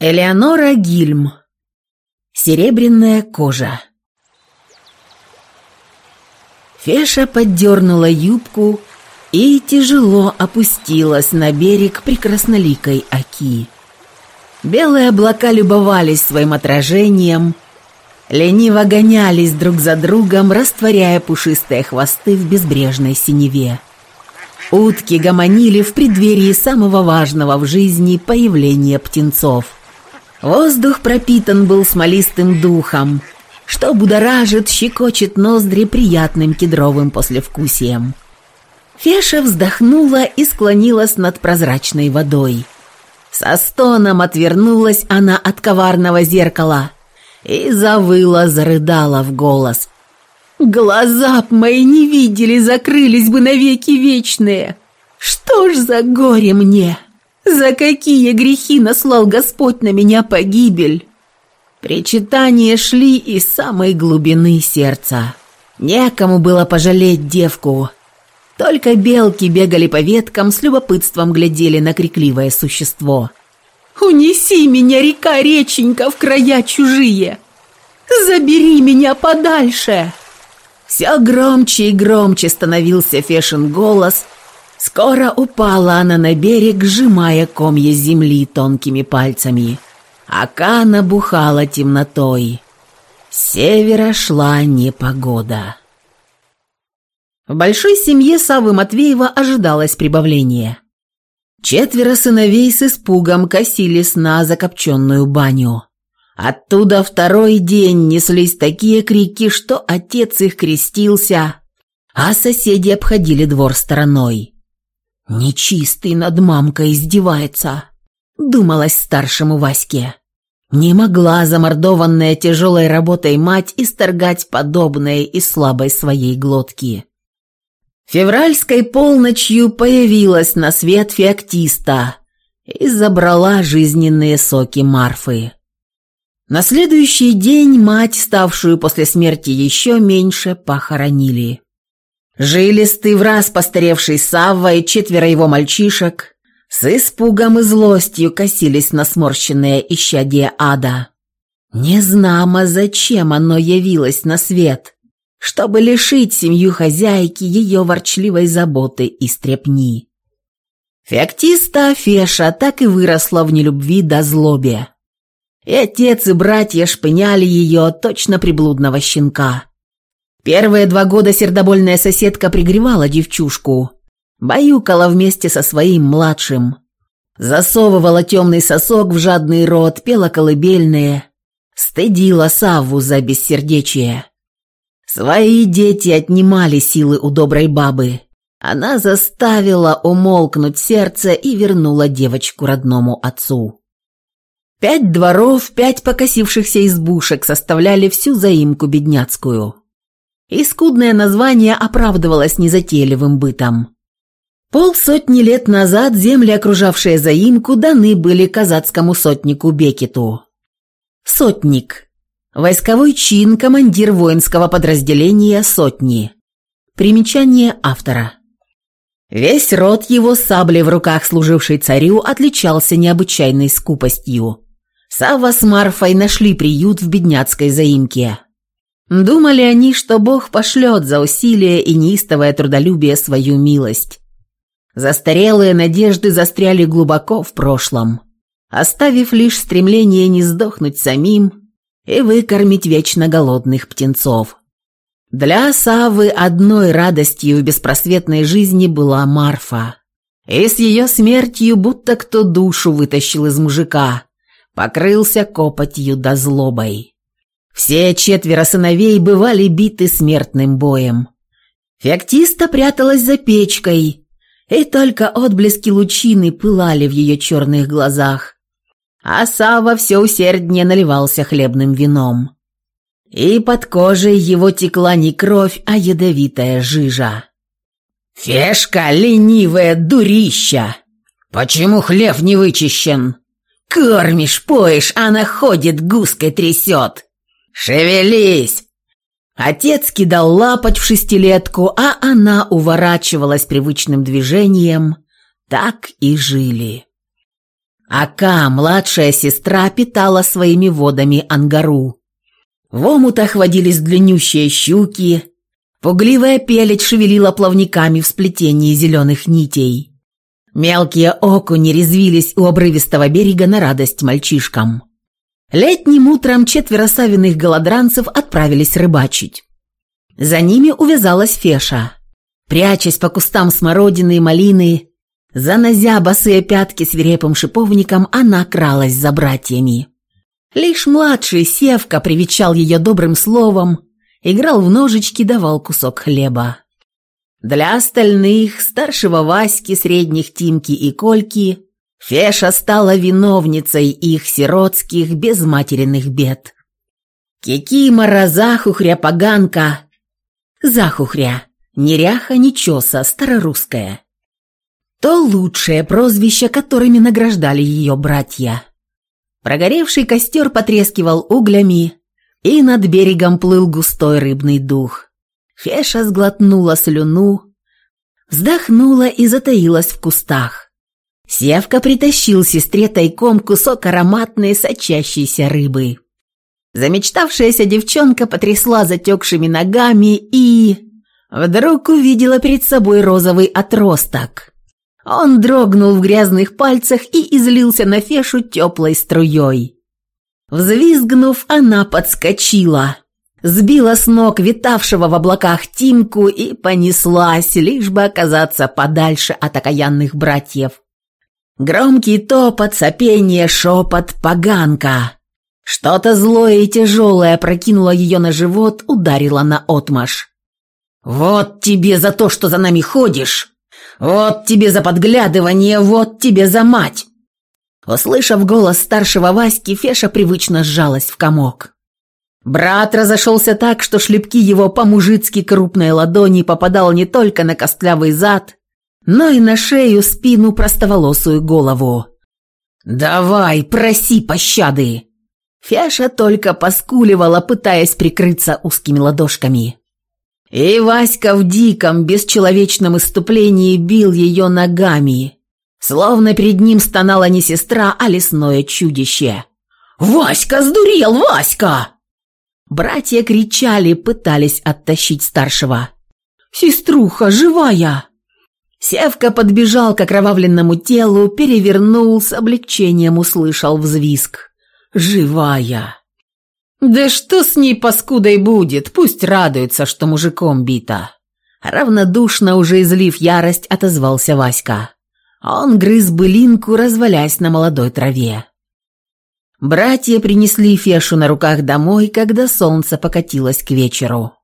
Элеонора Гильм. Серебряная кожа. Феша поддернула юбку и тяжело опустилась на берег прекрасноликой Оки. Белые облака любовались своим отражением, лениво гонялись друг за другом, растворяя пушистые хвосты в безбрежной синеве. Утки гомонили в преддверии самого важного в жизни появления птенцов – Воздух пропитан был смолистым духом, что будоражит, щекочет ноздри приятным кедровым послевкусием. Феша вздохнула и склонилась над прозрачной водой. Со стоном отвернулась она от коварного зеркала и завыла, зарыдала в голос. «Глаза б мои не видели, закрылись бы навеки вечные! Что ж за горе мне!» За какие грехи наслал Господь на меня погибель? Причитания шли из самой глубины сердца. Некому было пожалеть девку. Только белки бегали по веткам, с любопытством глядели на крикливое существо. «Унеси меня, река-реченька, в края чужие! Забери меня подальше!» Все громче и громче становился Фешин голос – Скоро упала она на берег, сжимая комья земли тонкими пальцами. Ака набухала темнотой. С севера шла непогода. В большой семье Савы Матвеева ожидалось прибавление. Четверо сыновей с испугом косились на закопченную баню. Оттуда второй день неслись такие крики, что отец их крестился, а соседи обходили двор стороной. «Нечистый над мамкой издевается», — думалось старшему Ваське. Не могла замордованная тяжелой работой мать исторгать подобное из слабой своей глотки. Февральской полночью появилась на свет феоктиста и забрала жизненные соки Марфы. На следующий день мать, ставшую после смерти еще меньше, похоронили. Жилистый, враз постаревший Савва и четверо его мальчишек с испугом и злостью косились на сморщенное исчадие ада. Незнамо, зачем оно явилось на свет, чтобы лишить семью хозяйки ее ворчливой заботы и стрепни. Феоктиста Феша так и выросла в нелюбви до злобе. И отец и братья шпыняли ее точно приблудного щенка. Первые два года сердобольная соседка пригревала девчушку, баюкала вместе со своим младшим, засовывала темный сосок в жадный рот, пела колыбельные, стыдила Савву за бессердечие. Свои дети отнимали силы у доброй бабы. Она заставила умолкнуть сердце и вернула девочку родному отцу. Пять дворов, пять покосившихся избушек составляли всю заимку бедняцкую и скудное название оправдывалось незатейливым бытом. Полсотни лет назад земли, окружавшие заимку, даны были казацкому сотнику Бекету. Сотник. Войсковой чин, командир воинского подразделения сотни. Примечание автора. Весь род его сабли в руках служивший царю отличался необычайной скупостью. Савва с Марфой нашли приют в бедняцкой заимке. Думали они, что Бог пошлет за усилие и неистовое трудолюбие свою милость. Застарелые надежды застряли глубоко в прошлом, оставив лишь стремление не сдохнуть самим и выкормить вечно голодных птенцов. Для Савы одной радостью в беспросветной жизни была Марфа. И с ее смертью будто кто душу вытащил из мужика, покрылся копотью да злобой. Все четверо сыновей бывали биты смертным боем. Феоктиста пряталась за печкой, и только отблески лучины пылали в ее черных глазах. А Сава все усерднее наливался хлебным вином. И под кожей его текла не кровь, а ядовитая жижа. «Фешка, ленивая дурища! Почему хлеб не вычищен? Кормишь, поешь, а она ходит, гуской трясет!» «Шевелись!» Отец кидал лапоть в шестилетку, а она уворачивалась привычным движением. Так и жили. Ака, младшая сестра, питала своими водами ангару. В омутах водились длиннющие щуки, пугливая пеледь шевелила плавниками в сплетении зеленых нитей. Мелкие окуни резвились у обрывистого берега на радость мальчишкам. Летним утром четверо савиных голодранцев отправились рыбачить. За ними увязалась Феша. Прячась по кустам смородины и малины, занозя босые пятки свирепым шиповником, она кралась за братьями. Лишь младший Севка привечал ее добрым словом, играл в ножички, давал кусок хлеба. Для остальных, старшего Васьки, средних Тимки и Кольки, Феша стала виновницей их сиротских безматеренных бед. Кикимора, Захухря, Поганка. Захухря, неряха, нечеса, старорусская. То лучшее прозвище, которыми награждали ее братья. Прогоревший костер потрескивал углями, и над берегом плыл густой рыбный дух. Феша сглотнула слюну, вздохнула и затаилась в кустах. Севка притащил сестре тайком кусок ароматной сочащейся рыбы. Замечтавшаяся девчонка потрясла затекшими ногами и... Вдруг увидела перед собой розовый отросток. Он дрогнул в грязных пальцах и излился на Фешу теплой струей. Взвизгнув, она подскочила сбила с ног витавшего в облаках Тимку и понеслась, лишь бы оказаться подальше от окаянных братьев. Громкий топот, сопение, шепот, поганка. Что-то злое и тяжелое прокинуло ее на живот, ударило на отмаш. «Вот тебе за то, что за нами ходишь! Вот тебе за подглядывание, вот тебе за мать!» Услышав голос старшего Васьки, Феша привычно сжалась в комок. Брат разошелся так, что шлепки его по-мужицки крупной ладони попадал не только на костлявый зад, но и на шею, спину, простоволосую голову. «Давай, проси пощады!» Фяша только поскуливала, пытаясь прикрыться узкими ладошками. И Васька в диком, бесчеловечном иступлении бил ее ногами, словно перед ним стонала не сестра, а лесное чудище. «Васька сдурел, Васька!» Братья кричали, пытались оттащить старшего. «Сеструха, живая!» Севка подбежал к окровавленному телу, перевернул, с облегчением услышал взвизг. «Живая!» «Да что с ней паскудой будет? Пусть радуется, что мужиком бита!» Равнодушно, уже излив ярость, отозвался Васька. Он грыз былинку, развалясь на молодой траве. Братья принесли Фешу на руках домой, когда солнце покатилось к вечеру.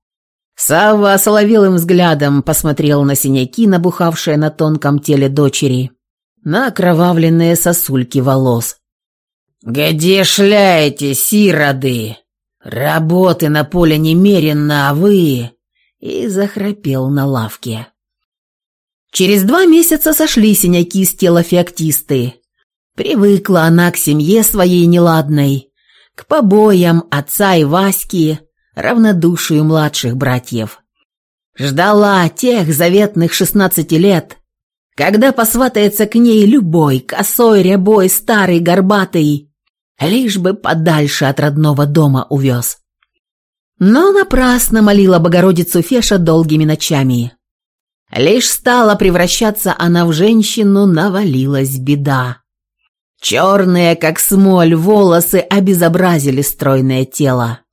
Савва соловелым взглядом посмотрел на синяки, набухавшие на тонком теле дочери, на окровавленные сосульки волос. «Где шляете, сироды? Работы на поле немерено, а вы...» И захрапел на лавке. Через два месяца сошли синяки с тела феоктисты. Привыкла она к семье своей неладной, к побоям отца и Васьки, равнодушию младших братьев. Ждала тех заветных шестнадцати лет, когда посватается к ней любой, косой, рябой, старый, горбатый, лишь бы подальше от родного дома увез. Но напрасно молила Богородицу Феша долгими ночами. Лишь стала превращаться она в женщину, навалилась беда. Черные, как смоль, волосы обезобразили стройное тело.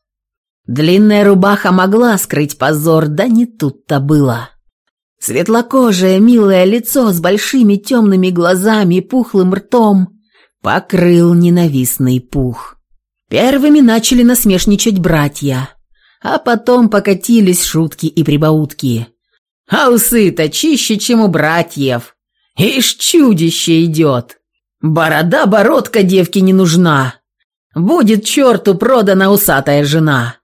Длинная рубаха могла скрыть позор, да не тут-то было. Светлокожее, милое лицо с большими темными глазами и пухлым ртом покрыл ненавистный пух. Первыми начали насмешничать братья, а потом покатились шутки и прибаутки. А усы-то чище, чем у братьев. Ишь, чудище идет. Борода-бородка девке не нужна. Будет черту продана усатая жена.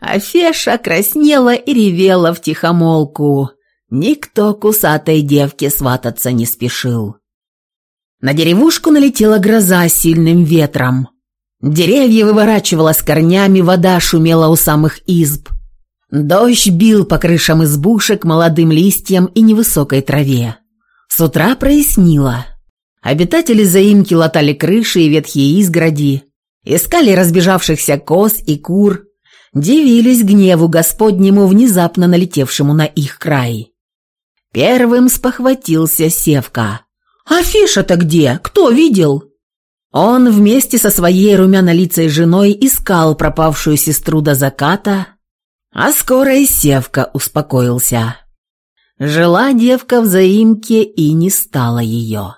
А Феша краснела и ревела в тихомолку. Никто к усатой девке свататься не спешил. На деревушку налетела гроза сильным ветром. Деревья выворачивала с корнями, вода шумела у самых изб. Дождь бил по крышам избушек, молодым листьям и невысокой траве. С утра прояснило. Обитатели заимки латали крыши и ветхие изгороди, искали разбежавшихся коз и кур, дивились гневу Господнему, внезапно налетевшему на их край. Первым спохватился Севка. «А Фиша-то где? Кто видел?» Он вместе со своей румянолицей женой искал пропавшую сестру до заката, а скоро и Севка успокоился. Жила девка в заимке и не стала ее.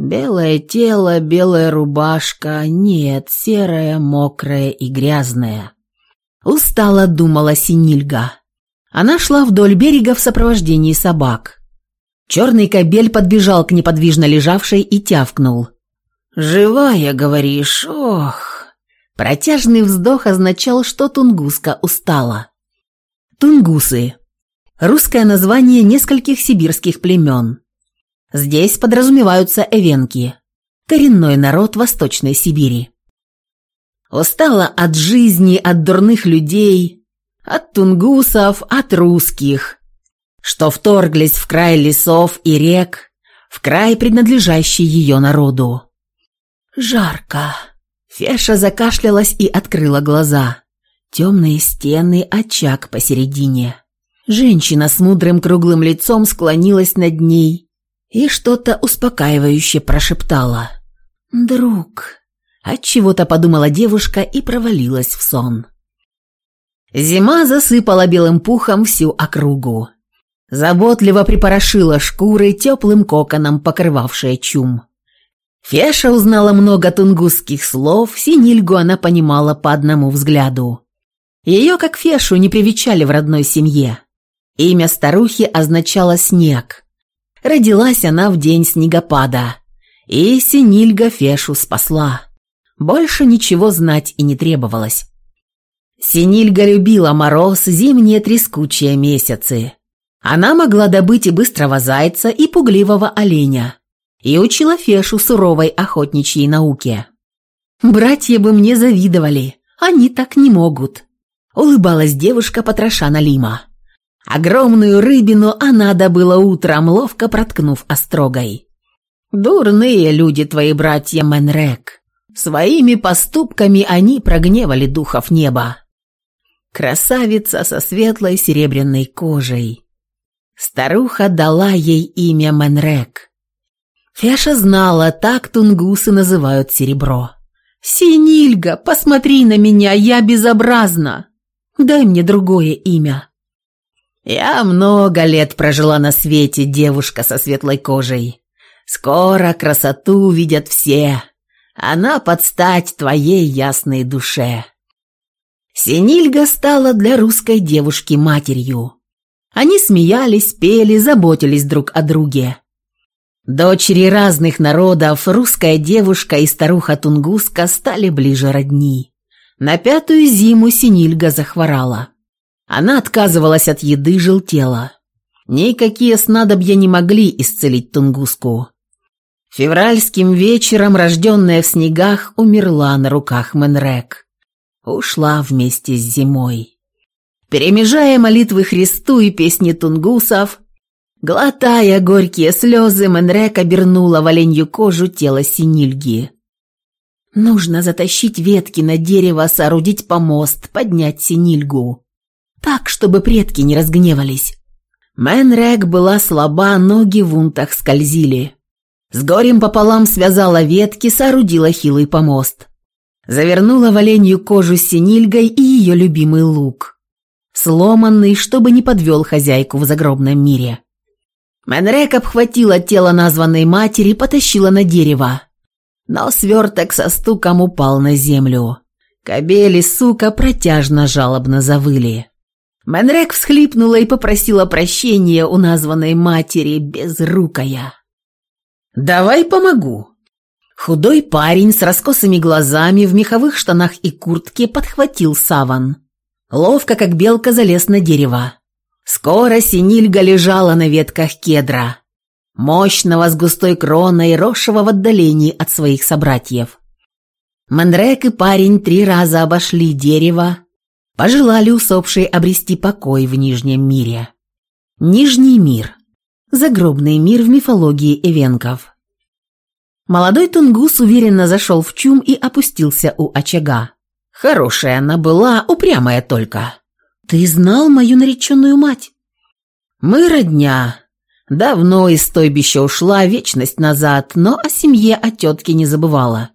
Белое тело, белая рубашка, нет, серая, мокрая и грязная. Устала думала Синильга. Она шла вдоль берега в сопровождении собак. Черный кобель подбежал к неподвижно лежавшей и тявкнул. «Живая, говоришь? Ох!» Протяжный вздох означал, что тунгуска устала. Тунгусы. Русское название нескольких сибирских племен. Здесь подразумеваются эвенки, коренной народ Восточной Сибири. Устала от жизни, от дурных людей, от тунгусов, от русских, что вторглись в край лесов и рек, в край, принадлежащий ее народу. Жарко. Феша закашлялась и открыла глаза. Темные стены, очаг посередине. Женщина с мудрым круглым лицом склонилась над ней и что-то успокаивающе прошептала. «Друг», — отчего-то подумала девушка и провалилась в сон. Зима засыпала белым пухом всю округу. Заботливо припорошила шкуры теплым коконом, покрывавшие чум. Феша узнала много тунгусских слов, синильгу она понимала по одному взгляду. Ее, как Фешу, не привечали в родной семье. Имя старухи означало «снег», Родилась она в день снегопада, и Синильга Фешу спасла. Больше ничего знать и не требовалось. Синильга любила мороз, зимние трескучие месяцы. Она могла добыть и быстрого зайца, и пугливого оленя, и учила Фешу суровой охотничьей науке. «Братья бы мне завидовали, они так не могут», — улыбалась девушка потроша Налима. Огромную рыбину она добыла утром, ловко проткнув острогой. «Дурные люди твои братья Менрек. Своими поступками они прогневали духов неба. Красавица со светлой серебряной кожей. Старуха дала ей имя Менрек. Феша знала, так тунгусы называют серебро. «Синильга, посмотри на меня, я безобразна! Дай мне другое имя». Я много лет прожила на свете, девушка со светлой кожей. Скоро красоту увидят все. Она подстать твоей ясной душе. Синильга стала для русской девушки матерью. Они смеялись, пели, заботились друг о друге. Дочери разных народов, русская девушка и старуха Тунгуска стали ближе родни. На пятую зиму Синильга захворала. Она отказывалась от еды, желтела. Никакие снадобья не могли исцелить Тунгуску. Февральским вечером, рожденная в снегах, умерла на руках Менрек. Ушла вместе с зимой. Перемежая молитвы Христу и песни тунгусов, глотая горькие слезы, Менрек обернула в оленью кожу тело Синильги. Нужно затащить ветки на дерево, соорудить помост, поднять Синильгу. Так, чтобы предки не разгневались. Мэнрек была слаба, ноги в унтах скользили. С горем пополам связала ветки, соорудила хилый помост. Завернула в оленью кожу с синильгой и ее любимый лук. Сломанный, чтобы не подвел хозяйку в загробном мире. Мэнрек обхватила тело названной матери и потащила на дерево. Но сверток со стуком упал на землю. Кобели, сука, протяжно жалобно завыли. Менрек всхлипнула и попросила прощения у названной матери безрукая. «Давай помогу». Худой парень с раскосыми глазами в меховых штанах и куртке подхватил саван. Ловко, как белка, залез на дерево. Скоро синильга лежала на ветках кедра, мощного с густой кроной, росшего в отдалении от своих собратьев. Мандрек и парень три раза обошли дерево, пожелали усопшие обрести покой в Нижнем мире. Нижний мир. Загробный мир в мифологии эвенков. Молодой тунгус уверенно зашел в чум и опустился у очага. Хорошая она была, упрямая только. «Ты знал мою нареченную мать?» «Мы родня. Давно из стойбища ушла, вечность назад, но о семье, о тетке не забывала».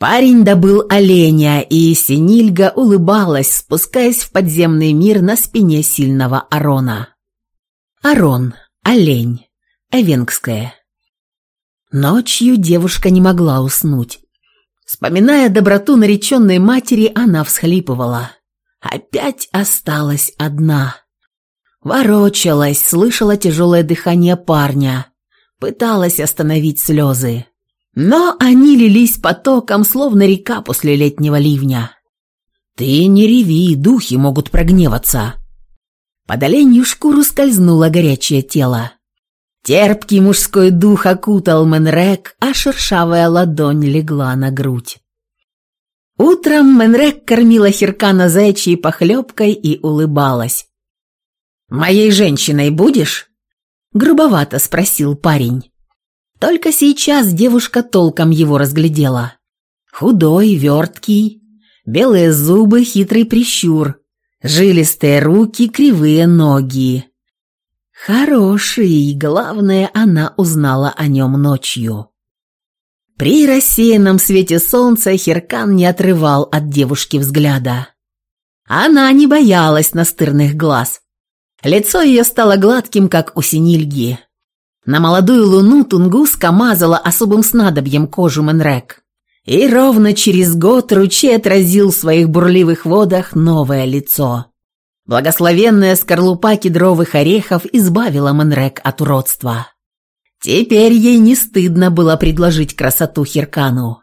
Парень добыл оленя, и Синильга улыбалась, спускаясь в подземный мир на спине сильного Арона. Арон, олень, эвенгская. Ночью девушка не могла уснуть. Вспоминая доброту нареченной матери, она всхлипывала. Опять осталась одна. Ворочалась, слышала тяжелое дыхание парня, пыталась остановить слезы. Но они лились потоком, словно река после летнего ливня. «Ты не реви, духи могут прогневаться». Под оленью шкуру скользнуло горячее тело. Терпкий мужской дух окутал Менрек, а шершавая ладонь легла на грудь. Утром Менрек кормила Хиркана заячьей похлебкой и улыбалась. «Моей женщиной будешь?» Грубовато спросил парень. Только сейчас девушка толком его разглядела. Худой, верткий, белые зубы, хитрый прищур, жилистые руки, кривые ноги. Хороший, главное, она узнала о нем ночью. При рассеянном свете солнца Херкан не отрывал от девушки взгляда. Она не боялась настырных глаз. Лицо ее стало гладким, как у синильги. На молодую луну Тунгуска мазала особым снадобьем кожу Менрек. И ровно через год ручей отразил в своих бурливых водах новое лицо. Благословенная скорлупа кедровых орехов избавила Менрек от уродства. Теперь ей не стыдно было предложить красоту Хиркану.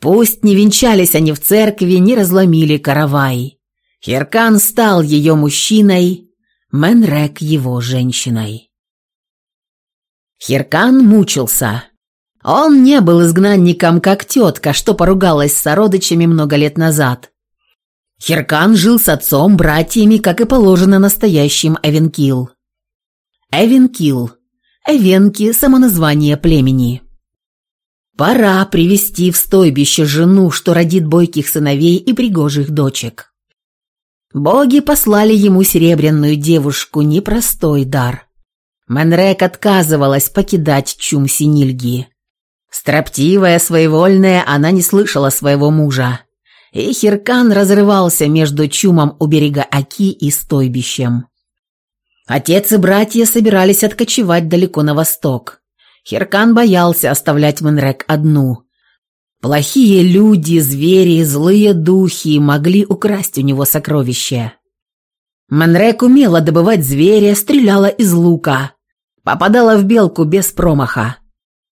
Пусть не венчались они в церкви, не разломили каравай. Хиркан стал ее мужчиной, Менрек его женщиной. Хиркан мучился. Он не был изгнанником, как тетка, что поругалась с сородичами много лет назад. Хиркан жил с отцом, братьями, как и положено настоящим Эвенкил. Эвенкил. Эвенки – самоназвание племени. Пора привести в стойбище жену, что родит бойких сыновей и пригожих дочек. Боги послали ему серебряную девушку, непростой дар. Менрек отказывалась покидать чум Синильги. Строптивая, своевольная, она не слышала своего мужа. И Хиркан разрывался между чумом у берега Аки и стойбищем. Отец и братья собирались откочевать далеко на восток. Хиркан боялся оставлять Менрек одну. Плохие люди, звери, злые духи могли украсть у него сокровища. Манрек умела добывать зверя, стреляла из лука, попадала в белку без промаха.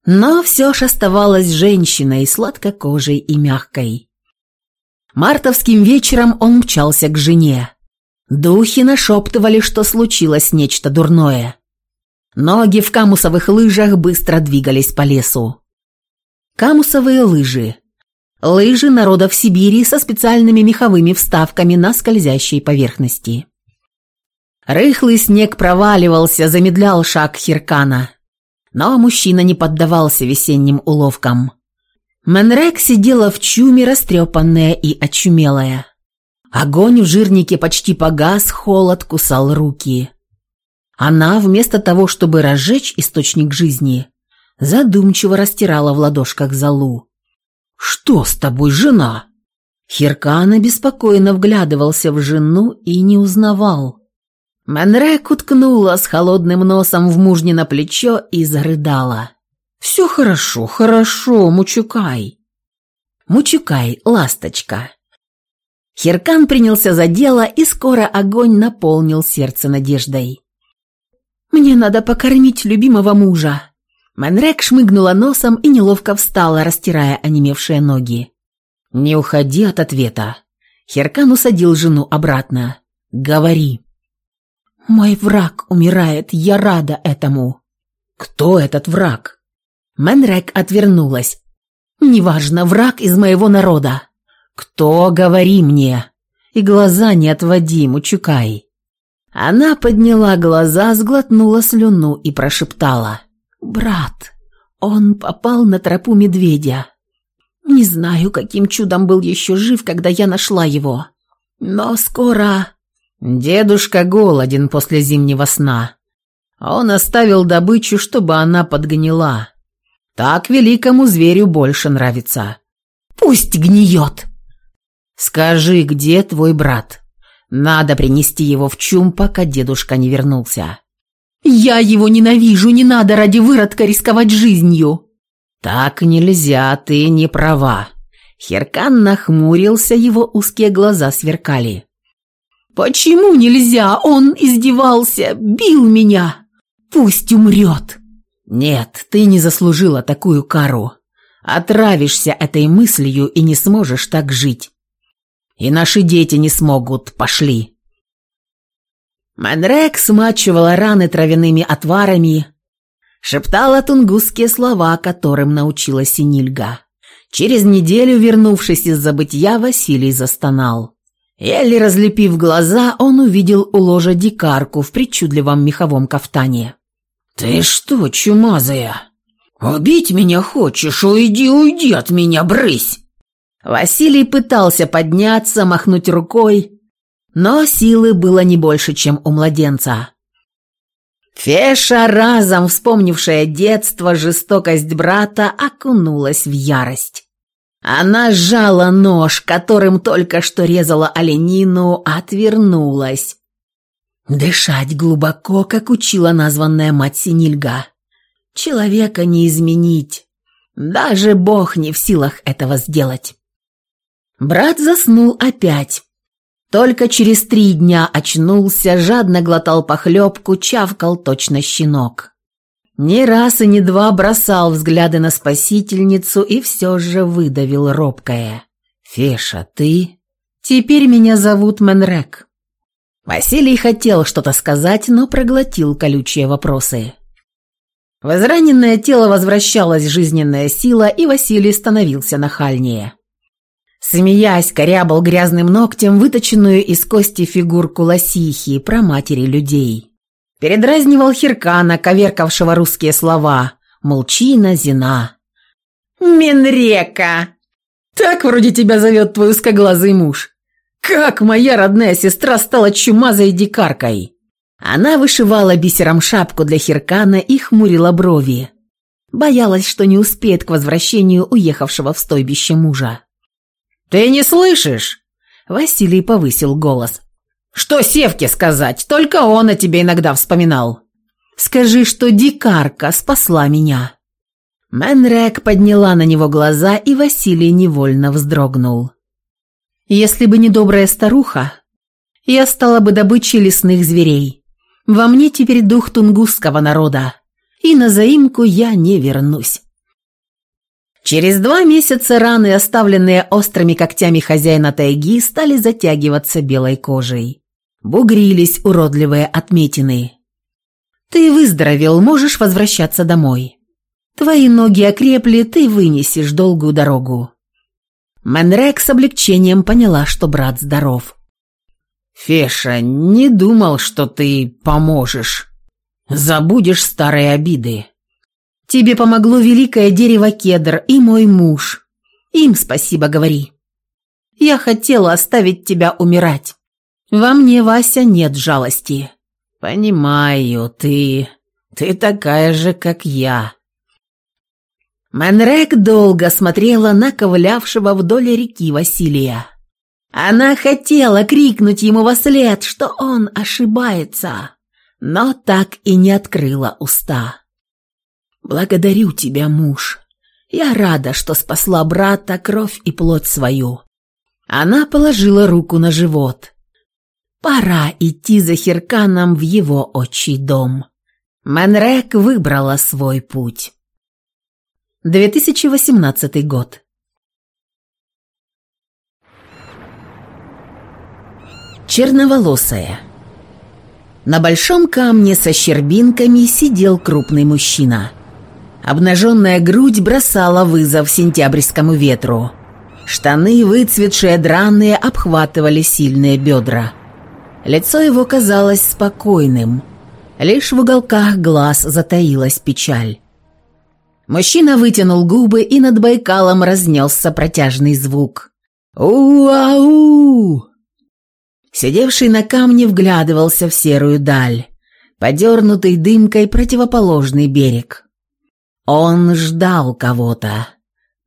Но все ж оставалась женщиной, сладкокожей и мягкой. Мартовским вечером он мчался к жене. Духи нашептывали, что случилось нечто дурное. Ноги в камусовых лыжах быстро двигались по лесу. Камусовые лыжи. Лыжи народов Сибири со специальными меховыми вставками на скользящей поверхности. Рыхлый снег проваливался, замедлял шаг Хиркана. Но мужчина не поддавался весенним уловкам. Менрек сидела в чуме, растрепанная и очумелая. Огонь в жирнике почти погас, холод кусал руки. Она, вместо того, чтобы разжечь источник жизни, задумчиво растирала в ладошках залу. «Что с тобой, жена?» Хиркан обеспокоенно вглядывался в жену и не узнавал. Манрек уткнула с холодным носом в мужнино плечо и зарыдала. «Все хорошо, хорошо, Мучукай». Мучукай, ласточка. Хиркан принялся за дело, и скоро огонь наполнил сердце надеждой. «Мне надо покормить любимого мужа». Манрек шмыгнула носом и неловко встала, растирая онемевшие ноги. «Не уходи от ответа». Херкан усадил жену обратно. «Говори». «Мой враг умирает, я рада этому». «Кто этот враг?» Менрек отвернулась. «Неважно, враг из моего народа». «Кто, говори мне?» «И глаза не отводи, Мучукай». Она подняла глаза, сглотнула слюну и прошептала. «Брат, он попал на тропу медведя. Не знаю, каким чудом был еще жив, когда я нашла его. Но скоро...» Дедушка голоден после зимнего сна. Он оставил добычу, чтобы она подгнила. Так великому зверю больше нравится. Пусть гниет. Скажи, где твой брат? Надо принести его в чум, пока дедушка не вернулся. Я его ненавижу, не надо ради выродка рисковать жизнью. Так нельзя, ты не права. Херкан нахмурился, его узкие глаза сверкали. «Почему нельзя? Он издевался, бил меня. Пусть умрет». «Нет, ты не заслужила такую кару. Отравишься этой мыслью и не сможешь так жить. И наши дети не смогут, пошли». Манрек смачивала раны травяными отварами, шептала тунгусские слова, которым научила Синильга. Через неделю, вернувшись из забытья, Василий застонал. Еле разлепив глаза, он увидел у ложа дикарку в причудливом меховом кафтане. «Ты что, чумазая? Убить меня хочешь? Уйди, уйди от меня, брысь!» Василий пытался подняться, махнуть рукой, но силы было не больше, чем у младенца. Феша, разом вспомнившая детство, жестокость брата, окунулась в ярость. Она сжала нож, которым только что резала оленину, отвернулась Дышать глубоко, как учила названная мать Синильга. Человека не изменить. Даже Бог не в силах этого сделать. Брат заснул опять. Только через три дня очнулся, жадно глотал похлебку, чавкал точно щенок. Ни раз и ни два бросал взгляды на спасительницу и все же выдавил робкое. «Феша, ты?» «Теперь меня зовут Менрек». Василий хотел что-то сказать, но проглотил колючие вопросы. В израненное тело возвращалась жизненная сила, и Василий становился нахальнее. Смеясь, корябал грязным ногтем выточенную из кости фигурку лосихи, про матери людей. Передразнивал Хиркана, коверкавшего русские слова «Молчина, Зина». «Минрека!» «Так вроде тебя зовет твой узкоглазый муж. Как моя родная сестра стала чумазой дикаркой? Она вышивала бисером шапку для Хиркана и хмурила брови. Боялась, что не успеет к возвращению уехавшего в стойбище мужа. «Ты не слышишь?» Василий повысил голос. «Что Севке сказать? Только он о тебе иногда вспоминал». «Скажи, что дикарка спасла меня». Мэнрек подняла на него глаза, и Василий невольно вздрогнул. Если бы не добрая старуха, я стала бы добычей лесных зверей. Во мне теперь дух тунгусского народа, и на заимку я не вернусь. Через два месяца раны, оставленные острыми когтями хозяина тайги, стали затягиваться белой кожей. Бугрились уродливые отметины. Ты выздоровел, можешь возвращаться домой. Твои ноги окрепли, ты вынесешь долгую дорогу. Менрек с облегчением поняла, что брат здоров. «Феша, не думал, что ты поможешь. Забудешь старые обиды. Тебе помогло великое дерево кедр и мой муж. Им спасибо говори. Я хотела оставить тебя умирать. Во мне, Вася, нет жалости». «Понимаю, ты... ты такая же, как я», Манрек долго смотрела на ковылявшего вдоль реки Василия. Она хотела крикнуть ему во след, что он ошибается, но так и не открыла уста. «Благодарю тебя, муж. Я рада, что спасла брата, кровь и плоть свою». Она положила руку на живот. «Пора идти за Хирканом в его отчий дом». Манрек выбрала свой путь. 2018 год. Черноволосая. На большом камне со щербинками сидел крупный мужчина. Обнаженная грудь бросала вызов сентябрьскому ветру. Штаны, выцветшие, драные, обхватывали сильные бедра. Лицо его казалось спокойным. Лишь в уголках глаз затаилась печаль. Мужчина вытянул губы, и над Байкалом разнесся протяжный звук. «У-ау!» Сидевший на камне вглядывался в серую даль, подернутый дымкой противоположный берег. Он ждал кого-то,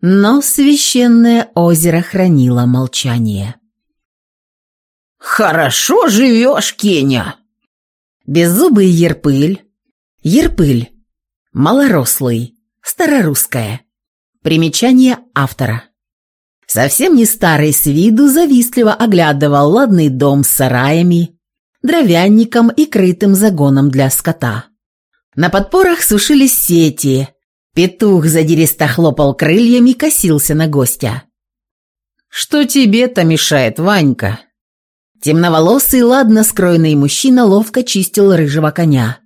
но священное озеро хранило молчание. «Хорошо живешь, Кеня!» Беззубый ерпыль. Ерпыль. Малорослый. Старорусское. Примечание автора. Совсем не старый с виду, завистливо оглядывал ладный дом с сараями, дровянником и крытым загоном для скота. На подпорах сушились сети. Петух задиристо хлопал крыльями и косился на гостя. «Что тебе-то мешает, Ванька?» Темноволосый, ладно скроенный мужчина ловко чистил рыжего коня,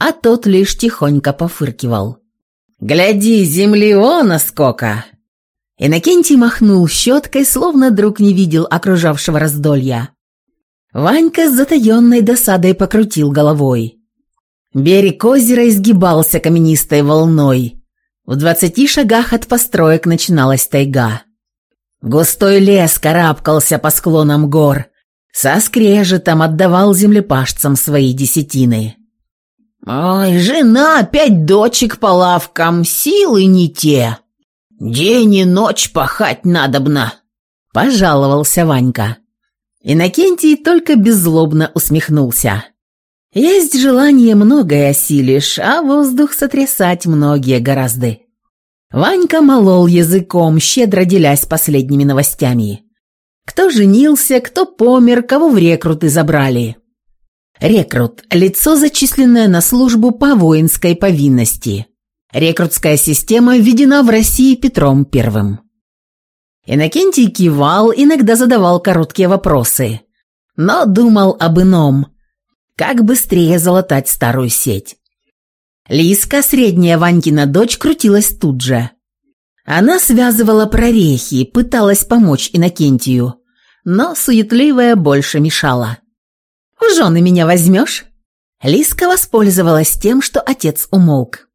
а тот лишь тихонько пофыркивал. «Гляди, земли вон сколько!» Иннокентий махнул щеткой, словно друг не видел окружавшего раздолья. Ванька с затаенной досадой покрутил головой. Берег озера изгибался каменистой волной. В двадцати шагах от построек начиналась тайга. Густой лес карабкался по склонам гор, со скрежетом отдавал землепашцам свои десятины. «Ой, жена, пять дочек по лавкам, силы не те. День и ночь пахать надобно», – пожаловался Ванька. Иннокентий только беззлобно усмехнулся. «Есть желание многое осилишь, а воздух сотрясать многие гораздо». Ванька молол языком, щедро делясь последними новостями. Кто женился, кто помер, кого в рекруты забрали. Рекрут – лицо, зачисленное на службу по воинской повинности. Рекрутская система введена в России Петром I. Иннокентий кивал, иногда задавал короткие вопросы, но думал об ином – как быстрее залатать старую сеть. Лиска, средняя Ванькина дочь, крутилась тут же. Она связывала прорехи, пыталась помочь Иннокентию, но суетливая больше мешала. «В жены меня возьмешь?» Лиска воспользовалась тем, что отец умолк.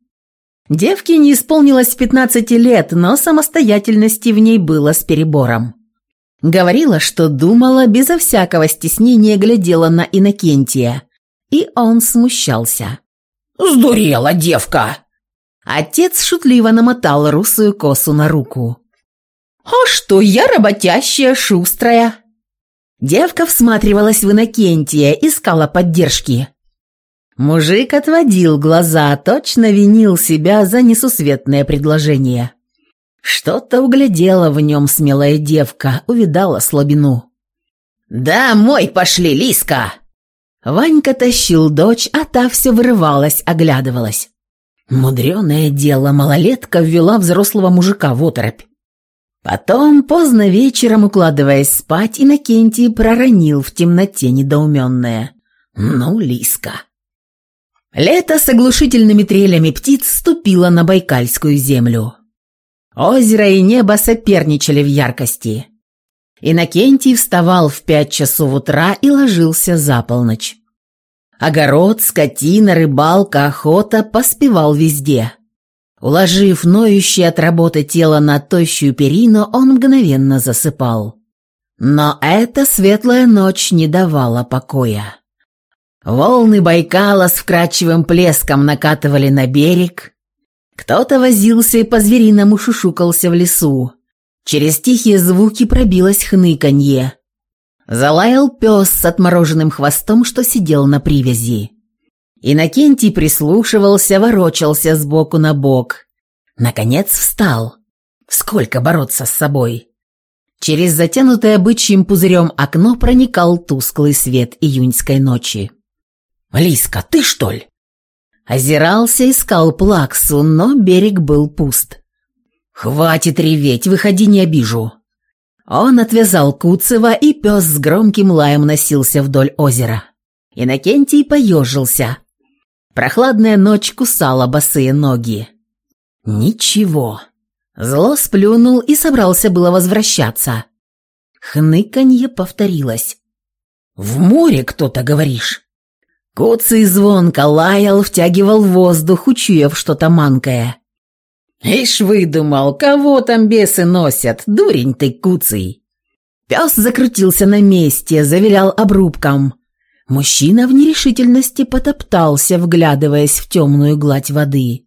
Девке не исполнилось 15 лет, но самостоятельности в ней было с перебором. Говорила, что думала, безо всякого стеснения глядела на Иннокентия, и он смущался. «Сдурела девка!» Отец шутливо намотал русую косу на руку. «А что, я работящая, шустрая!» Девка всматривалась в Иннокентия, искала поддержки. Мужик отводил глаза, точно винил себя за несусветное предложение. Что-то углядела в нем смелая девка, увидала слабину. «Домой пошли, Лиска!» Ванька тащил дочь, а та все вырывалась, оглядывалась. Мудреное дело, малолетка ввела взрослого мужика в оторопь. Потом, поздно вечером, укладываясь спать, Иннокентий проронил в темноте недоуменное. «Ну, Лиска!» Лето с оглушительными трелями птиц ступило на Байкальскую землю. Озеро и небо соперничали в яркости. Иннокентий вставал в пять часов утра и ложился за полночь. Огород, скотина, рыбалка, охота поспевал везде. Уложив ноющее от работы тело на тощую перину, он мгновенно засыпал. Но эта светлая ночь не давала покоя. Волны Байкала с вкрадчивым плеском накатывали на берег. Кто-то возился и по-звериному шушукался в лесу. Через тихие звуки пробилось хныканье. Залаял пес с отмороженным хвостом, что сидел на привязи. Иннокентий прислушивался, ворочался с боку на бок. Наконец встал. Сколько бороться с собой? Через затянутое бычьим пузырем окно проникал тусклый свет июньской ночи. «Лиска, ты что ли?» Озирался, искал плаксу, но берег был пуст. «Хватит реветь, выходи, не обижу». Он отвязал Куцева, и пес с громким лаем носился вдоль озера. Иннокентий поежился, Прохладная ночь кусала босые ноги. Ничего. Зло сплюнул и собрался было возвращаться. Хныканье повторилось. «В море кто-то, говоришь?» Куцый звонко лаял, втягивал воздух, учуяв что-то манкое. «Ишь выдумал, кого там бесы носят, дурень ты, Куцый!» Пес закрутился на месте, завилял обрубком. Мужчина в нерешительности потоптался, вглядываясь в темную гладь воды.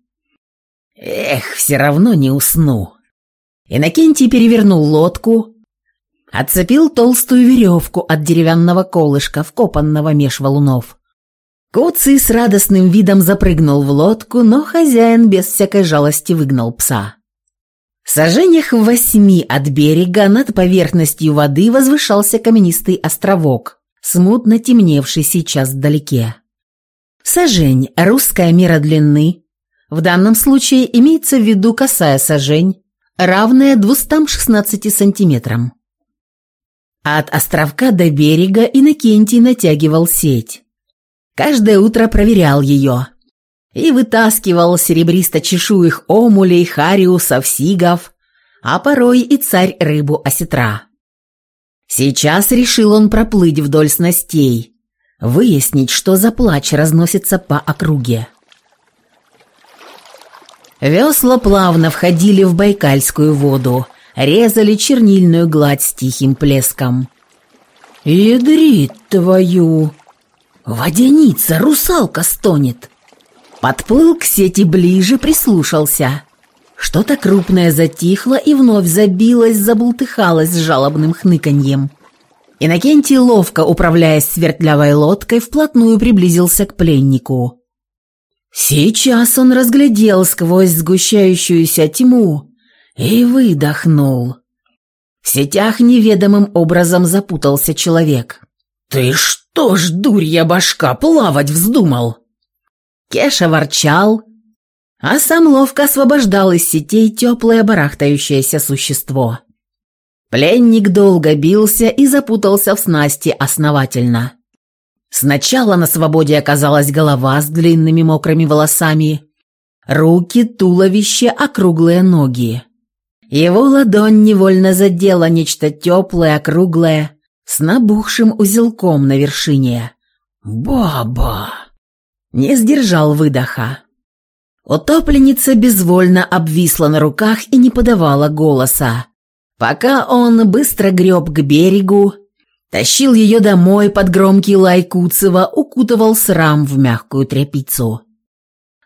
«Эх, все равно не усну!» Иннокентий перевернул лодку, отцепил толстую веревку от деревянного колышка, вкопанного меж валунов. Куцый с радостным видом запрыгнул в лодку, но хозяин без всякой жалости выгнал пса. В сажениях в восьми от берега над поверхностью воды возвышался каменистый островок, смутно темневший сейчас вдалеке. Сажень – русская мера длины. В данном случае имеется в виду косая сажень, равная 216 сантиметрам. От островка до берега Иннокентий натягивал сеть. Каждое утро проверял ее и вытаскивал серебристо-чешуих омулей, хариусов, сигов, а порой и царь рыбу осетра. Сейчас решил он проплыть вдоль снастей, выяснить, что за плач разносится по округе. Весла плавно входили в Байкальскую воду, резали чернильную гладь с тихим плеском. «Ядрит твою!» «Водяница, русалка стонет!» Подплыл к сети ближе, прислушался. Что-то крупное затихло и вновь забилось, забултыхалось с жалобным хныканьем. Иннокентий, ловко управляясь свертлявой лодкой, вплотную приблизился к пленнику. Сейчас он разглядел сквозь сгущающуюся тьму и выдохнул. В сетях неведомым образом запутался человек. «Ты что ж, дурья башка, плавать вздумал?» Кеша ворчал, а сам ловко освобождал из сетей теплое барахтающееся существо. Пленник долго бился и запутался в снасти основательно. Сначала на свободе оказалась голова с длинными мокрыми волосами, руки, туловище, округлые ноги. Его ладонь невольно задела нечто теплое, округлое, с набухшим узелком на вершине. «Баба!» Не сдержал выдоха. Утопленница безвольно обвисла на руках и не подавала голоса. Пока он быстро греб к берегу, тащил ее домой под громкий лай Куцева, укутывал срам в мягкую тряпицу.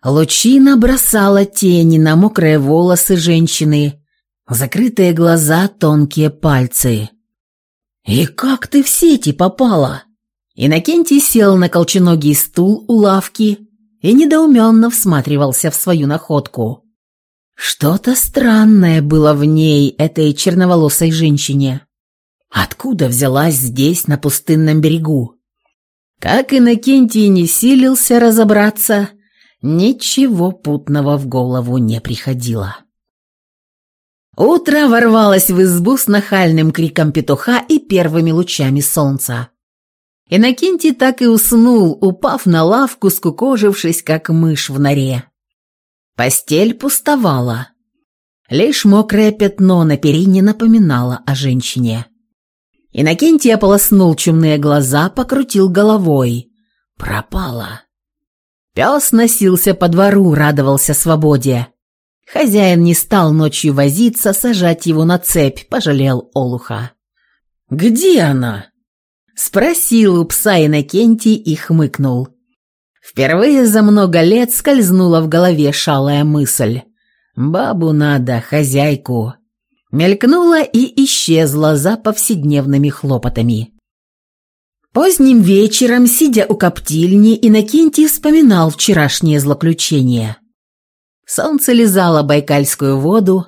Лучина бросала тени на мокрые волосы женщины, закрытые глаза, тонкие пальцы. «И как ты в сети попала?» Иннокентий сел на колченогий стул у лавки и недоуменно всматривался в свою находку. Что-то странное было в ней, этой черноволосой женщине. Откуда взялась здесь, на пустынном берегу? Как Иннокентий не силился разобраться, ничего путного в голову не приходило. Утро ворвалось в избу с нахальным криком петуха и первыми лучами солнца. Иннокентий так и уснул, упав на лавку, скукожившись, как мышь в норе. Постель пустовала. Лишь мокрое пятно на перине напоминало о женщине. Иннокентий ополоснул чумные глаза, покрутил головой. Пропала. Пес носился по двору, радовался свободе. Хозяин не стал ночью возиться, сажать его на цепь, пожалел Олуха. «Где она?» Спросил у пса Иннокентий и хмыкнул. Впервые за много лет скользнула в голове шалая мысль. «Бабу надо, хозяйку». Мелькнула и исчезла за повседневными хлопотами. Поздним вечером, сидя у коптильни, Иннокентий вспоминал вчерашнее злоключение. Солнце лизало байкальскую воду,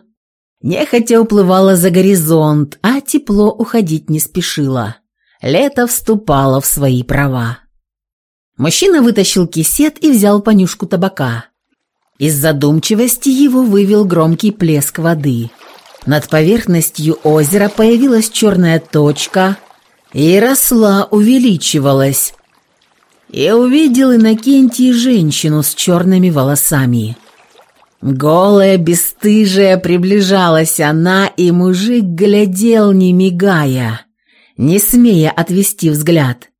нехотя уплывало за горизонт, а тепло уходить не спешило. Лето вступало в свои права. Мужчина вытащил кисет и взял понюшку табака. Из задумчивости его вывел громкий плеск воды. Над поверхностью озера появилась черная точка и росла, увеличивалась. И увидел Иннокентий женщину с черными волосами. Голая, бесстыжая приближалась она, и мужик глядел, не мигая, не смея отвести взгляд.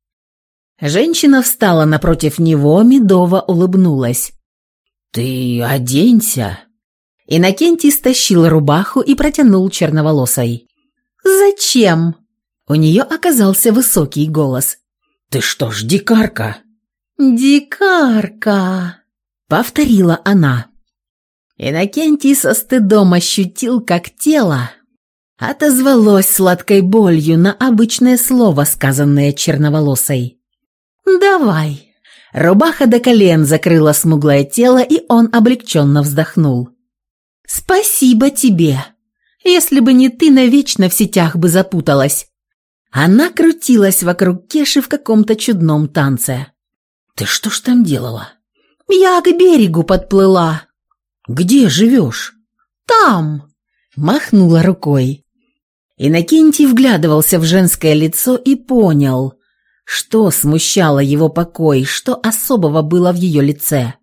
Женщина встала напротив него, медово улыбнулась. «Ты оденься!» Иннокентий стащил рубаху и протянул черноволосой. «Зачем?» У нее оказался высокий голос. «Ты что ж, дикарка?» «Дикарка!» — повторила она. Иннокентий со стыдом ощутил, как тело отозвалось сладкой болью на обычное слово, сказанное черноволосой. «Давай!» Рубаха до колен закрыла смуглое тело, и он облегченно вздохнул. «Спасибо тебе! Если бы не ты, навечно в сетях бы запуталась!» Она крутилась вокруг Кеши в каком-то чудном танце. «Ты что ж там делала?» «Я к берегу подплыла». «Где живешь?» «Там!» – махнула рукой. Иннокентий вглядывался в женское лицо и понял, что смущало его покой, что особого было в ее лице.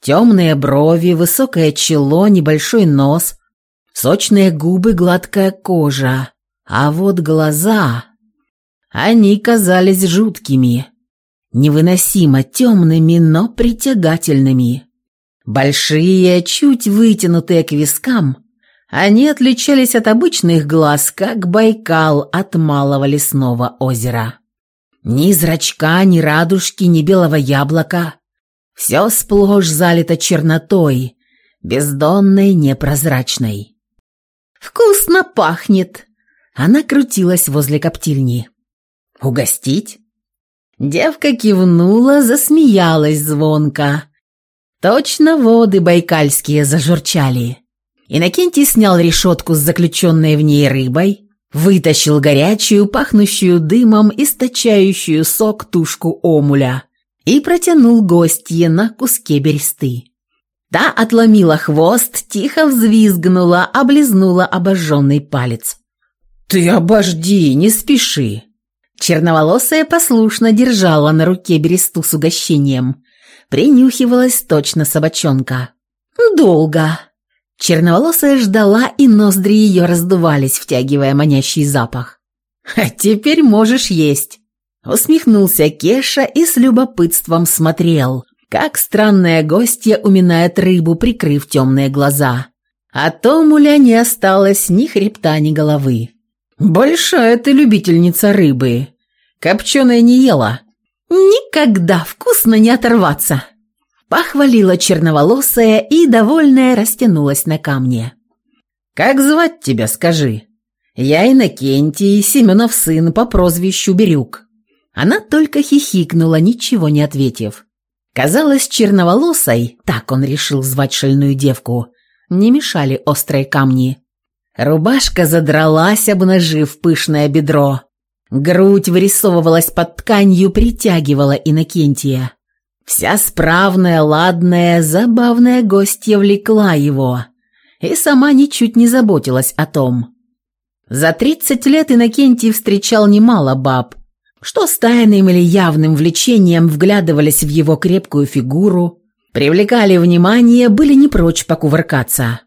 Темные брови, высокое чело, небольшой нос, сочные губы, гладкая кожа. А вот глаза... Они казались жуткими, невыносимо темными, но притягательными. Большие, чуть вытянутые к вискам, они отличались от обычных глаз, как Байкал от малого лесного озера. Ни зрачка, ни радужки, ни белого яблока. Все сплошь залито чернотой, бездонной, непрозрачной. «Вкусно пахнет!» Она крутилась возле коптильни. «Угостить?» Девка кивнула, засмеялась звонко. Точно воды байкальские зажурчали. Иннокентий снял решетку с заключенной в ней рыбой, Вытащил горячую, пахнущую дымом, источающую сок тушку омуля и протянул гостье на куске бересты. Та отломила хвост, тихо взвизгнула, облизнула обожженный палец. «Ты обожди, не спеши!» Черноволосая послушно держала на руке бересту с угощением. Принюхивалась точно собачонка. «Долго!» Черноволосая ждала, и ноздри ее раздувались, втягивая манящий запах. «А теперь можешь есть!» Усмехнулся Кеша и с любопытством смотрел, как странная гостья уминает рыбу, прикрыв темные глаза. А то муля не осталось ни хребта, ни головы. «Большая ты любительница рыбы. Копченая не ела?» «Никогда вкусно не оторваться!» Похвалила черноволосая и, довольная, растянулась на камне. «Как звать тебя, скажи?» «Я Иннокентий, Семенов сын по прозвищу Бирюк». Она только хихикнула, ничего не ответив. Казалось, черноволосой, так он решил звать шальную девку, не мешали острые камни. Рубашка задралась, обнажив пышное бедро. Грудь вырисовывалась под тканью, притягивала Иннокентия. Вся справная, ладная, забавная гостья влекла его и сама ничуть не заботилась о том. За тридцать лет Иннокентий встречал немало баб, что с тайным или явным влечением вглядывались в его крепкую фигуру, привлекали внимание, были не прочь покувыркаться.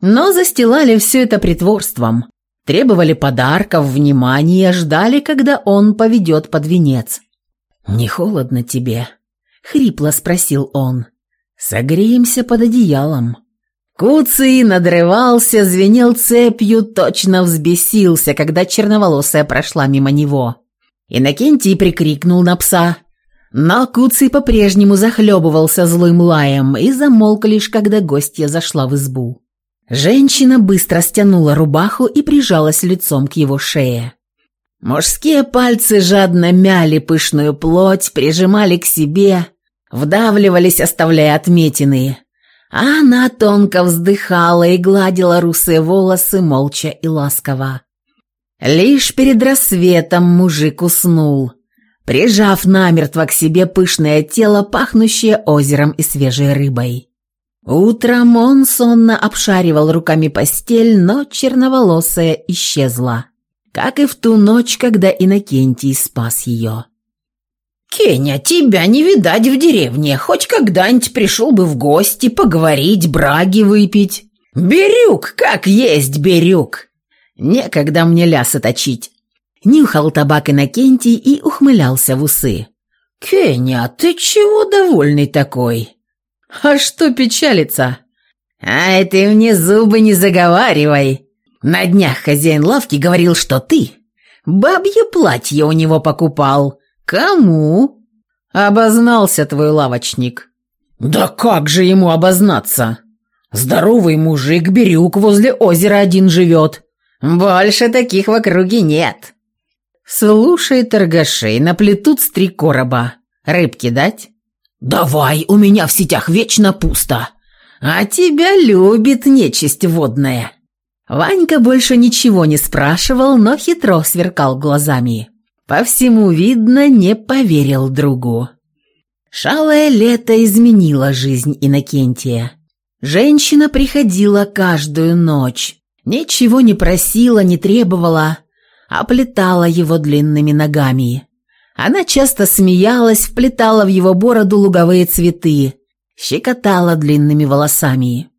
Но застилали все это притворством, требовали подарков, внимания, ждали, когда он поведет под венец. «Не холодно тебе?» — хрипло спросил он. «Согреемся под одеялом». Куцый надрывался, звенел цепью, точно взбесился, когда черноволосая прошла мимо него. Иннокентий прикрикнул на пса. Но Куцый по-прежнему захлебывался злым лаем и замолк лишь, когда гостья зашла в избу. Женщина быстро стянула рубаху и прижалась лицом к его шее. Мужские пальцы жадно мяли пышную плоть, прижимали к себе, вдавливались, оставляя отметины. А она тонко вздыхала и гладила русые волосы молча и ласково. Лишь перед рассветом мужик уснул, прижав намертво к себе пышное тело, пахнущее озером и свежей рыбой. Утром он сонно обшаривал руками постель, но черноволосая исчезла как и в ту ночь, когда Иннокентий спас ее. «Кеня, тебя не видать в деревне, хоть когда-нибудь пришел бы в гости, поговорить, браги выпить. Берюк, как есть берюк!» Некогда мне лясы точить. Нюхал табак Иннокентий и ухмылялся в усы. «Кеня, ты чего довольный такой?» «А что печалиться?» «Ай, ты мне зубы не заговаривай!» «На днях хозяин лавки говорил, что ты бабье платье у него покупал. Кому?» «Обознался твой лавочник». «Да как же ему обознаться? Здоровый мужик-бирюк возле озера один живет. Больше таких в округе нет». «Слушай, торгашей, наплетут с три короба. Рыбки дать?» «Давай, у меня в сетях вечно пусто. А тебя любит нечисть водная». Ванька больше ничего не спрашивал, но хитро сверкал глазами. По всему видно, не поверил другу. Шалое лето изменило жизнь Иннокентия. Женщина приходила каждую ночь, ничего не просила, не требовала, оплетала его длинными ногами. Она часто смеялась, вплетала в его бороду луговые цветы, щекотала длинными волосами.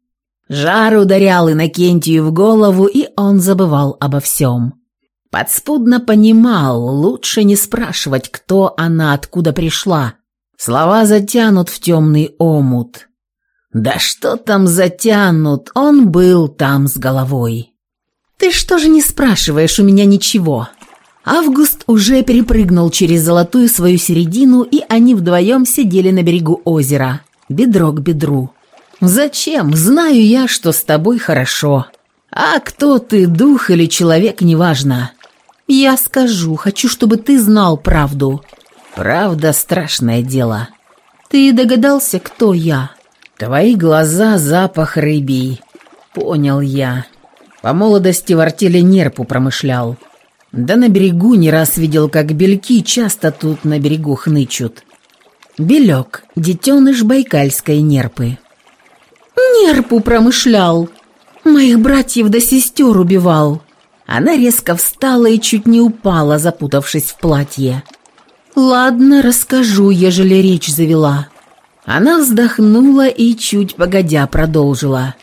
Жар ударял Иннокентию в голову, и он забывал обо всем. Подспудно понимал, лучше не спрашивать, кто она, откуда пришла. Слова затянут в темный омут. Да что там затянут, он был там с головой. «Ты что же не спрашиваешь у меня ничего?» Август уже перепрыгнул через золотую свою середину, и они вдвоем сидели на берегу озера, бедро к бедру. «Зачем? Знаю я, что с тобой хорошо. А кто ты, дух или человек, неважно. Я скажу, хочу, чтобы ты знал правду. Правда – страшное дело. Ты догадался, кто я?» «Твои глаза – запах рыбий. Понял я. По молодости в артели нерпу промышлял. Да на берегу не раз видел, как бельки часто тут на берегу хнычут. Белек, детеныш байкальской нерпы. «Нерпу промышлял! Моих братьев да сестер убивал!» Она резко встала и чуть не упала, запутавшись в платье. «Ладно, расскажу, ежели речь завела». Она вздохнула и, чуть погодя, продолжила.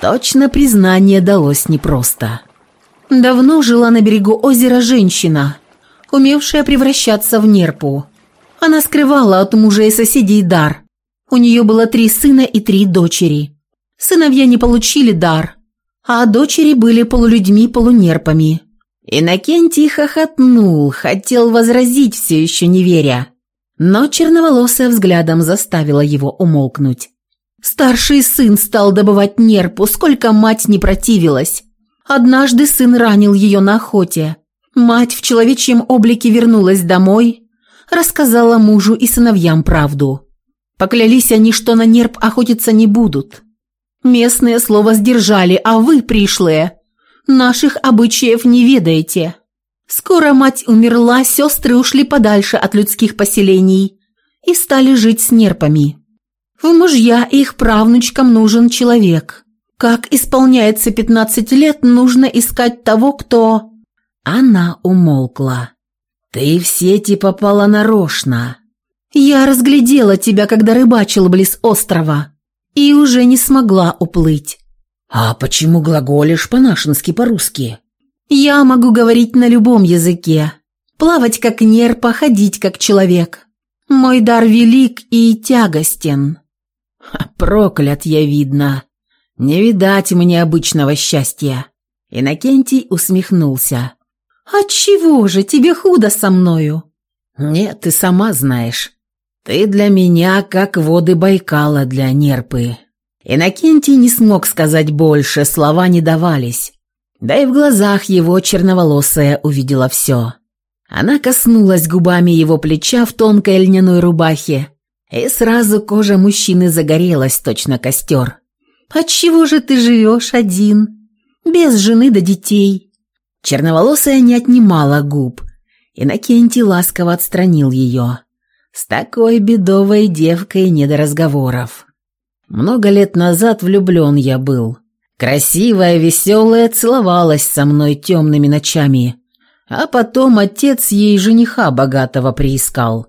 Точно признание далось непросто. Давно жила на берегу озера женщина, умевшая превращаться в нерпу. Она скрывала от мужа и соседей дар. У нее было три сына и три дочери. Сыновья не получили дар, а дочери были полулюдьми-полунерпами. Иннокентий хохотнул, хотел возразить, все еще не веря. Но черноволосая взглядом заставила его умолкнуть. Старший сын стал добывать нерпу, сколько мать не противилась. Однажды сын ранил ее на охоте. Мать в человечьем облике вернулась домой, рассказала мужу и сыновьям правду. Поклялись они, что на нерп охотиться не будут. Местные слово сдержали, а вы, пришлые, наших обычаев не ведаете. Скоро мать умерла, сестры ушли подальше от людских поселений и стали жить с нерпами. В мужья их правнучкам нужен человек. Как исполняется пятнадцать лет, нужно искать того, кто...» Она умолкла. «Ты в сети попала нарочно. Я разглядела тебя, когда рыбачила близ острова, и уже не смогла уплыть». «А почему глаголишь по-нашенски, по-русски?» «Я могу говорить на любом языке. Плавать как нерпа, ходить как человек. Мой дар велик и тягостен». «Проклят я, видно. Не видать мне обычного счастья». Иннокентий усмехнулся. «Отчего же тебе худо со мною?» «Нет, ты сама знаешь. Ты для меня как воды Байкала для нерпы». Иннокентий не смог сказать больше, слова не давались. Да и в глазах его черноволосая увидела все. Она коснулась губами его плеча в тонкой льняной рубахе, и сразу кожа мужчины загорелась, точно костер. «Отчего же ты живешь один? Без жены да детей?» Черноволосая не отнимала губ. Иннокентий ласково отстранил ее. С такой бедовой девкой не до разговоров. Много лет назад влюблен я был. Красивая, веселая, целовалась со мной темными ночами. А потом отец ей жениха богатого приискал.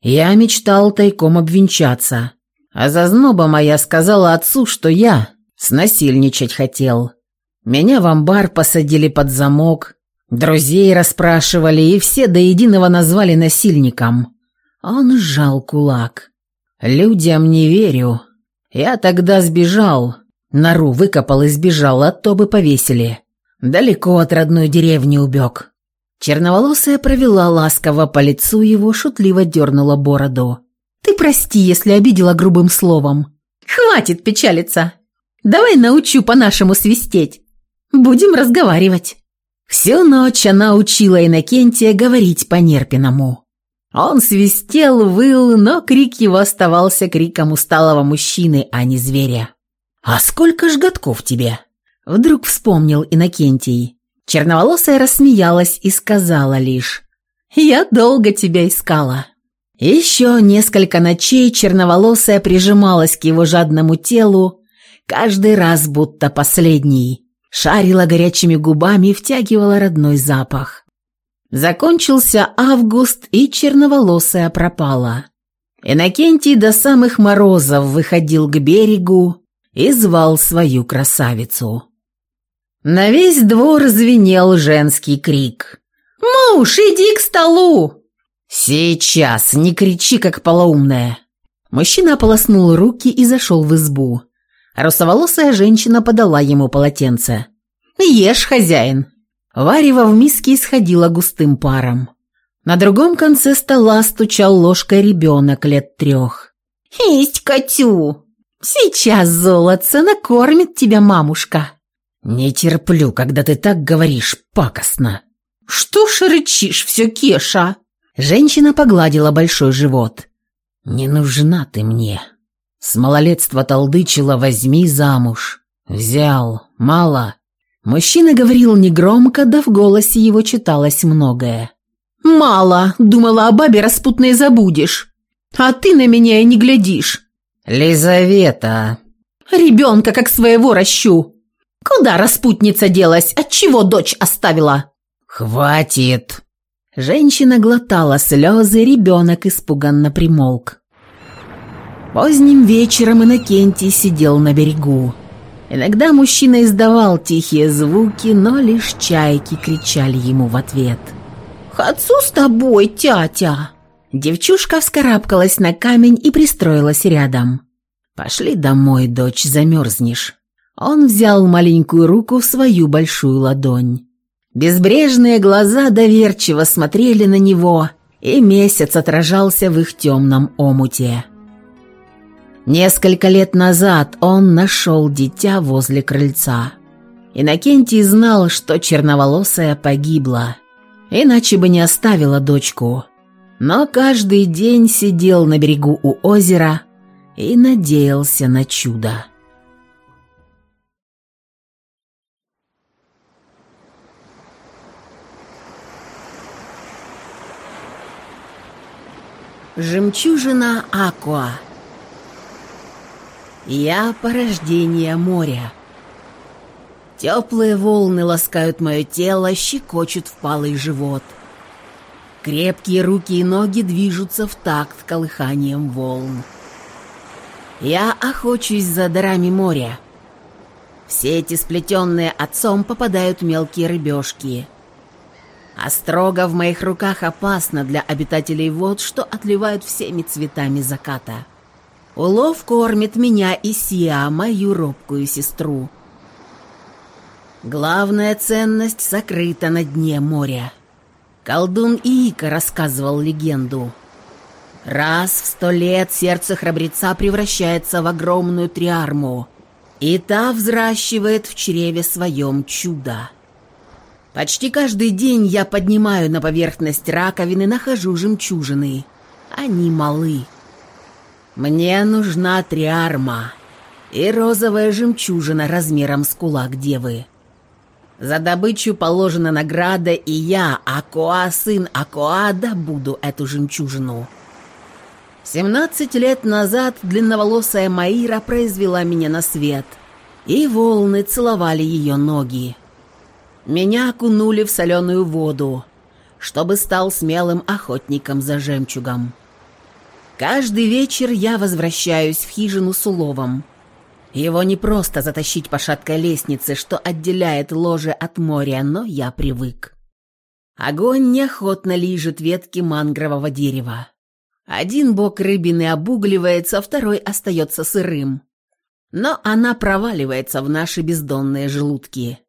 Я мечтал тайком обвенчаться, а зазноба моя сказала отцу, что я снасильничать хотел. Меня в амбар посадили под замок, друзей расспрашивали и все до единого назвали насильником. Он сжал кулак. «Людям не верю. Я тогда сбежал. Нору выкопал и сбежал, а то бы повесили. Далеко от родной деревни убег». Черноволосая провела ласково по лицу его, шутливо дернула бороду. «Ты прости, если обидела грубым словом. Хватит печалиться. Давай научу по-нашему свистеть. Будем разговаривать». Всю ночь она учила Иннокентия говорить по-нерпиному. Он свистел, выл, но крик его оставался криком усталого мужчины, а не зверя. «А сколько ж годков тебе?» Вдруг вспомнил Иннокентий. Черноволосая рассмеялась и сказала лишь «Я долго тебя искала». Еще несколько ночей черноволосая прижималась к его жадному телу, каждый раз будто последний, шарила горячими губами втягивала родной запах. Закончился август, и черноволосая пропала. Иннокентий до самых морозов выходил к берегу и звал свою красавицу. На весь двор звенел женский крик. «Муж, иди к столу!» «Сейчас, не кричи, как полоумная!» Мужчина ополоснул руки и зашел в избу. Русоволосая женщина подала ему полотенце. «Ешь, хозяин!» Варево в миске исходило густым паром. На другом конце стола стучал ложкой ребенок лет трех. «Есть, Катю! Сейчас, золотце, накормит тебя мамушка!» «Не терплю, когда ты так говоришь пакостно». «Что ж рычишь все, Кеша?» Женщина погладила большой живот. «Не нужна ты мне. С малолетства толдычила «возьми замуж». Взял. Мало. Мужчина говорил негромко, да в голосе его читалось многое. «Мало. Думала, о бабе распутной забудешь. А ты на меня и не глядишь». «Лизавета». «Ребенка как своего ращу. Куда распутница делась? Отчего дочь оставила?» «Хватит!» Женщина глотала слезы, ребенок испуганно примолк. Поздним вечером Иннокентий сидел на берегу. Иногда мужчина издавал тихие звуки, но лишь чайки кричали ему в ответ. «Хочу с тобой, тятя!» Девчушка вскарабкалась на камень и пристроилась рядом. «Пошли домой, дочь, замерзнешь». Он взял маленькую руку в свою большую ладонь. Безбрежные глаза доверчиво смотрели на него, и месяц отражался в их темном омуте. Несколько лет назад он нашел дитя возле крыльца. Иннокентий знал, что черноволосая погибла, иначе бы не оставила дочку. Но каждый день сидел на берегу у озера и надеялся на чудо. Жемчужина Акуа Я порождение моря. Теплые волны ласкают мое тело, щекочут впалый живот. Крепкие руки и ноги движутся в такт колыханием волн. Я охочусь за дарами моря. Все эти сплетенные отцом попадают мелкие рыбешки — а строго в моих руках опасно для обитателей вод, что отливают всеми цветами заката. Улов кормит меня и Сиа, мою робкую сестру. Главная ценность сокрыта на дне моря. Колдун Иика рассказывал легенду. Раз в сто лет сердце храбреца превращается в огромную триарму, и та взращивает в чреве своем чудо. Почти каждый день я поднимаю на поверхность раковины, нахожу жемчужины. Они малы. Мне нужна триарма и розовая жемчужина размером с кулак девы. За добычу положена награда, и я, Акоа, сын Акоа, добуду эту жемчужину. Семнадцать лет назад длинноволосая Маира произвела меня на свет, и волны целовали ее ноги. Меня окунули в соленую воду, чтобы стал смелым охотником за жемчугом. Каждый вечер я возвращаюсь в хижину с уловом. Его не просто затащить по шаткой лестнице, что отделяет ложе от моря, но я привык. Огонь неохотно лижет ветки мангрового дерева. Один бок рыбины обугливается, второй остается сырым. Но она проваливается в наши бездонные желудки.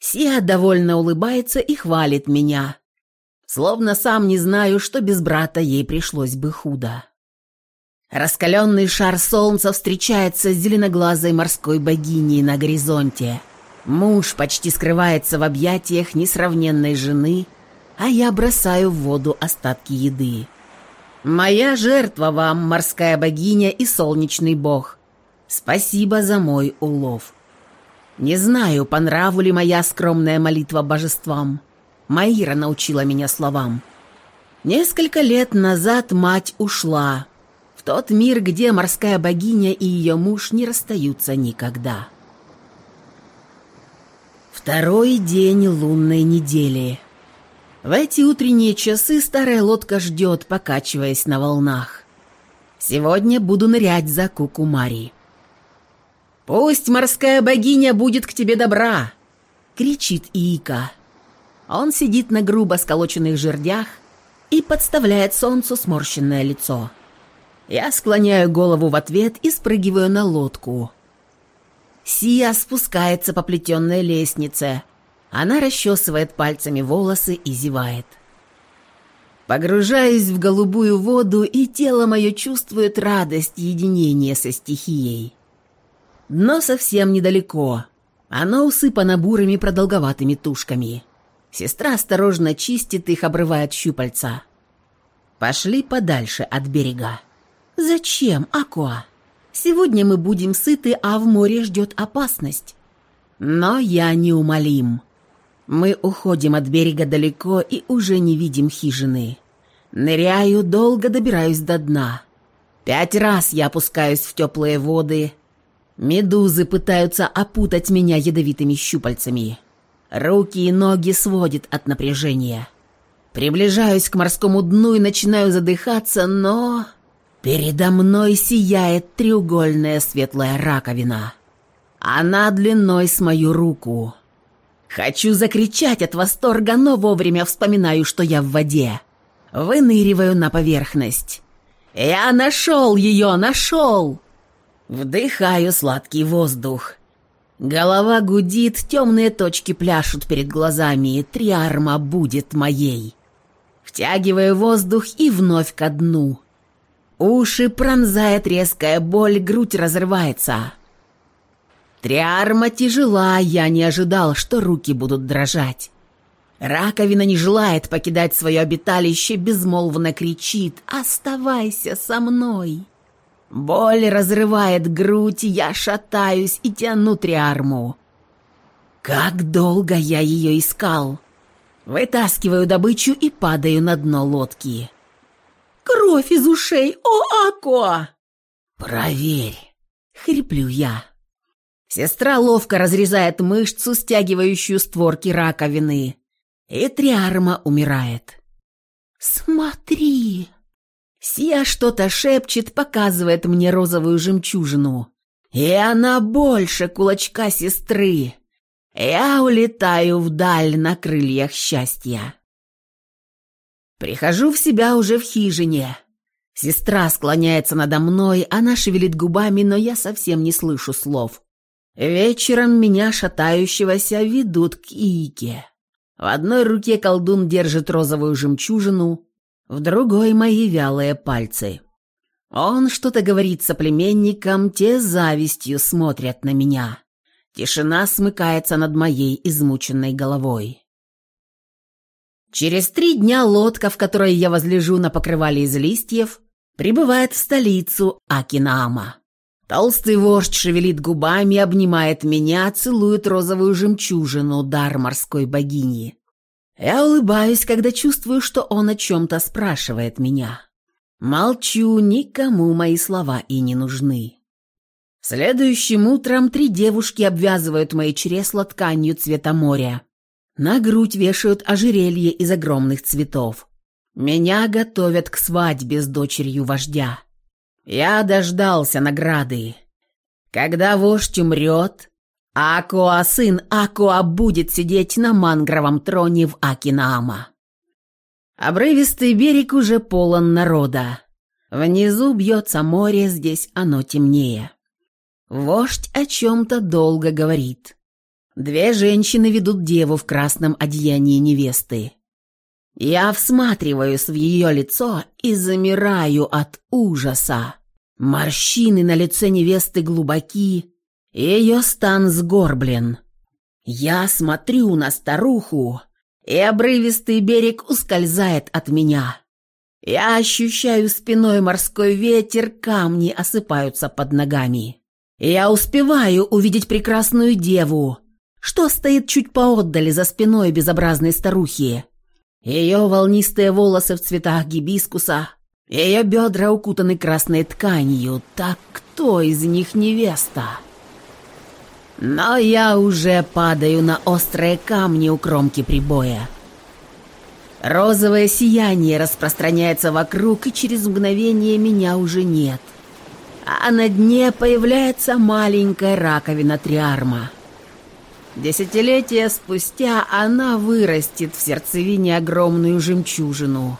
Сия довольно улыбается и хвалит меня. Словно сам не знаю, что без брата ей пришлось бы худо. Раскаленный шар солнца встречается с зеленоглазой морской богиней на горизонте. Муж почти скрывается в объятиях несравненной жены, а я бросаю в воду остатки еды. Моя жертва вам, морская богиня и солнечный бог. Спасибо за мой улов. Не знаю, по ли моя скромная молитва божествам. Маира научила меня словам. Несколько лет назад мать ушла в тот мир, где морская богиня и ее муж не расстаются никогда. Второй день лунной недели. В эти утренние часы старая лодка ждет, покачиваясь на волнах. Сегодня буду нырять за Кукумари. «Пусть морская богиня будет к тебе добра!» — кричит Ика. Он сидит на грубо сколоченных жердях и подставляет солнцу сморщенное лицо. Я склоняю голову в ответ и спрыгиваю на лодку. Сия спускается по плетенной лестнице, она расчесывает пальцами волосы и зевает. Погружаюсь в голубую воду, и тело мое чувствует радость единения со стихией. Дно совсем недалеко. Оно усыпано бурыми продолговатыми тушками. Сестра осторожно чистит их, обрывая щупальца. Пошли подальше от берега. «Зачем, Акуа? Сегодня мы будем сыты, а в море ждет опасность». Но я неумолим. Мы уходим от берега далеко и уже не видим хижины. Ныряю, долго добираюсь до дна. Пять раз я опускаюсь в теплые воды. Медузы пытаются опутать меня ядовитыми щупальцами. Руки и ноги сводят от напряжения. Приближаюсь к морскому дну и начинаю задыхаться, но... Передо мной сияет треугольная светлая раковина. Она длиной с мою руку. Хочу закричать от восторга, но вовремя вспоминаю, что я в воде. Выныриваю на поверхность. «Я нашел ее, нашел!» Вдыхаю сладкий воздух. Голова гудит, темные точки пляшут перед глазами, триарма будет моей. Втягиваю воздух и вновь ко дну. Уши пронзает резкая боль, грудь разрывается. Триарма тяжела, я не ожидал, что руки будут дрожать. Раковина не желает покидать свое обиталище, безмолвно кричит «Оставайся со мной!». Боль разрывает грудь, я шатаюсь и тяну триарму. Как долго я ее искал! Вытаскиваю добычу и падаю на дно лодки. «Кровь из ушей! О, Ако!» «Проверь!» — хриплю я. Сестра ловко разрезает мышцу, стягивающую створки раковины. И Триарма умирает. «Смотри!» Сия что-то шепчет, показывает мне розовую жемчужину. И она больше кулачка сестры. Я улетаю вдаль на крыльях счастья. Прихожу в себя уже в хижине. Сестра склоняется надо мной, она шевелит губами, но я совсем не слышу слов. Вечером меня, шатающегося, ведут к Ике. В одной руке колдун держит розовую жемчужину, в другой — мои вялые пальцы. Он что-то говорит соплеменникам, те завистью смотрят на меня. Тишина смыкается над моей измученной головой. Через три дня лодка, в которой я возлежу на покрывале из листьев, прибывает в столицу Акинаама. Толстый вождь шевелит губами, обнимает меня, целует розовую жемчужину, дар морской богини. Я улыбаюсь, когда чувствую, что он о чем-то спрашивает меня. Молчу, никому мои слова и не нужны. Следующим утром три девушки обвязывают мои чресла тканью цвета моря. На грудь вешают ожерелье из огромных цветов. Меня готовят к свадьбе с дочерью вождя. Я дождался награды. Когда вождь умрет, Акуа, сын Акуа, будет сидеть на мангровом троне в Акинаама. Обрывистый берег уже полон народа. Внизу бьется море, здесь оно темнее. Вождь о чем-то долго говорит. Две женщины ведут деву в красном одеянии невесты. Я всматриваюсь в ее лицо и замираю от ужаса. Морщины на лице невесты глубоки, ее стан сгорблен. Я смотрю на старуху, и обрывистый берег ускользает от меня. Я ощущаю спиной морской ветер, камни осыпаются под ногами. Я успеваю увидеть прекрасную деву, что стоит чуть поотдали за спиной безобразной старухи. Ее волнистые волосы в цветах гибискуса, ее бедра укутаны красной тканью. Так кто из них невеста? Но я уже падаю на острые камни у кромки прибоя. Розовое сияние распространяется вокруг, и через мгновение меня уже нет. А на дне появляется маленькая раковина триарма. Десятилетия спустя она вырастет в сердцевине огромную жемчужину.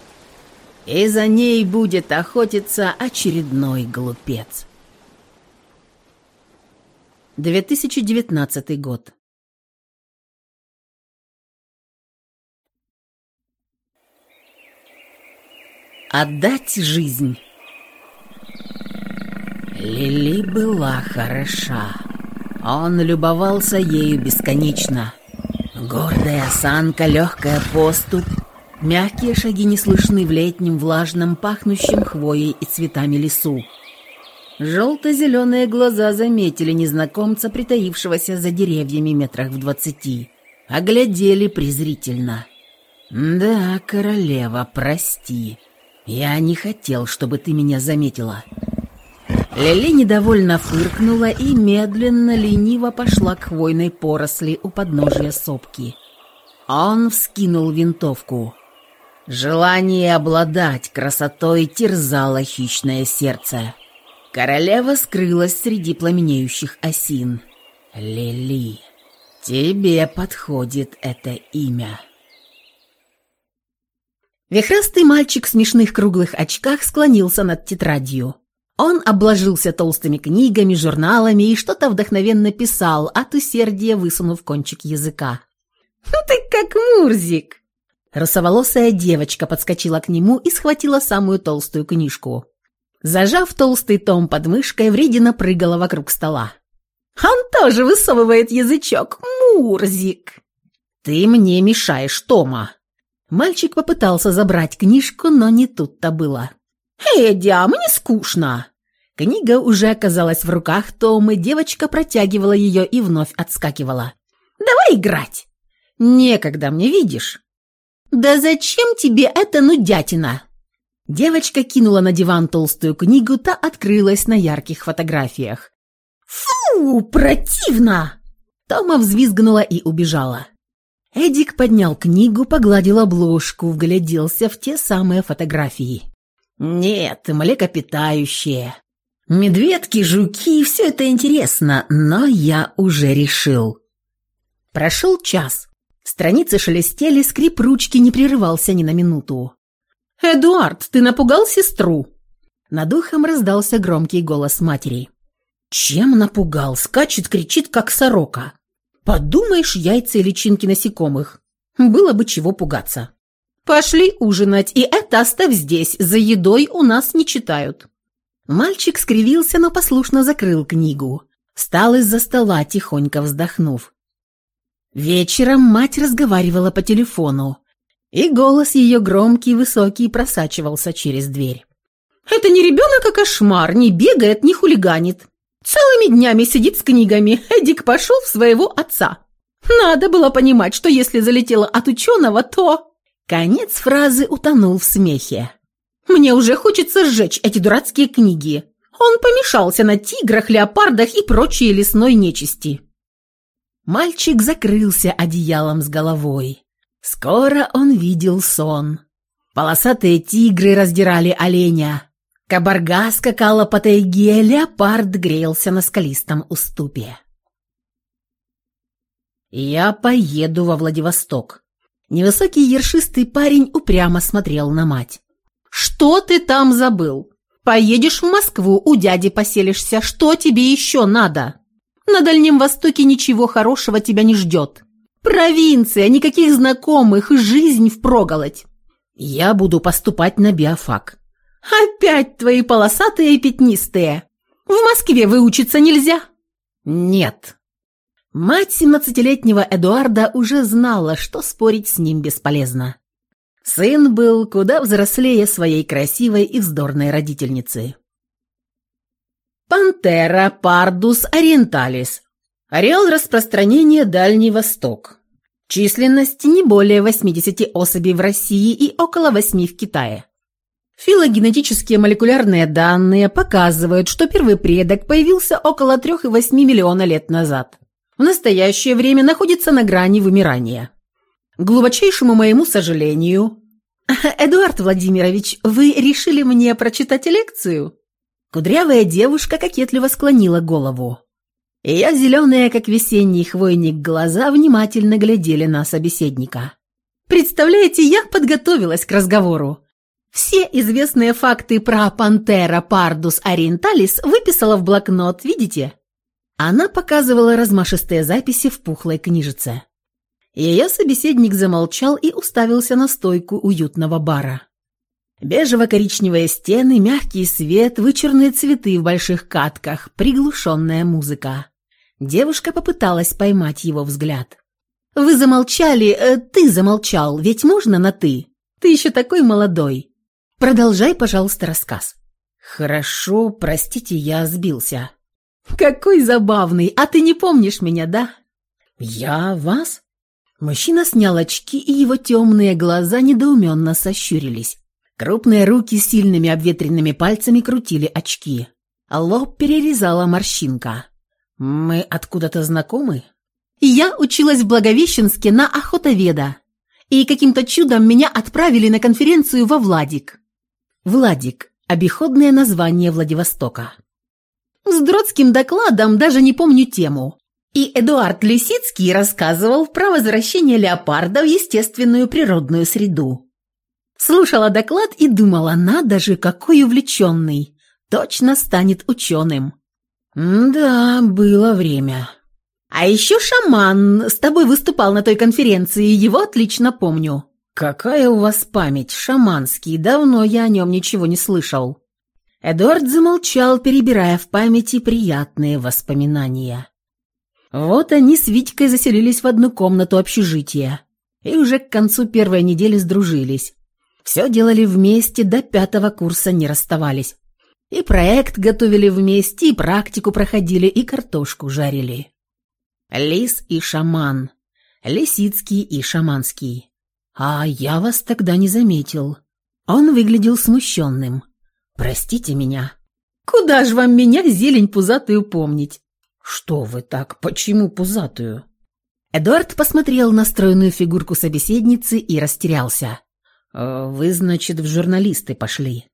И за ней будет охотиться очередной глупец. 2019 год. Отдать жизнь. Лили была хороша. Он любовался ею бесконечно. Гордая осанка, легкая поступь, мягкие шаги не слышны в летнем влажном, пахнущем хвоей и цветами лесу. Желто-зеленые глаза заметили незнакомца, притаившегося за деревьями метрах в двадцати. Оглядели презрительно. «Да, королева, прости. Я не хотел, чтобы ты меня заметила». Лили недовольно фыркнула и медленно, лениво пошла к хвойной поросли у подножия сопки. Он вскинул винтовку. Желание обладать красотой терзало хищное сердце. Королева скрылась среди пламенеющих осин. Лили, тебе подходит это имя. Вихрастый мальчик в смешных круглых очках склонился над тетрадью. Он обложился толстыми книгами, журналами и что-то вдохновенно писал, от усердия высунув кончик языка. «Ну ты как Мурзик!» Русоволосая девочка подскочила к нему и схватила самую толстую книжку. Зажав толстый том под мышкой, вредина прыгала вокруг стола. «Он тоже высовывает язычок, Мурзик!» «Ты мне мешаешь, Тома!» Мальчик попытался забрать книжку, но не тут-то было. «Эдди, а мне скучно!» Книга уже оказалась в руках Томы, девочка протягивала ее и вновь отскакивала. «Давай играть!» «Некогда мне, видишь?» «Да зачем тебе это нудятина?» Девочка кинула на диван толстую книгу, та открылась на ярких фотографиях. «Фу, противно!» Тома взвизгнула и убежала. Эдик поднял книгу, погладил обложку, вгляделся в те самые фотографии. «Нет, млекопитающие. Медведки, жуки, все это интересно, но я уже решил». Прошел час. Страницы шелестели, скрип ручки не прерывался ни на минуту. «Эдуард, ты напугал сестру?» Над ухом раздался громкий голос матери. «Чем напугал? Скачет, кричит, как сорока. Подумаешь, яйца и личинки насекомых. Было бы чего пугаться. Пошли ужинать, и это оставь здесь, за едой у нас не читают». Мальчик скривился, но послушно закрыл книгу. Встал из-за стола, тихонько вздохнув. Вечером мать разговаривала по телефону и голос ее громкий, высокий, просачивался через дверь. «Это не ребенок, а кошмар, не бегает, не хулиганит. Целыми днями сидит с книгами, Эдик пошел в своего отца. Надо было понимать, что если залетело от ученого, то...» Конец фразы утонул в смехе. «Мне уже хочется сжечь эти дурацкие книги. Он помешался на тиграх, леопардах и прочей лесной нечисти». Мальчик закрылся одеялом с головой. Скоро он видел сон. Полосатые тигры раздирали оленя. Кабарга скакала по тайге, леопард грелся на скалистом уступе. «Я поеду во Владивосток». Невысокий ершистый парень упрямо смотрел на мать. «Что ты там забыл? Поедешь в Москву, у дяди поселишься. Что тебе еще надо? На Дальнем Востоке ничего хорошего тебя не ждет. Провинция, никаких знакомых, жизнь впроголодь. Я буду поступать на биофак. Опять твои полосатые и пятнистые. В Москве выучиться нельзя? Нет. Мать семнадцатилетнего Эдуарда уже знала, что спорить с ним бесполезно. Сын был куда взрослее своей красивой и вздорной родительницы. Пантера пардус ориенталис. Ареал распространения Дальний Восток. Численность не более 80 особей в России и около 8 в Китае. Филогенетические молекулярные данные показывают, что первый предок появился около 3,8 миллиона лет назад. В настоящее время находится на грани вымирания. К глубочайшему моему сожалению... «Эдуард Владимирович, вы решили мне прочитать лекцию?» Кудрявая девушка кокетливо склонила голову. Ее зеленые, как весенний хвойник, глаза внимательно глядели на собеседника. «Представляете, я подготовилась к разговору. Все известные факты про пантера пардус ориенталис выписала в блокнот, видите?» Она показывала размашистые записи в пухлой книжице. Ее собеседник замолчал и уставился на стойку уютного бара. Бежево-коричневые стены, мягкий свет, вычурные цветы в больших катках, приглушенная музыка. Девушка попыталась поймать его взгляд. «Вы замолчали, э, ты замолчал, ведь можно на «ты»? Ты еще такой молодой. Продолжай, пожалуйста, рассказ». «Хорошо, простите, я сбился». «Какой забавный, а ты не помнишь меня, да?» «Я вас?» Мужчина снял очки, и его темные глаза недоуменно сощурились. Крупные руки сильными обветренными пальцами крутили очки. А лоб перерезала морщинка. «Мы откуда-то знакомы?» «Я училась в Благовещенске на охотоведа, и каким-то чудом меня отправили на конференцию во Владик». «Владик» – обиходное название Владивостока. С дротским докладом даже не помню тему. И Эдуард Лисицкий рассказывал про возвращение леопарда в естественную природную среду. Слушала доклад и думала, надо же, какой увлеченный. Точно станет ученым. «Да, было время». «А еще шаман с тобой выступал на той конференции, его отлично помню». «Какая у вас память, шаманский, давно я о нем ничего не слышал». Эдуард замолчал, перебирая в памяти приятные воспоминания. Вот они с Витькой заселились в одну комнату общежития и уже к концу первой недели сдружились. Все делали вместе, до пятого курса не расставались. И проект готовили вместе, и практику проходили, и картошку жарили. Лис и шаман. Лисицкий и шаманский. А я вас тогда не заметил. Он выглядел смущенным. Простите меня. Куда ж вам меня, зелень пузатую, помнить? «Что вы так? Почему пузатую?» Эдуард посмотрел на стройную фигурку собеседницы и растерялся. «Э, «Вы, значит, в журналисты пошли?»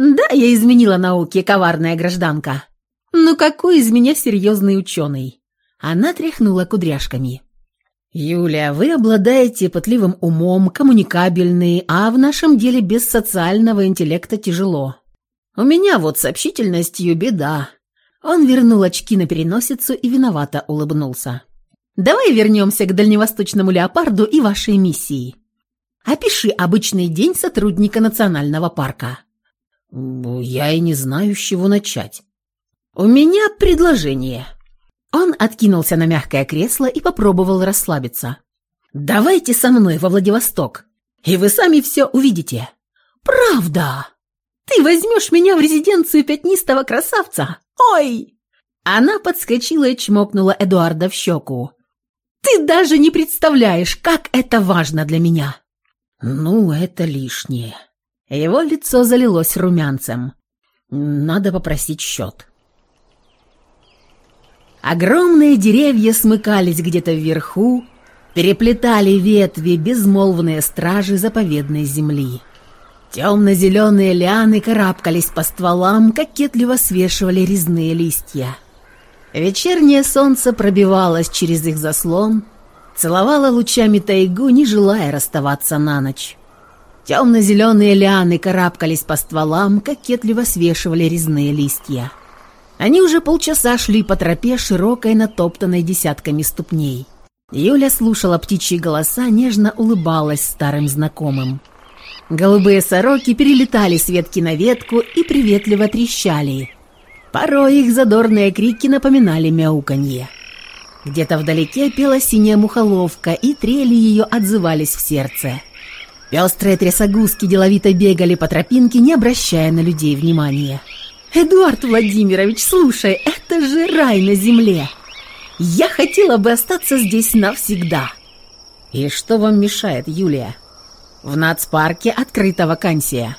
«Да, я изменила науке, коварная гражданка. Ну какой из меня серьезный ученый?» Она тряхнула кудряшками. «Юля, вы обладаете пытливым умом, коммуникабельный, а в нашем деле без социального интеллекта тяжело. У меня вот с общительностью беда. Он вернул очки на переносицу и виновато улыбнулся. «Давай вернемся к дальневосточному леопарду и вашей миссии. Опиши обычный день сотрудника национального парка». «Я и не знаю, с чего начать». «У меня предложение». Он откинулся на мягкое кресло и попробовал расслабиться. «Давайте со мной во Владивосток, и вы сами все увидите». «Правда? Ты возьмешь меня в резиденцию пятнистого красавца?» «Ой!» Она подскочила и чмокнула Эдуарда в щеку. «Ты даже не представляешь, как это важно для меня!» «Ну, это лишнее». Его лицо залилось румянцем. «Надо попросить счет». Огромные деревья смыкались где-то вверху, переплетали ветви безмолвные стражи заповедной земли. Темно-зеленые лианы карабкались по стволам, кокетливо свешивали резные листья. Вечернее солнце пробивалось через их заслон, целовало лучами тайгу, не желая расставаться на ночь. Темно-зеленые лианы карабкались по стволам, кокетливо свешивали резные листья. Они уже полчаса шли по тропе, широкой, натоптанной десятками ступней. Юля слушала птичьи голоса, нежно улыбалась старым знакомым. Голубые сороки перелетали с ветки на ветку и приветливо трещали. Порой их задорные крики напоминали мяуканье. Где-то вдалеке пела синяя мухоловка, и трели ее отзывались в сердце. Пестрые трясогузки деловито бегали по тропинке, не обращая на людей внимания. «Эдуард Владимирович, слушай, это же рай на земле! Я хотела бы остаться здесь навсегда!» «И что вам мешает, Юлия?» В нацпарке открыта вакансия.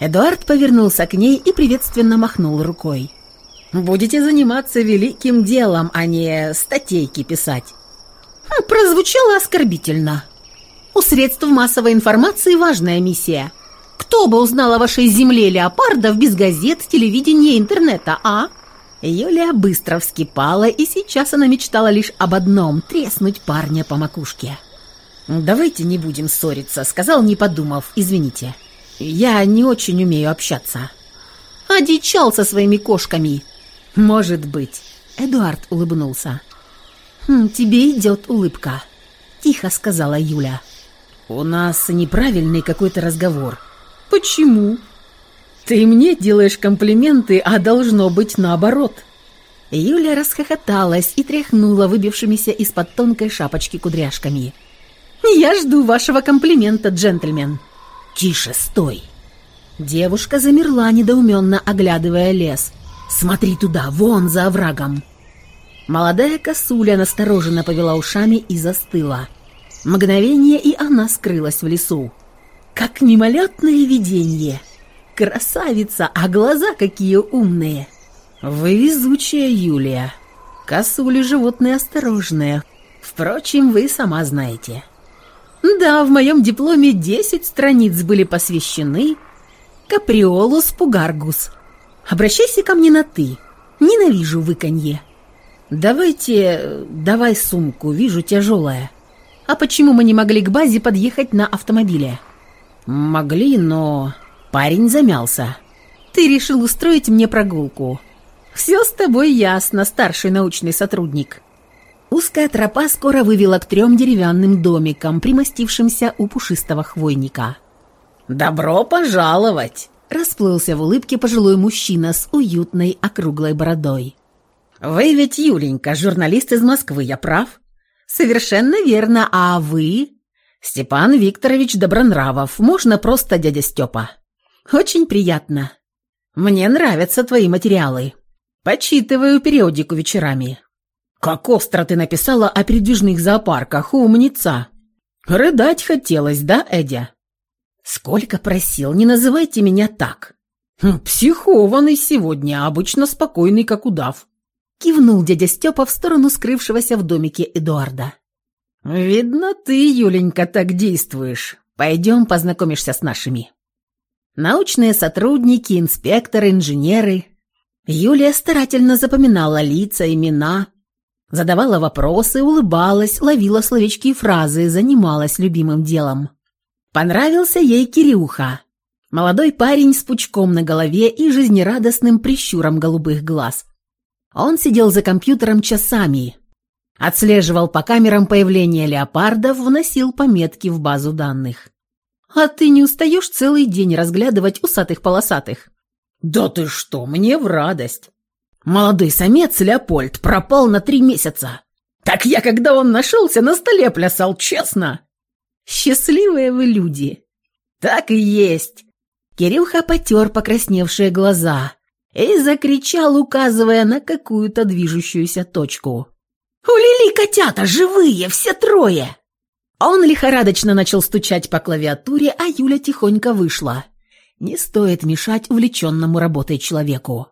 Эдуард повернулся к ней и приветственно махнул рукой. «Будете заниматься великим делом, а не статейки писать». Хм, прозвучало оскорбительно. У средств массовой информации важная миссия. Кто бы узнал о вашей земле леопардов без газет, телевидения и интернета, а? Юлия быстро вскипала, и сейчас она мечтала лишь об одном – треснуть парня по макушке. «Давайте не будем ссориться», — сказал, не подумав. «Извините, я не очень умею общаться». «Одичал со своими кошками». «Может быть», — Эдуард улыбнулся. «Хм, «Тебе идет улыбка», — тихо сказала Юля. «У нас неправильный какой-то разговор». «Почему?» «Ты мне делаешь комплименты, а должно быть наоборот». Юля расхохоталась и тряхнула выбившимися из-под тонкой шапочки кудряшками. «Я жду вашего комплимента, джентльмен». «Тише, стой!» Девушка замерла, недоуменно оглядывая лес. «Смотри туда, вон за оврагом!» Молодая косуля настороженно повела ушами и застыла. Мгновение, и она скрылась в лесу. Как мимолетное видение. Красавица, а глаза какие умные. Вы везучая, Юлия. Косули животные осторожные. Впрочем, вы сама знаете. Да, в моем дипломе 10 страниц были посвящены Каприолус пугаргус. Обращайся ко мне на «ты». Ненавижу выканье. Давайте, давай сумку, вижу тяжелая. А почему мы не могли к базе подъехать на автомобиле? Могли, но... Парень замялся. Ты решил устроить мне прогулку. Все с тобой ясно, старший научный сотрудник. Узкая тропа скоро вывела к трем деревянным домикам, примостившимся у пушистого хвойника. «Добро пожаловать!» – расплылся в улыбке пожилой мужчина с уютной округлой бородой. «Вы ведь Юленька, журналист из Москвы, я прав?» «Совершенно верно, а вы?» «Степан Викторович Добронравов, можно просто дядя Степа». «Очень приятно. Мне нравятся твои материалы. Почитываю периодику вечерами. «Как остро ты написала о передвижных зоопарках, умница!» «Рыдать хотелось, да, Эдя?» «Сколько просил, не называйте меня так!» хм, «Психованный сегодня, обычно спокойный, как удав!» Кивнул дядя Степа в сторону скрывшегося в домике Эдуарда. «Видно, ты, Юленька, так действуешь. Пойдем познакомишься с нашими». Научные сотрудники, инспекторы, инженеры. Юлия старательно запоминала лица, имена, Задавала вопросы, улыбалась, ловила словечки и фразы, занималась любимым делом. Понравился ей Кирюха. Молодой парень с пучком на голове и жизнерадостным прищуром голубых глаз. Он сидел за компьютером часами. Отслеживал по камерам появление леопардов, вносил пометки в базу данных. «А ты не устаешь целый день разглядывать усатых-полосатых?» «Да ты что, мне в радость!» Молодой самец Леопольд пропал на три месяца. Так я, когда он нашелся, на столе плясал, честно. Счастливые вы люди. Так и есть. Кирюха потер покрасневшие глаза и закричал, указывая на какую-то движущуюся точку. «У Лили котята живые, все трое!» Он лихорадочно начал стучать по клавиатуре, а Юля тихонько вышла. Не стоит мешать увлеченному работой человеку.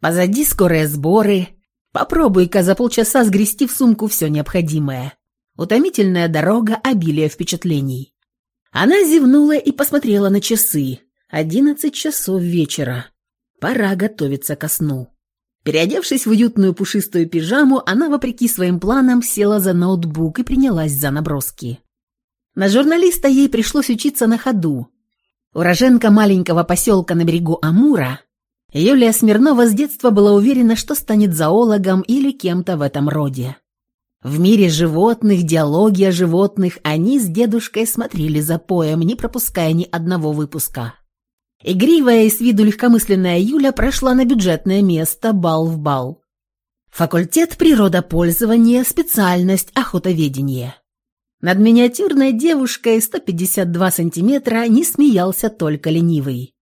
Позади скорые сборы. Попробуй-ка за полчаса сгрести в сумку все необходимое. Утомительная дорога, обилие впечатлений. Она зевнула и посмотрела на часы. Одиннадцать часов вечера. Пора готовиться ко сну. Переодевшись в уютную пушистую пижаму, она, вопреки своим планам, села за ноутбук и принялась за наброски. На журналиста ей пришлось учиться на ходу. Уроженка маленького поселка на берегу Амура, Юлия Смирнова с детства была уверена, что станет зоологом или кем-то в этом роде. В мире животных, диалоги о животных они с дедушкой смотрели за поем, не пропуская ни одного выпуска. Игривая и с виду легкомысленная Юля прошла на бюджетное место бал в бал. Факультет природопользования, специальность охотоведение. Над миниатюрной девушкой 152 сантиметра не смеялся только ленивый.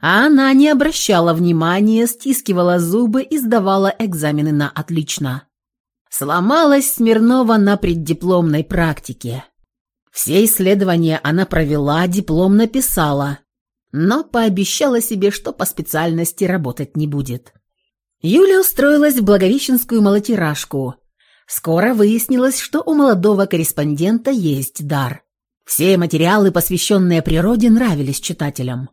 А она не обращала внимания, стискивала зубы и сдавала экзамены на отлично. Сломалась Смирнова на преддипломной практике. Все исследования она провела, диплом написала, но пообещала себе, что по специальности работать не будет. Юля устроилась в Благовещенскую малотиражку – Скоро выяснилось, что у молодого корреспондента есть дар. Все материалы, посвященные природе, нравились читателям.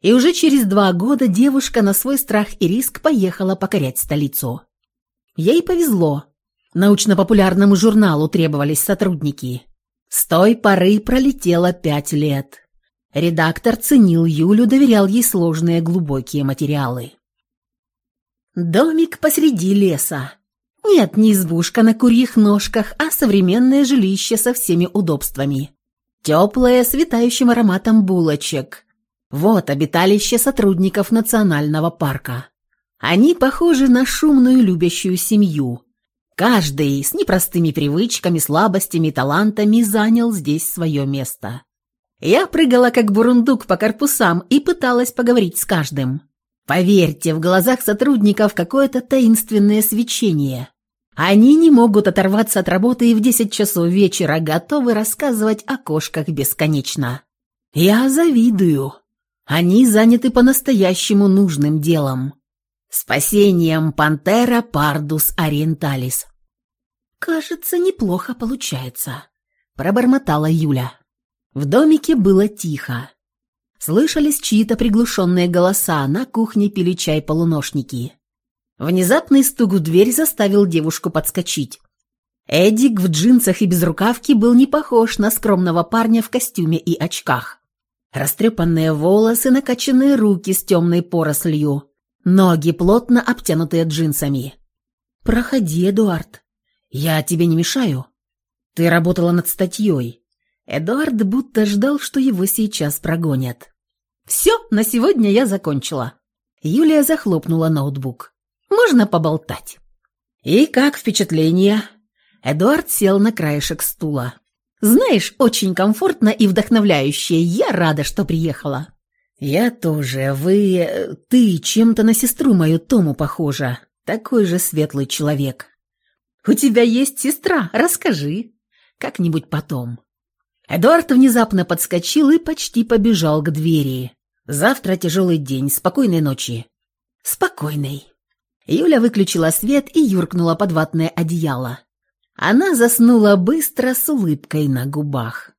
И уже через два года девушка на свой страх и риск поехала покорять столицу. Ей повезло. Научно-популярному журналу требовались сотрудники. С той поры пролетело пять лет. Редактор ценил Юлю, доверял ей сложные глубокие материалы. Домик посреди леса. Нет, не избушка на курьих ножках, а современное жилище со всеми удобствами. Теплое, с витающим ароматом булочек. Вот обиталище сотрудников национального парка. Они похожи на шумную любящую семью. Каждый с непростыми привычками, слабостями, талантами занял здесь свое место. Я прыгала как бурундук по корпусам и пыталась поговорить с каждым. Поверьте, в глазах сотрудников какое-то таинственное свечение. Они не могут оторваться от работы и в 10 часов вечера готовы рассказывать о кошках бесконечно. Я завидую. Они заняты по-настоящему нужным делом. Спасением пантера пардус ориенталис. «Кажется, неплохо получается», – пробормотала Юля. В домике было тихо. Слышались чьи-то приглушенные голоса, на кухне пили чай полуношники. Внезапный стук в дверь заставил девушку подскочить. Эдик в джинсах и безрукавке был не похож на скромного парня в костюме и очках. Растрепанные волосы, накачанные руки с темной порослью, ноги плотно обтянутые джинсами. «Проходи, Эдуард. Я тебе не мешаю. Ты работала над статьей. Эдуард будто ждал, что его сейчас прогонят. «Все, на сегодня я закончила». Юлия захлопнула ноутбук. «Можно поболтать?» «И как впечатление?» Эдуард сел на краешек стула. «Знаешь, очень комфортно и вдохновляюще. Я рада, что приехала». «Я тоже. Вы... Ты чем-то на сестру мою Тому похожа. Такой же светлый человек». «У тебя есть сестра? Расскажи. Как-нибудь потом». Эдуард внезапно подскочил и почти побежал к двери. «Завтра тяжелый день. Спокойной ночи». «Спокойной». Юля выключила свет и юркнула под ватное одеяло. Она заснула быстро с улыбкой на губах.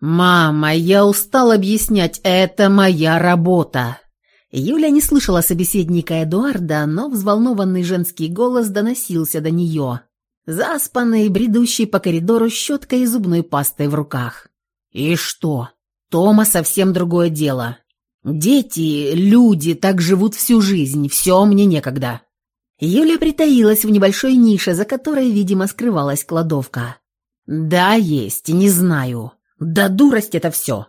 «Мама, я устал объяснять, это моя работа!» Юля не слышала собеседника Эдуарда, но взволнованный женский голос доносился до нее заспанный, бредущий по коридору щеткой и зубной пастой в руках. И что? Тома совсем другое дело. Дети, люди так живут всю жизнь, все мне некогда. Юля притаилась в небольшой нише, за которой, видимо, скрывалась кладовка. Да, есть, не знаю. Да дурость это все.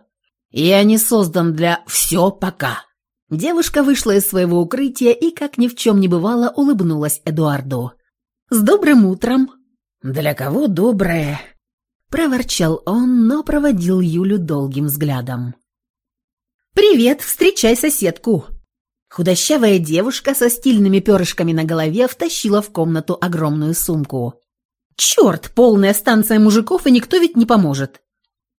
Я не создан для «все пока». Девушка вышла из своего укрытия и, как ни в чем не бывало, улыбнулась Эдуарду. «С добрым утром!» «Для кого доброе?» Проворчал он, но проводил Юлю долгим взглядом. «Привет, встречай соседку!» Худощавая девушка со стильными перышками на голове втащила в комнату огромную сумку. «Черт, полная станция мужиков, и никто ведь не поможет!»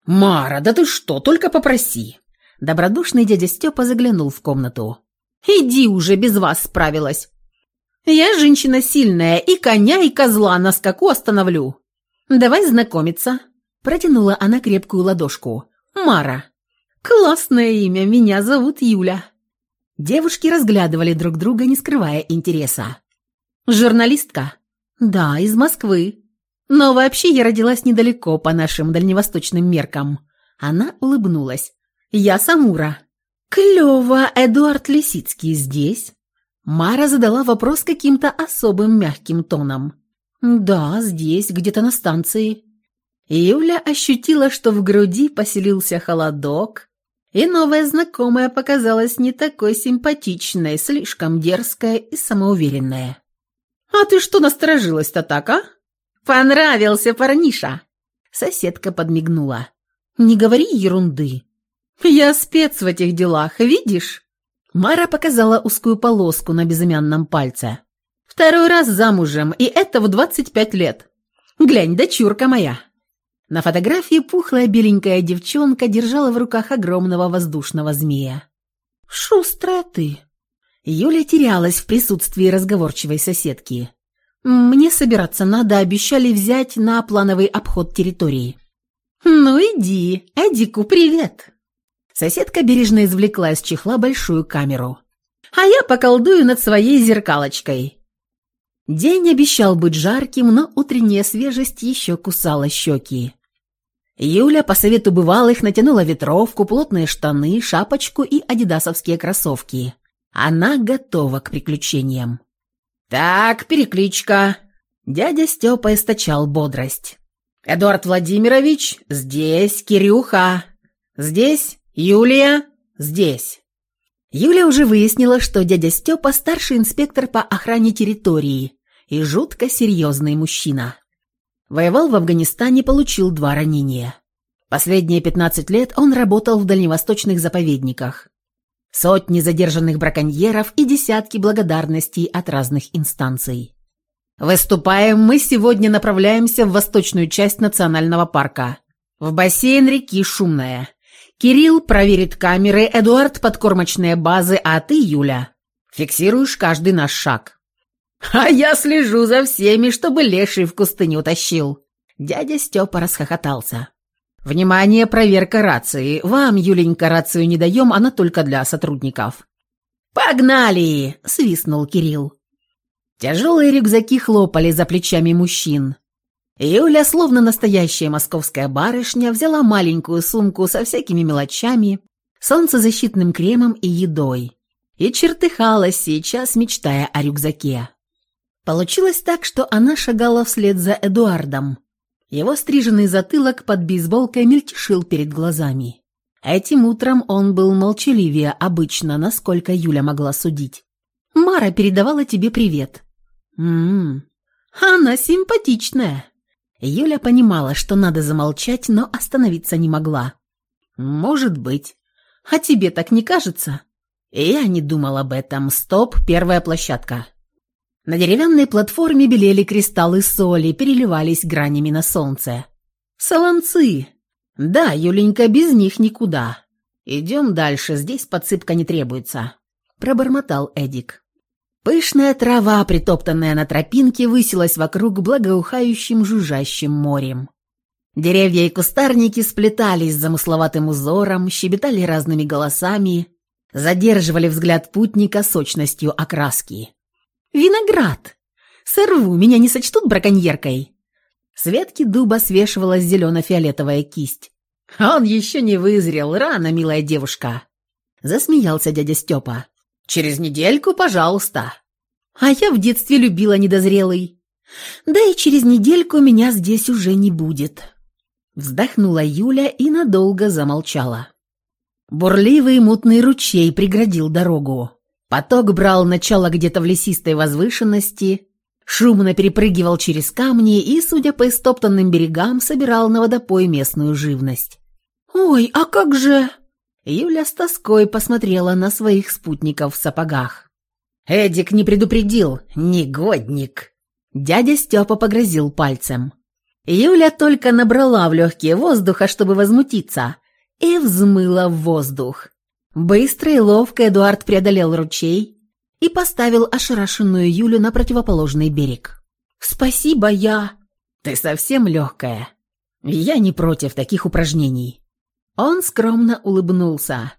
«Мара, да ты что, только попроси!» Добродушный дядя Степа заглянул в комнату. «Иди уже, без вас справилась!» Я женщина сильная, и коня, и козла на скаку остановлю. Давай знакомиться. Протянула она крепкую ладошку. Мара. Классное имя, меня зовут Юля. Девушки разглядывали друг друга, не скрывая интереса. Журналистка? Да, из Москвы. Но вообще я родилась недалеко по нашим дальневосточным меркам. Она улыбнулась. «Я Самура». «Клево, Эдуард Лисицкий здесь?» Мара задала вопрос каким-то особым мягким тоном. «Да, здесь, где-то на станции». Юля ощутила, что в груди поселился холодок, и новая знакомая показалась не такой симпатичной, слишком дерзкая и самоуверенная. «А ты что насторожилась-то так, а?» «Понравился парниша!» Соседка подмигнула. «Не говори ерунды. Я спец в этих делах, видишь?» Мара показала узкую полоску на безымянном пальце. «Второй раз замужем, и это в двадцать пять лет. Глянь, дочурка моя!» На фотографии пухлая беленькая девчонка держала в руках огромного воздушного змея. «Шустрая ты!» Юля терялась в присутствии разговорчивой соседки. «Мне собираться надо, обещали взять на плановый обход территории». «Ну иди, Эдику привет!» Соседка бережно извлекла из чехла большую камеру. «А я поколдую над своей зеркалочкой». День обещал быть жарким, но утренняя свежесть еще кусала щеки. Юля по совету бывалых натянула ветровку, плотные штаны, шапочку и адидасовские кроссовки. Она готова к приключениям. «Так, перекличка!» Дядя Степа источал бодрость. «Эдуард Владимирович, здесь, Кирюха, здесь, Юлия, здесь». Юля уже выяснила, что дядя Степа – старший инспектор по охране территории и жутко серьезный мужчина. Воевал в Афганистане, получил два ранения. Последние 15 лет он работал в дальневосточных заповедниках. Сотни задержанных браконьеров и десятки благодарностей от разных инстанций. Выступаем мы сегодня направляемся в восточную часть национального парка. В бассейн реки Шумная. Кирилл проверит камеры, Эдуард подкормочные базы, а ты, Юля, фиксируешь каждый наш шаг. А я слежу за всеми, чтобы леший в кусты не утащил. Дядя Степа расхохотался. «Внимание, проверка рации. Вам, Юленька, рацию не даем, она только для сотрудников». «Погнали!» — свистнул Кирилл. Тяжелые рюкзаки хлопали за плечами мужчин. Юля, словно настоящая московская барышня, взяла маленькую сумку со всякими мелочами, солнцезащитным кремом и едой. И чертыхалась сейчас, мечтая о рюкзаке. Получилось так, что она шагала вслед за Эдуардом. Его стриженный затылок под бейсболкой мельтешил перед глазами. Этим утром он был молчаливее обычно, насколько Юля могла судить. «Мара передавала тебе привет». «М-м, она симпатичная». Юля понимала, что надо замолчать, но остановиться не могла. «Может быть. А тебе так не кажется?» Я не думал об этом. Стоп, первая площадка. На деревянной платформе белели кристаллы соли, переливались гранями на солнце. Солонцы. Да, Юленька, без них никуда. Идем дальше, здесь подсыпка не требуется. Пробормотал Эдик. Пышная трава, притоптанная на тропинке, высилась вокруг благоухающим жужжащим морем. Деревья и кустарники сплетались замысловатым узором, щебетали разными голосами, задерживали взгляд путника сочностью окраски. «Виноград! Сорву, меня не сочтут браконьеркой!» С ветки дуба свешивалась зелено-фиолетовая кисть. «Он еще не вызрел, рано, милая девушка!» Засмеялся дядя Степа. Через недельку, пожалуйста. А я в детстве любила недозрелый. Да и через недельку меня здесь уже не будет. Вздохнула Юля и надолго замолчала. Бурливый мутный ручей преградил дорогу. Поток брал начало где-то в лесистой возвышенности, шумно перепрыгивал через камни и, судя по истоптанным берегам, собирал на водопой местную живность. «Ой, а как же...» Юля с тоской посмотрела на своих спутников в сапогах. «Эдик не предупредил, негодник!» Дядя Степа погрозил пальцем. Юля только набрала в легкие воздуха, чтобы возмутиться, и взмыла в воздух. Быстро и ловко Эдуард преодолел ручей и поставил ошарашенную Юлю на противоположный берег. «Спасибо, я...» «Ты совсем легкая. Я не против таких упражнений. Он скромно улыбнулся.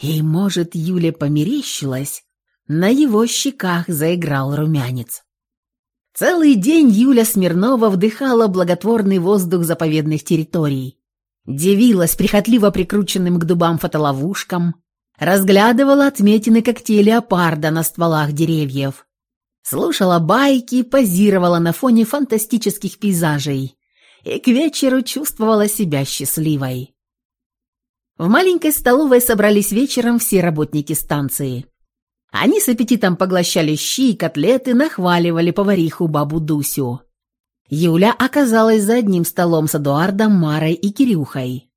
И, может, Юле померещилась, на его щеках заиграл румянец. Целый день Юля Смирнова вдыхала благотворный воздух заповедных территорий. дивилась прихотливо прикрученным к дубам фотоловушкам, разглядывала отметины когтей леопарда на стволах деревьев, слушала байки, позировала на фоне фантастических пейзажей и к вечеру чувствовала себя счастливой. В маленькой столовой собрались вечером все работники станции. Они с аппетитом поглощали щи и котлеты, нахваливали повариху бабу Дусю. Юля оказалась за одним столом с Эдуардом, Марой и Кирюхой.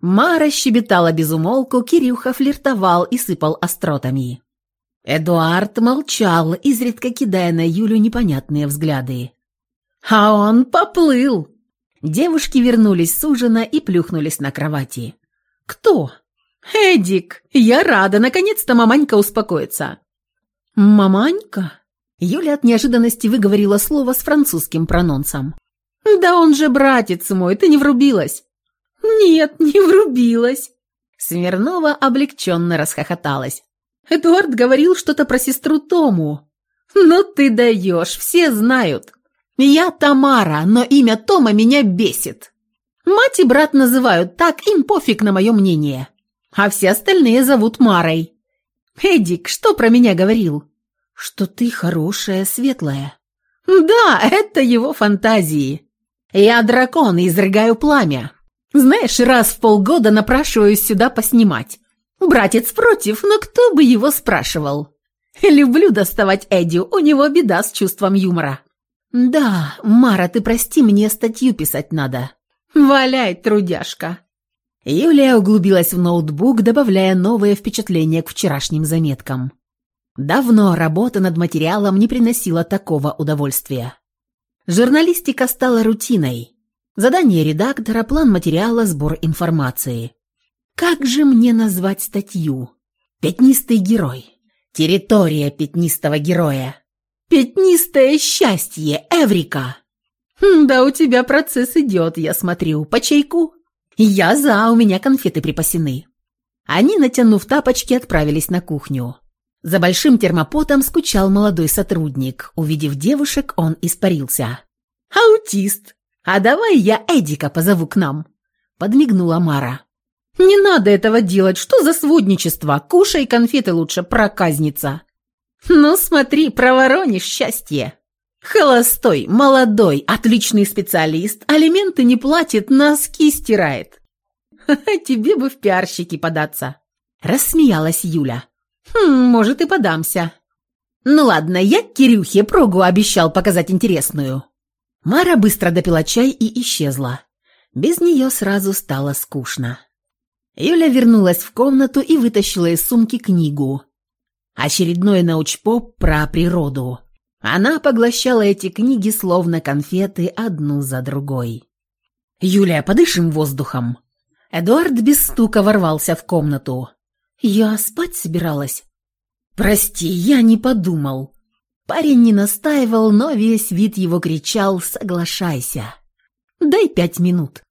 Мара щебетала безумолку, Кирюха флиртовал и сыпал остротами. Эдуард молчал, изредка кидая на Юлю непонятные взгляды. А он поплыл. Девушки вернулись с ужина и плюхнулись на кровати. «Кто?» «Эдик, я рада, наконец-то маманька успокоится». «Маманька?» Юля от неожиданности выговорила слово с французским прононсом. «Да он же братец мой, ты не врубилась?» «Нет, не врубилась». Смирнова облегченно расхохоталась. Эдуард говорил что-то про сестру Тому. «Ну ты даешь, все знают. Я Тамара, но имя Тома меня бесит. Мать и брат называют так, им пофиг на мое мнение. А все остальные зовут Марой. Эдик, что про меня говорил?» что ты хорошая, светлая. Да, это его фантазии. Я дракон и изрыгаю пламя. Знаешь, раз в полгода напрашиваюсь сюда поснимать. Братец против, но кто бы его спрашивал? Люблю доставать Эдди, у него беда с чувством юмора. Да, Мара, ты прости, мне статью писать надо. Валяй, трудяжка. Юлия углубилась в ноутбук, добавляя новые впечатления к вчерашним заметкам. Давно работа над материалом не приносила такого удовольствия. Журналистика стала рутиной. Задание редактора, план материала, сбор информации. Как же мне назвать статью? Пятнистый герой. Территория пятнистого героя. Пятнистое счастье, Эврика. Хм, да у тебя процесс идет, я смотрю. По чайку? Я за, у меня конфеты припасены. Они, натянув тапочки, отправились на кухню. За большим термопотом скучал молодой сотрудник. Увидев девушек, он испарился. «Аутист! А давай я Эдика позову к нам!» Подмигнула Мара. «Не надо этого делать! Что за сводничество? Кушай конфеты лучше, проказница!» «Ну смотри, проворонишь счастье!» «Холостой, молодой, отличный специалист, алименты не платит, носки стирает!» «Тебе бы в пиарщики податься!» Рассмеялась Юля. «Хм, может, и подамся». «Ну ладно, я Кирюхе прогу обещал показать интересную». Мара быстро допила чай и исчезла. Без нее сразу стало скучно. Юля вернулась в комнату и вытащила из сумки книгу. Очередной научпоп про природу. Она поглощала эти книги словно конфеты одну за другой. «Юля, подышим воздухом». Эдуард без стука ворвался в комнату. «Я спать собиралась». «Прости, я не подумал». Парень не настаивал, но весь вид его кричал «Соглашайся». «Дай пять минут».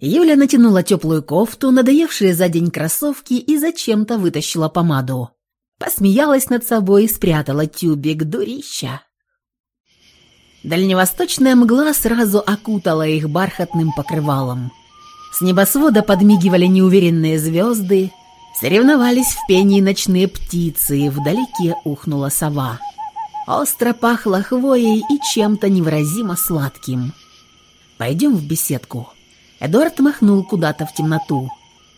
Юля натянула теплую кофту, надоевшие за день кроссовки и зачем-то вытащила помаду. Посмеялась над собой и спрятала тюбик дурища. Дальневосточная мгла сразу окутала их бархатным покрывалом. С небосвода подмигивали неуверенные звезды, Соревновались в пении ночные птицы, вдалеке ухнула сова. Остро пахло хвоей и чем-то невыразимо сладким. «Пойдем в беседку». Эдуард махнул куда-то в темноту.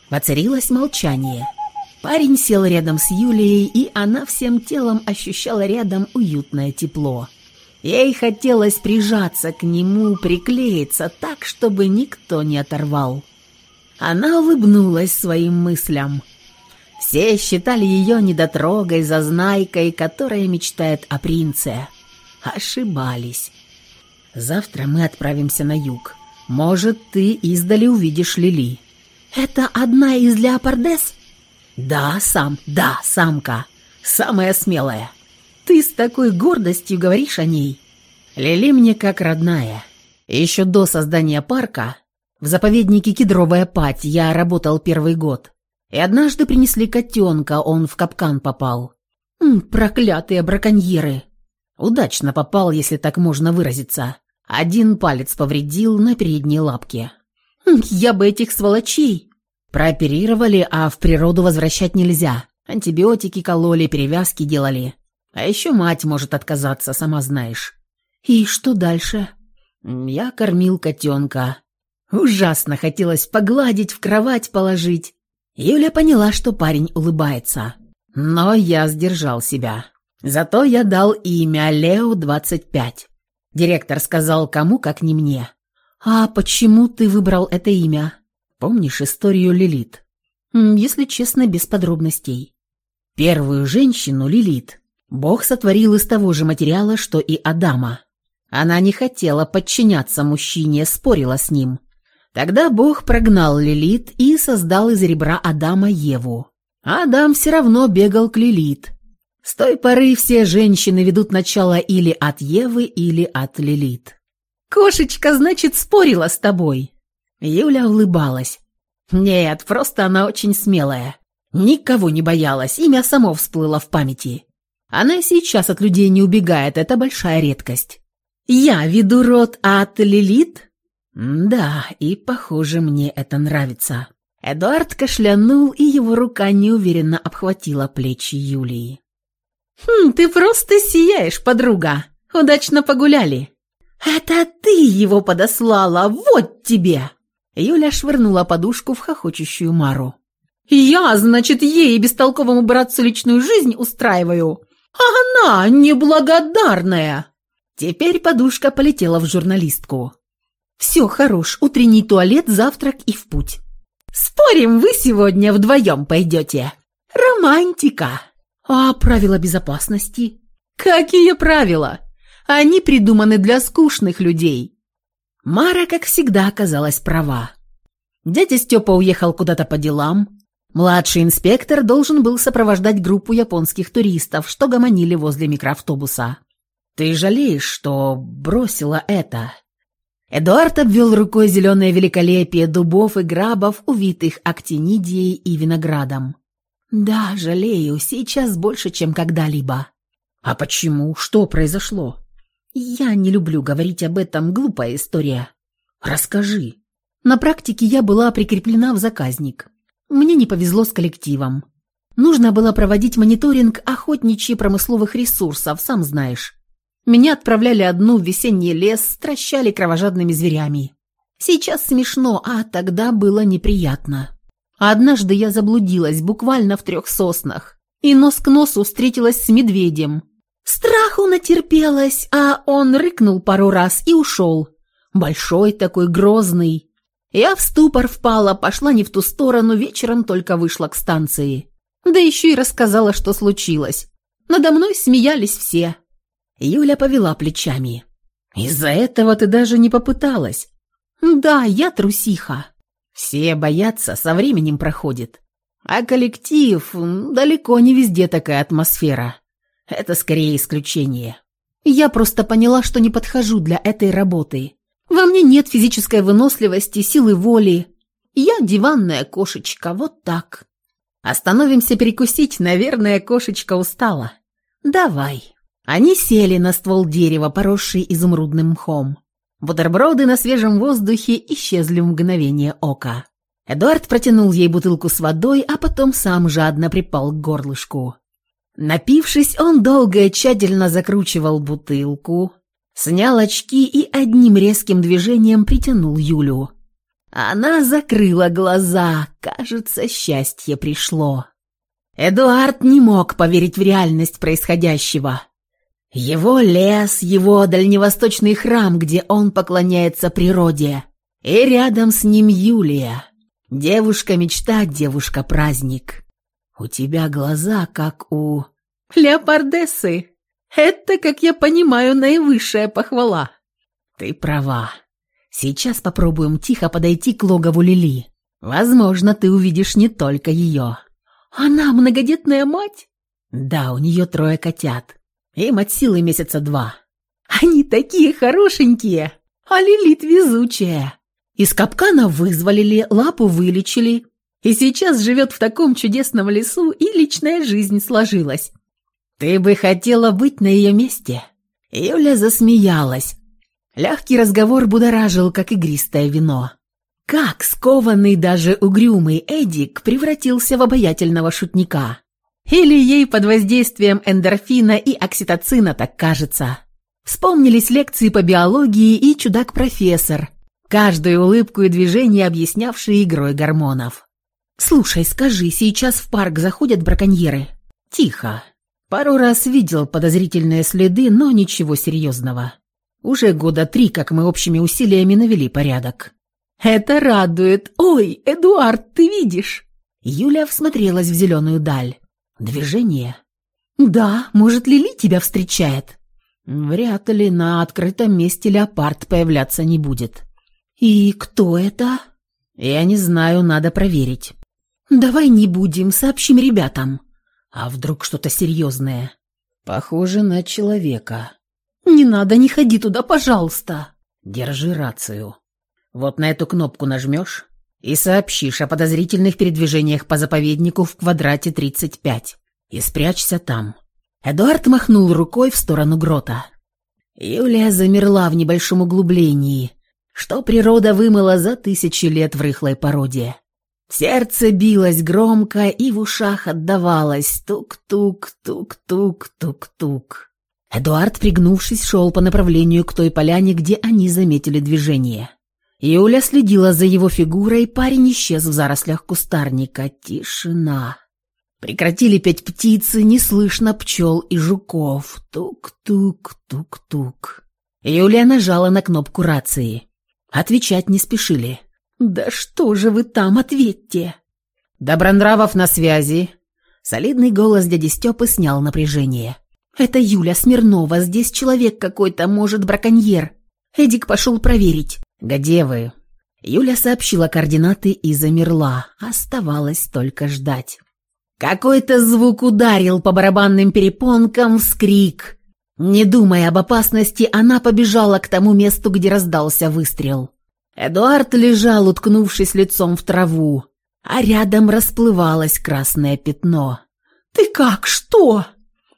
Воцарилось молчание. Парень сел рядом с Юлией, и она всем телом ощущала рядом уютное тепло. Ей хотелось прижаться к нему, приклеиться так, чтобы никто не оторвал. Она улыбнулась своим мыслям – все считали ее недотрогой, зазнайкой, которая мечтает о принце. Ошибались. Завтра мы отправимся на юг. Может, ты издали увидишь Лили. Это одна из леопардес? Да, сам, да, самка. Самая смелая. Ты с такой гордостью говоришь о ней. Лили мне как родная. Еще до создания парка в заповеднике Кедровая Пать я работал первый год. И однажды принесли котенка, он в капкан попал. М, проклятые браконьеры. Удачно попал, если так можно выразиться. Один палец повредил на передней лапке. Я бы этих сволочей прооперировали, а в природу возвращать нельзя. Антибиотики кололи, перевязки делали. А еще мать может отказаться, сама знаешь. И что дальше? Я кормил котенка. Ужасно хотелось погладить, в кровать положить. Юля поняла, что парень улыбается. Но я сдержал себя. Зато я дал имя Лео-25. Директор сказал, кому, как не мне. «А почему ты выбрал это имя?» «Помнишь историю Лилит?» «Если честно, без подробностей». Первую женщину, Лилит, Бог сотворил из того же материала, что и Адама. Она не хотела подчиняться мужчине, спорила с ним. Тогда Бог прогнал Лилит и создал из ребра Адама Еву. Адам все равно бегал к Лилит. С той поры все женщины ведут начало или от Евы, или от Лилит. «Кошечка, значит, спорила с тобой?» Юля улыбалась. «Нет, просто она очень смелая. Никого не боялась, имя само всплыло в памяти. Она сейчас от людей не убегает, это большая редкость. Я веду род от Лилит? Да, и, похоже, мне это нравится. Эдуард кашлянул, и его рука неуверенно обхватила плечи Юлии. «Хм, ты просто сияешь, подруга. Удачно погуляли». «Это ты его подослала, вот тебе!» Юля швырнула подушку в хохочущую Мару. «Я, значит, ей бестолковому братцу личную жизнь устраиваю, а она неблагодарная!» Теперь подушка полетела в журналистку. «Все, хорош, утренний туалет, завтрак и в путь. Спорим, вы сегодня вдвоем пойдете? Романтика!» «А правила безопасности?» «Какие правила? Они придуманы для скучных людей». Мара, как всегда, оказалась права. Дядя Степа уехал куда-то по делам, Младший инспектор должен был сопровождать группу японских туристов, что гомонили возле микроавтобуса. «Ты жалеешь, что бросила это?» Эдуард обвел рукой зеленое великолепие дубов и грабов, увитых актинидией и виноградом. «Да, жалею, сейчас больше, чем когда-либо». «А почему? Что произошло?» «Я не люблю говорить об этом, глупая история». «Расскажи». На практике я была прикреплена в заказник. Мне не повезло с коллективом. Нужно было проводить мониторинг охотничьих промысловых ресурсов, сам знаешь. Меня отправляли одну в весенний лес, стращали кровожадными зверями. Сейчас смешно, а тогда было неприятно. Однажды я заблудилась буквально в трех соснах и нос к носу встретилась с медведем. Страху натерпелась, а он рыкнул пару раз и ушел. Большой такой, грозный. Я в ступор впала, пошла не в ту сторону, вечером только вышла к станции. Да еще и рассказала, что случилось. Надо мной смеялись все. Юля повела плечами. «Из-за этого ты даже не попыталась?» «Да, я трусиха». «Все боятся, со временем проходит. А коллектив, далеко не везде такая атмосфера. Это скорее исключение. Я просто поняла, что не подхожу для этой работы. Во мне нет физической выносливости, силы воли. Я диванная кошечка, вот так. Остановимся перекусить, наверное, кошечка устала. Давай. Они сели на ствол дерева, поросший изумрудным мхом. Бутерброды на свежем воздухе исчезли в мгновение ока. Эдуард протянул ей бутылку с водой, а потом сам жадно припал к горлышку. Напившись, он долго и тщательно закручивал бутылку, Снял очки и одним резким движением притянул Юлю. Она закрыла глаза, кажется, счастье пришло. Эдуард не мог поверить в реальность происходящего. Его лес, его дальневосточный храм, где он поклоняется природе. И рядом с ним Юлия. Девушка-мечта, девушка-праздник. У тебя глаза, как у... Леопардессы, это, как я понимаю, наивысшая похвала. Ты права. Сейчас попробуем тихо подойти к логову Лили. Возможно, ты увидишь не только ее. Она многодетная мать? Да, у нее трое котят. Им от силы месяца два. Они такие хорошенькие, а Лилит везучая. Из капкана вызволили, лапу вылечили. И сейчас живет в таком чудесном лесу, и личная жизнь сложилась. «Ты бы хотела быть на ее месте?» Юля засмеялась. Легкий разговор будоражил, как игристое вино. Как скованный даже угрюмый Эдик превратился в обаятельного шутника. Или ей под воздействием эндорфина и окситоцина так кажется. Вспомнились лекции по биологии и чудак-профессор, каждую улыбку и движение объяснявшие игрой гормонов. «Слушай, скажи, сейчас в парк заходят браконьеры?» «Тихо. Пару раз видел подозрительные следы, но ничего серьезного. Уже года три, как мы общими усилиями навели порядок». «Это радует! Ой, Эдуард, ты видишь?» Юля всмотрелась в зеленую даль. «Движение?» «Да, может, Лили тебя встречает?» «Вряд ли на открытом месте леопард появляться не будет». «И кто это?» «Я не знаю, надо проверить». «Давай не будем, сообщим ребятам». «А вдруг что-то серьезное?» «Похоже на человека». «Не надо, не ходи туда, пожалуйста». «Держи рацию». Вот на эту кнопку нажмешь и сообщишь о подозрительных передвижениях по заповеднику в квадрате 35. И спрячься там». Эдуард махнул рукой в сторону грота. Юлия замерла в небольшом углублении, что природа вымыла за тысячи лет в рыхлой породе. Сердце билось громко и в ушах отдавалось тук-тук, тук-тук, тук-тук. Эдуард, пригнувшись, шел по направлению к той поляне, где они заметили движение. Юля следила за его фигурой, парень исчез в зарослях кустарника. Тишина. Прекратили петь птицы, не слышно пчел и жуков. Тук-тук, тук-тук. Юлия нажала на кнопку рации. Отвечать не спешили. «Да что же вы там, ответьте!» «Добронравов на связи!» Солидный голос дяди Степы снял напряжение. «Это Юля Смирнова, здесь человек какой-то, может, браконьер. Эдик пошел проверить. «Где вы?» Юля сообщила координаты и замерла. Оставалось только ждать. Какой-то звук ударил по барабанным перепонкам, вскрик. Не думая об опасности, она побежала к тому месту, где раздался выстрел. Эдуард лежал, уткнувшись лицом в траву, а рядом расплывалось красное пятно. «Ты как? Что?»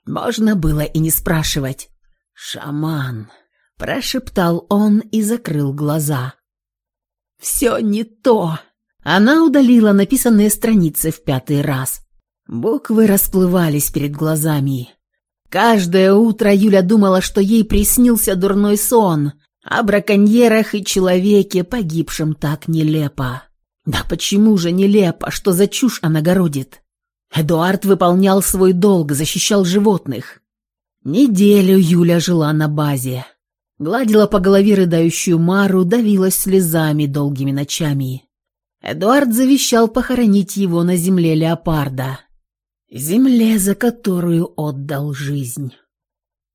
Можно было и не спрашивать. «Шаман», Прошептал он и закрыл глаза. «Все не то!» Она удалила написанные страницы в пятый раз. Буквы расплывались перед глазами. Каждое утро Юля думала, что ей приснился дурной сон о браконьерах и человеке, погибшем так нелепо. Да почему же нелепо, что за чушь она городит? Эдуард выполнял свой долг, защищал животных. Неделю Юля жила на базе. Гладила по голове рыдающую Мару, давилась слезами долгими ночами. Эдуард завещал похоронить его на земле леопарда. Земле, за которую отдал жизнь.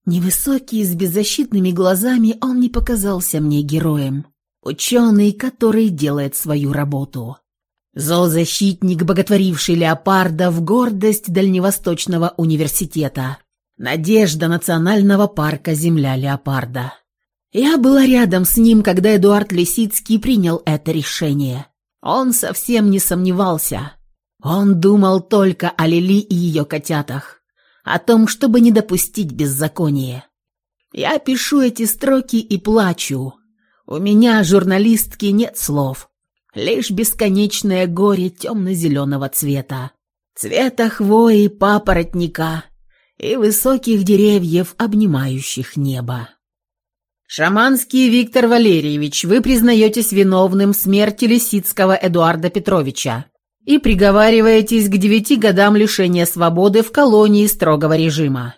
Невысокий, с беззащитными глазами, он не показался мне героем. Ученый, который делает свою работу. Зоозащитник, боготворивший леопарда в гордость Дальневосточного университета. Надежда национального парка «Земля леопарда». Я была рядом с ним, когда Эдуард Лисицкий принял это решение. Он совсем не сомневался. Он думал только о Лили и ее котятах, о том, чтобы не допустить беззакония. Я пишу эти строки и плачу. У меня, журналистки, нет слов. Лишь бесконечное горе темно-зеленого цвета. Цвета хвои, папоротника и высоких деревьев, обнимающих небо. «Шаманский Виктор Валерьевич, вы признаетесь виновным в смерти Лисицкого Эдуарда Петровича и приговариваетесь к девяти годам лишения свободы в колонии строгого режима».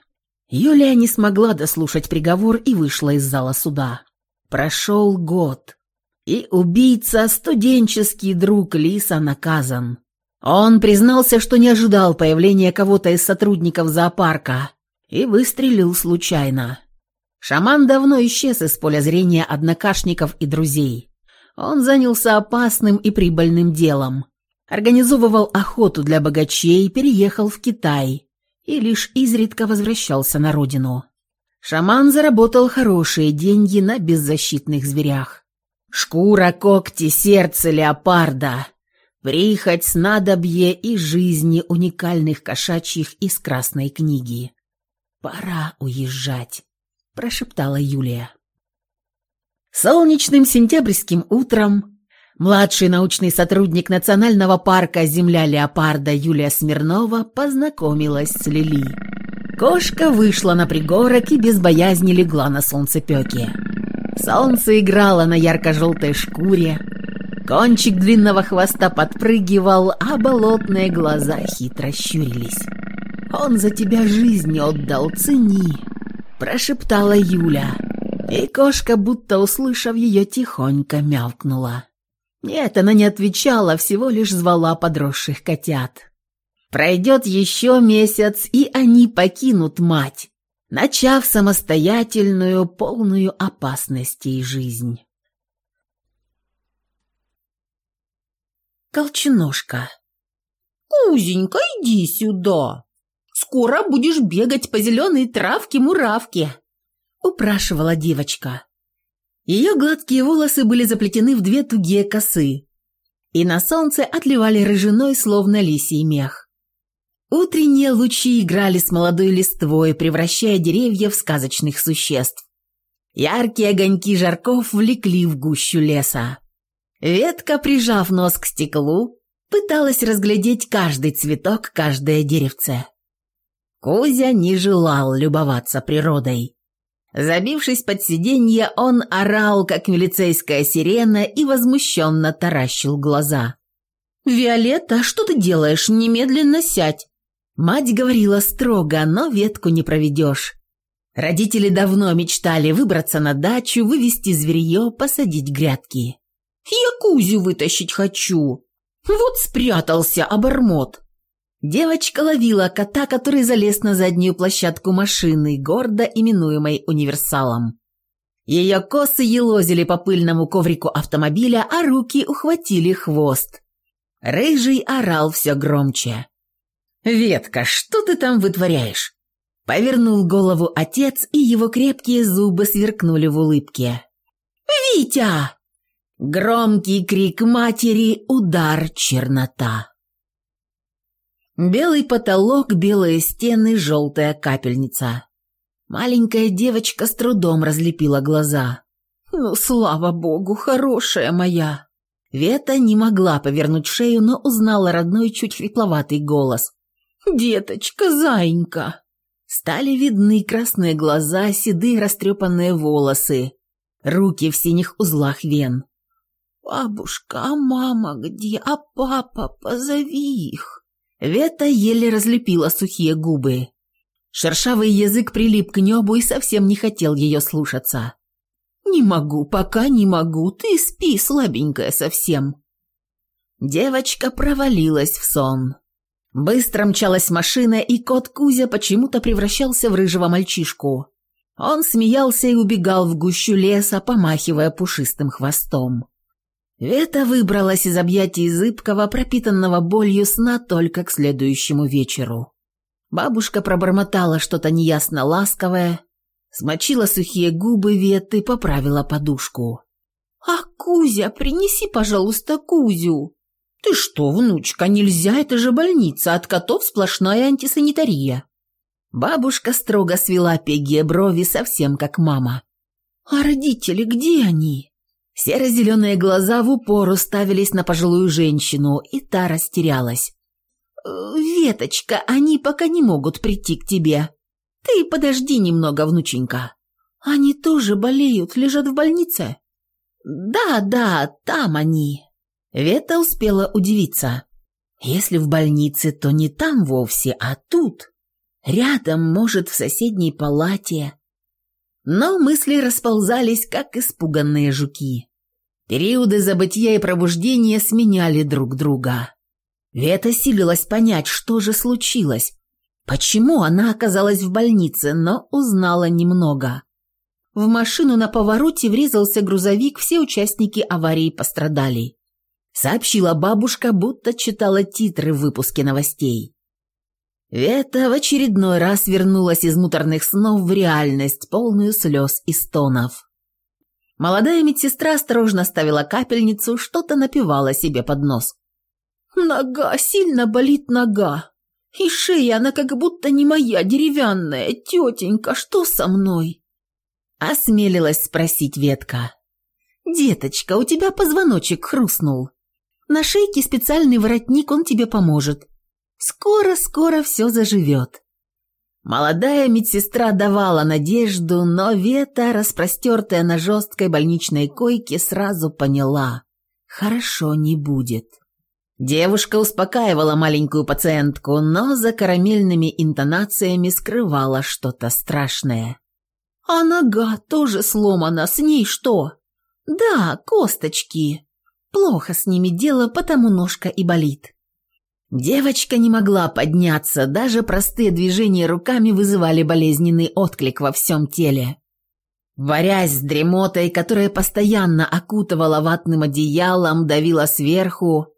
Юлия не смогла дослушать приговор и вышла из зала суда. Прошел год, и убийца, студенческий друг Лиса, наказан. Он признался, что не ожидал появления кого-то из сотрудников зоопарка и выстрелил случайно. Шаман давно исчез из поля зрения однокашников и друзей. Он занялся опасным и прибыльным делом. Организовывал охоту для богачей, переехал в Китай и лишь изредка возвращался на родину. Шаман заработал хорошие деньги на беззащитных зверях. Шкура, когти, сердце леопарда, прихоть, снадобье и жизни уникальных кошачьих из Красной книги. Пора уезжать прошептала Юлия. Солнечным сентябрьским утром Младший научный сотрудник Национального парка «Земля леопарда» Юлия Смирнова познакомилась с Лили. Кошка вышла на пригорок и без боязни легла на солнцепеке. Солнце играло на ярко-желтой шкуре, кончик длинного хвоста подпрыгивал, а болотные глаза хитро щурились. «Он за тебя жизнь отдал, цени!» – прошептала Юля. И кошка, будто услышав ее, тихонько мявкнула. Нет, она не отвечала, всего лишь звала подросших котят. Пройдет еще месяц, и они покинут мать, начав самостоятельную, полную опасностей жизнь. Колченожка. «Кузенька, иди сюда! Скоро будешь бегать по зеленой травке-муравке!» упрашивала девочка. Ее гладкие волосы были заплетены в две тугие косы, и на солнце отливали рыжиной, словно лисий мех. Утренние лучи играли с молодой листвой, превращая деревья в сказочных существ. Яркие огоньки жарков влекли в гущу леса. Ветка, прижав нос к стеклу, пыталась разглядеть каждый цветок, каждое деревце. Кузя не желал любоваться природой. Забившись под сиденье, он орал, как милицейская сирена, и возмущенно таращил глаза. «Виолетта, что ты делаешь? Немедленно сядь!» Мать говорила строго, но ветку не проведешь. Родители давно мечтали выбраться на дачу, вывести зверье, посадить грядки. «Я Кузю вытащить хочу!» «Вот спрятался, обормот!» Девочка ловила кота, который залез на заднюю площадку машины, гордо именуемой универсалом. Ее косы елозили по пыльному коврику автомобиля, а руки ухватили хвост. Рыжий орал все громче. «Ветка, что ты там вытворяешь?» Повернул голову отец, и его крепкие зубы сверкнули в улыбке. «Витя!» Громкий крик матери, удар, чернота. Белый потолок, белые стены, желтая капельница. Маленькая девочка с трудом разлепила глаза. «Ну, слава богу, хорошая моя!» Вета не могла повернуть шею, но узнала родной чуть хрипловатый голос. «Деточка, зайенька!» Стали видны красные глаза, седые растрепанные волосы, руки в синих узлах вен. «Бабушка, а мама где? А папа? Позови их!» Вета еле разлепила сухие губы. Шершавый язык прилип к небу и совсем не хотел ее слушаться. «Не могу, пока не могу, ты спи, слабенькая совсем». Девочка провалилась в сон. Быстро мчалась машина, и кот Кузя почему-то превращался в рыжего мальчишку. Он смеялся и убегал в гущу леса, помахивая пушистым хвостом. Вета выбралась из объятий зыбкого, пропитанного болью сна только к следующему вечеру. Бабушка пробормотала что-то неясно ласковое, смочила сухие губы Веты, поправила подушку. «А Кузя, принеси, пожалуйста, Кузю!» «Ты что, внучка, нельзя, это же больница, от котов сплошная антисанитария!» Бабушка строго свела пегие брови, совсем как мама. «А родители где они?» Серо-зеленые глаза в упор уставились на пожилую женщину, и та растерялась. «Э, «Веточка, они пока не могут прийти к тебе. Ты подожди немного, внученька. Они тоже болеют, лежат в больнице?» «Да, да, там они». Вета успела удивиться. «Если в больнице, то не там вовсе, а тут. Рядом, может, в соседней палате. Но мысли расползались, как испуганные жуки. Периоды забытия и пробуждения сменяли друг друга. Вета силилась понять, что же случилось, почему она оказалась в больнице, но узнала немного. В машину на повороте врезался грузовик, все участники аварии пострадали. Сообщила бабушка, будто читала титры в выпуске новостей. Вета в очередной раз вернулась из муторных снов в реальность, полную слез и стонов. Молодая медсестра осторожно ставила капельницу, что-то напивала себе под нос. «Нога, сильно болит нога. И шея, она как будто не моя, деревянная. Тетенька, что со мной?» Осмелилась спросить ветка. «Деточка, у тебя позвоночек хрустнул. На шейке специальный воротник, он тебе поможет. Скоро-скоро все заживет». Молодая медсестра давала надежду, но Вета, распростертая на жесткой больничной койке, сразу поняла – хорошо не будет. Девушка успокаивала маленькую пациентку, но за карамельными интонациями скрывала что-то страшное. «А нога тоже сломана, с ней что?» «Да, косточки. Плохо с ними дело, потому ножка и болит». Девочка не могла подняться, даже простые движения руками вызывали болезненный отклик во всем теле. Варясь с дремотой, которая постоянно окутывала ватным одеялом, давила сверху,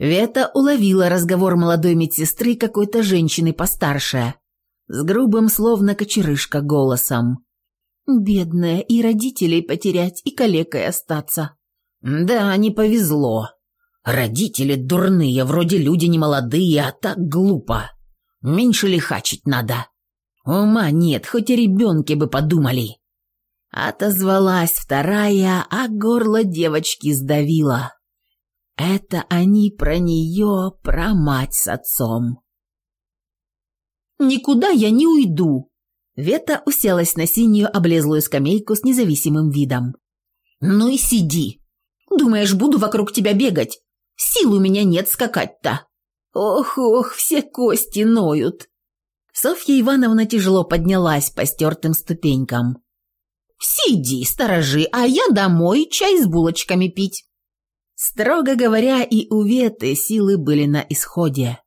Вета уловила разговор молодой медсестры какой-то женщины постарше, с грубым, словно кочерышка, голосом. «Бедная, и родителей потерять, и калекой остаться». «Да, не повезло. Родители дурные, вроде люди не молодые, а так глупо. Меньше лихачить надо. Ума нет, хоть о ребенке бы подумали». Отозвалась вторая, а горло девочки сдавило. Это они про нее, про мать с отцом. «Никуда я не уйду!» Вета уселась на синюю облезлую скамейку с независимым видом. «Ну и сиди! Думаешь, буду вокруг тебя бегать? Сил у меня нет скакать-то!» «Ох-ох, все кости ноют!» Софья Ивановна тяжело поднялась по стертым ступенькам. «Сиди, сторожи, а я домой чай с булочками пить». Строго говоря, и у Веты силы были на исходе.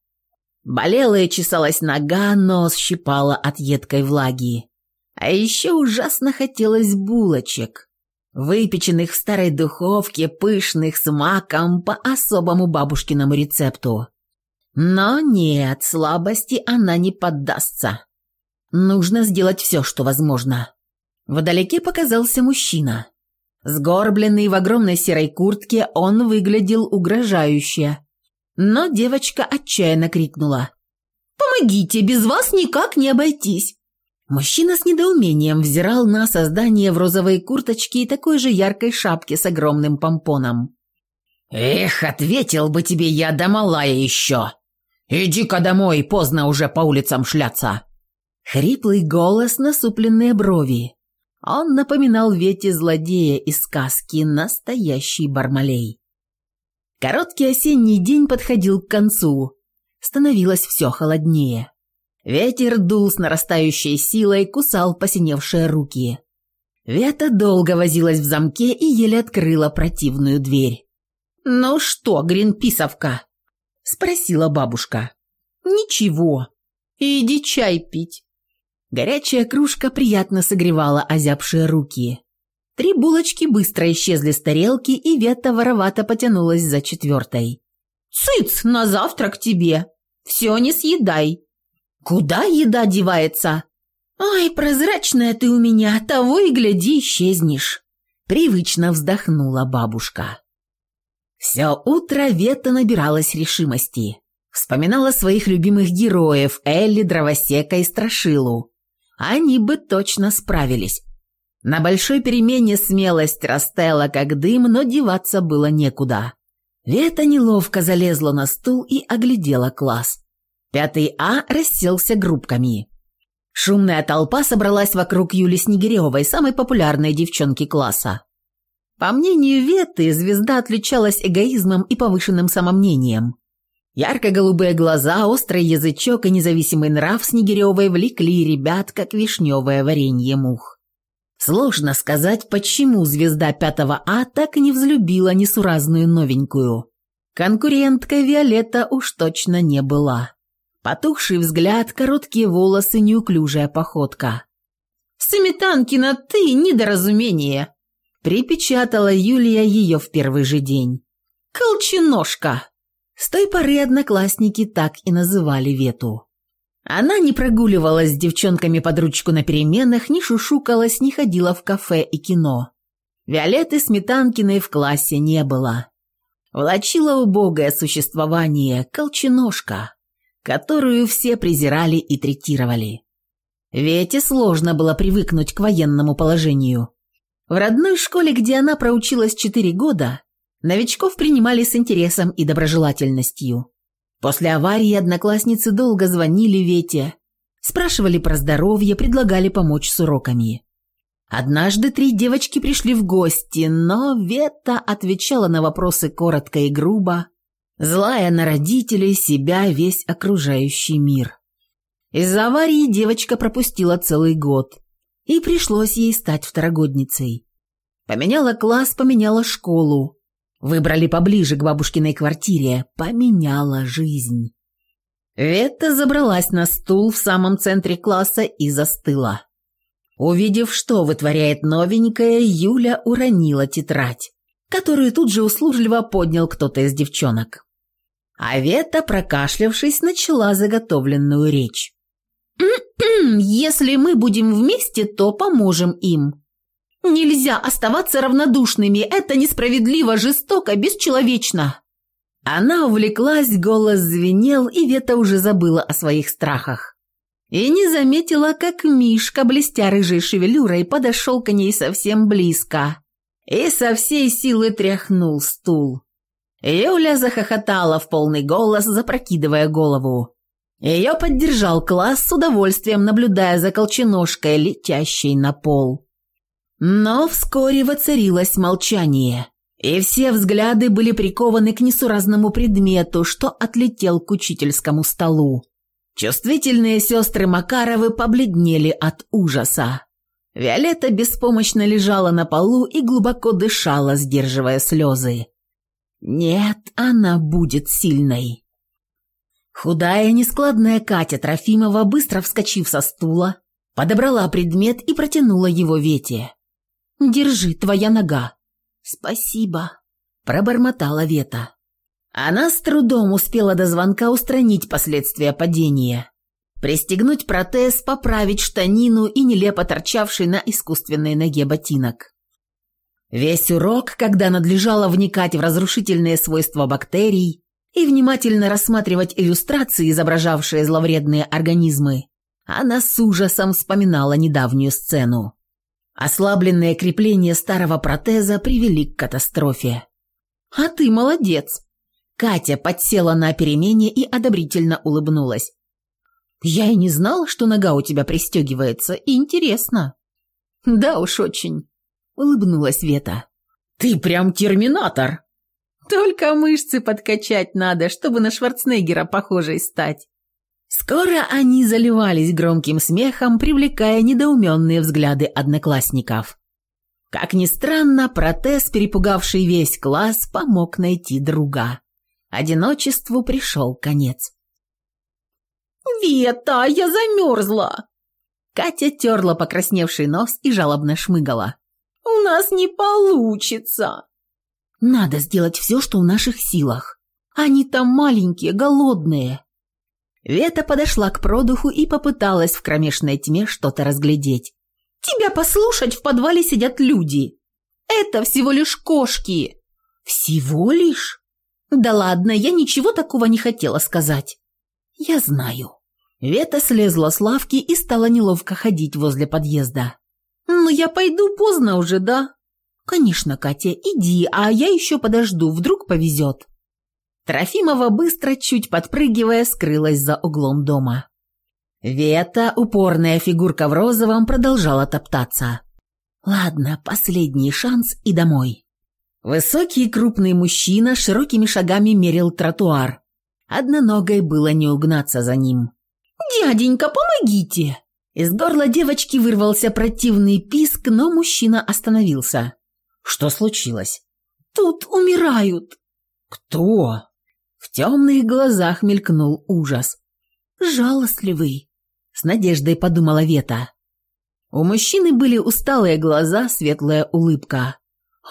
Болела и чесалась нога, нос щипала от едкой влаги. А еще ужасно хотелось булочек, выпеченных в старой духовке, пышных с маком по особому бабушкиному рецепту. Но нет, слабости она не поддастся. Нужно сделать все, что возможно. Вдалеке показался мужчина. Сгорбленный в огромной серой куртке, он выглядел угрожающе. Но девочка отчаянно крикнула. «Помогите, без вас никак не обойтись!» Мужчина с недоумением взирал на создание в розовой курточке и такой же яркой шапке с огромным помпоном. «Эх, ответил бы тебе я, да малая еще! Иди-ка домой, поздно уже по улицам шляться!» Хриплый голос, насупленные брови. Он напоминал Вете злодея из сказки «Настоящий Бармалей». Короткий осенний день подходил к концу. Становилось все холоднее. Ветер дул с нарастающей силой, кусал посиневшие руки. Вета долго возилась в замке и еле открыла противную дверь. «Ну что, Гринписовка?» – спросила бабушка. «Ничего. Иди чай пить». Горячая кружка приятно согревала озябшие руки. Три булочки быстро исчезли с тарелки, и Вета воровато потянулась за четвертой. «Цыц, на завтрак тебе! Все не съедай!» «Куда еда девается?» «Ай, прозрачная ты у меня, того и гляди, исчезнешь!» Привычно вздохнула бабушка. Все утро Вета набиралась решимости. Вспоминала своих любимых героев Элли, Дровосека и Страшилу они бы точно справились. На большой перемене смелость растаяла как дым, но деваться было некуда. Вета неловко залезла на стул и оглядела класс. Пятый А расселся группками. Шумная толпа собралась вокруг Юли Снегиревой, самой популярной девчонки класса. По мнению Веты, звезда отличалась эгоизмом и повышенным самомнением. Ярко-голубые глаза, острый язычок и независимый нрав Снегиревой влекли ребят, как вишневое варенье мух. Сложно сказать, почему звезда пятого А так не взлюбила несуразную новенькую. Конкуренткой Виолетта уж точно не была. Потухший взгляд, короткие волосы, неуклюжая походка. «Сметанкина, ты недоразумение!» Припечатала Юлия ее в первый же день. «Колченожка!» С той поры одноклассники так и называли Вету. Она не прогуливалась с девчонками под ручку на переменах, не шушукалась, не ходила в кафе и кино. Виолетты Сметанкиной в классе не было. Влачила убогое существование, колченожка, которую все презирали и третировали. Вете сложно было привыкнуть к военному положению. В родной школе, где она проучилась четыре года, новичков принимали с интересом и доброжелательностью. После аварии одноклассницы долго звонили Вете, спрашивали про здоровье, предлагали помочь с уроками. Однажды три девочки пришли в гости, но Вета отвечала на вопросы коротко и грубо, злая на родителей, себя, весь окружающий мир. Из-за аварии девочка пропустила целый год, и пришлось ей стать второгодницей. Поменяла класс, поменяла школу. Выбрали поближе к бабушкиной квартире, поменяла жизнь. Ветта забралась на стул в самом центре класса и застыла. Увидев, что вытворяет новенькая, Юля уронила тетрадь, которую тут же услужливо поднял кто-то из девчонок. А Вета, прокашлявшись, начала заготовленную речь. «Если мы будем вместе, то поможем им. Нельзя оставаться равнодушными, это несправедливо, жестоко, бесчеловечно». Она увлеклась, голос звенел, и Вета уже забыла о своих страхах. И не заметила, как Мишка, блестя рыжей шевелюрой, подошел к ней совсем близко и со всей силы тряхнул стул. Юля захохотала в полный голос, запрокидывая голову. Ее поддержал класс с удовольствием, наблюдая за колченожкой, летящей на пол. Но вскоре воцарилось молчание, и все взгляды были прикованы к несуразному предмету, что отлетел к учительскому столу. Чувствительные сестры Макаровы побледнели от ужаса. Виолетта беспомощно лежала на полу и глубоко дышала, сдерживая слезы. Нет, она будет сильной. Худая, нескладная Катя Трофимова, быстро вскочив со стула, подобрала предмет и протянула его Вете. «Держи, твоя нога». «Спасибо», – пробормотала Вета. Она с трудом успела до звонка устранить последствия падения. Пристегнуть протез, поправить штанину и нелепо торчавший на искусственной ноге ботинок. Весь урок, когда надлежало вникать в разрушительные свойства бактерий и внимательно рассматривать иллюстрации, изображавшие зловредные организмы, она с ужасом вспоминала недавнюю сцену. Ослабленные крепления старого протеза привели к катастрофе. «А ты молодец!» Катя подсела на перемене и одобрительно улыбнулась. «Я и не знала, что нога у тебя пристегивается. Интересно». «Да уж очень. – улыбнулась Вета. «Ты прям терминатор!» «Только мышцы подкачать надо, чтобы на Шварценеггера похожей стать». Скоро они заливались громким смехом, привлекая недоуменные взгляды одноклассников. Как ни странно, протез, перепугавший весь класс, помог найти друга. Одиночеству пришел конец. «Вета, я замерзла!» Катя терла покрасневший нос и жалобно шмыгала. У нас не получится. Надо сделать все, что в наших силах. Они там маленькие, голодные. Вета подошла к продуху и попыталась в кромешной тьме что-то разглядеть. Тебя послушать в подвале сидят люди. Это всего лишь кошки. Всего лишь? Да ладно, я ничего такого не хотела сказать. Я знаю. Вета слезла с лавки и стала неловко ходить возле подъезда. «Ну, я пойду поздно уже, да?» «Конечно, Катя, иди, а я еще подожду, вдруг повезет». Трофимова быстро, чуть подпрыгивая, скрылась за углом дома. Вета, упорная фигурка в розовом, продолжала топтаться. «Ладно, последний шанс и домой». Высокий крупный мужчина широкими шагами мерил тротуар. Одноногой было не угнаться за ним. «Дяденька, помогите!» Из горла девочки вырвался противный писк, но мужчина остановился. Что случилось? Тут умирают. Кто? В темных глазах мелькнул ужас. Жалостливый. С надеждой подумала Вета. У мужчины были усталые глаза, светлая улыбка.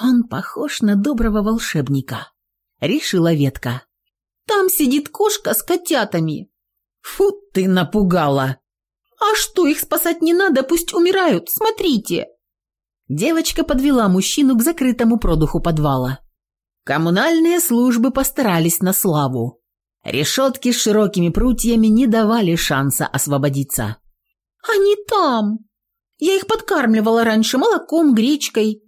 Он похож на доброго волшебника. Решила Ветка. Там сидит кошка с котятами. Фу, ты напугала. «А что, их спасать не надо, пусть умирают, смотрите!» Девочка подвела мужчину к закрытому продуху подвала. Коммунальные службы постарались на славу. Решетки с широкими прутьями не давали шанса освободиться. «Они там! Я их подкармливала раньше молоком, гречкой.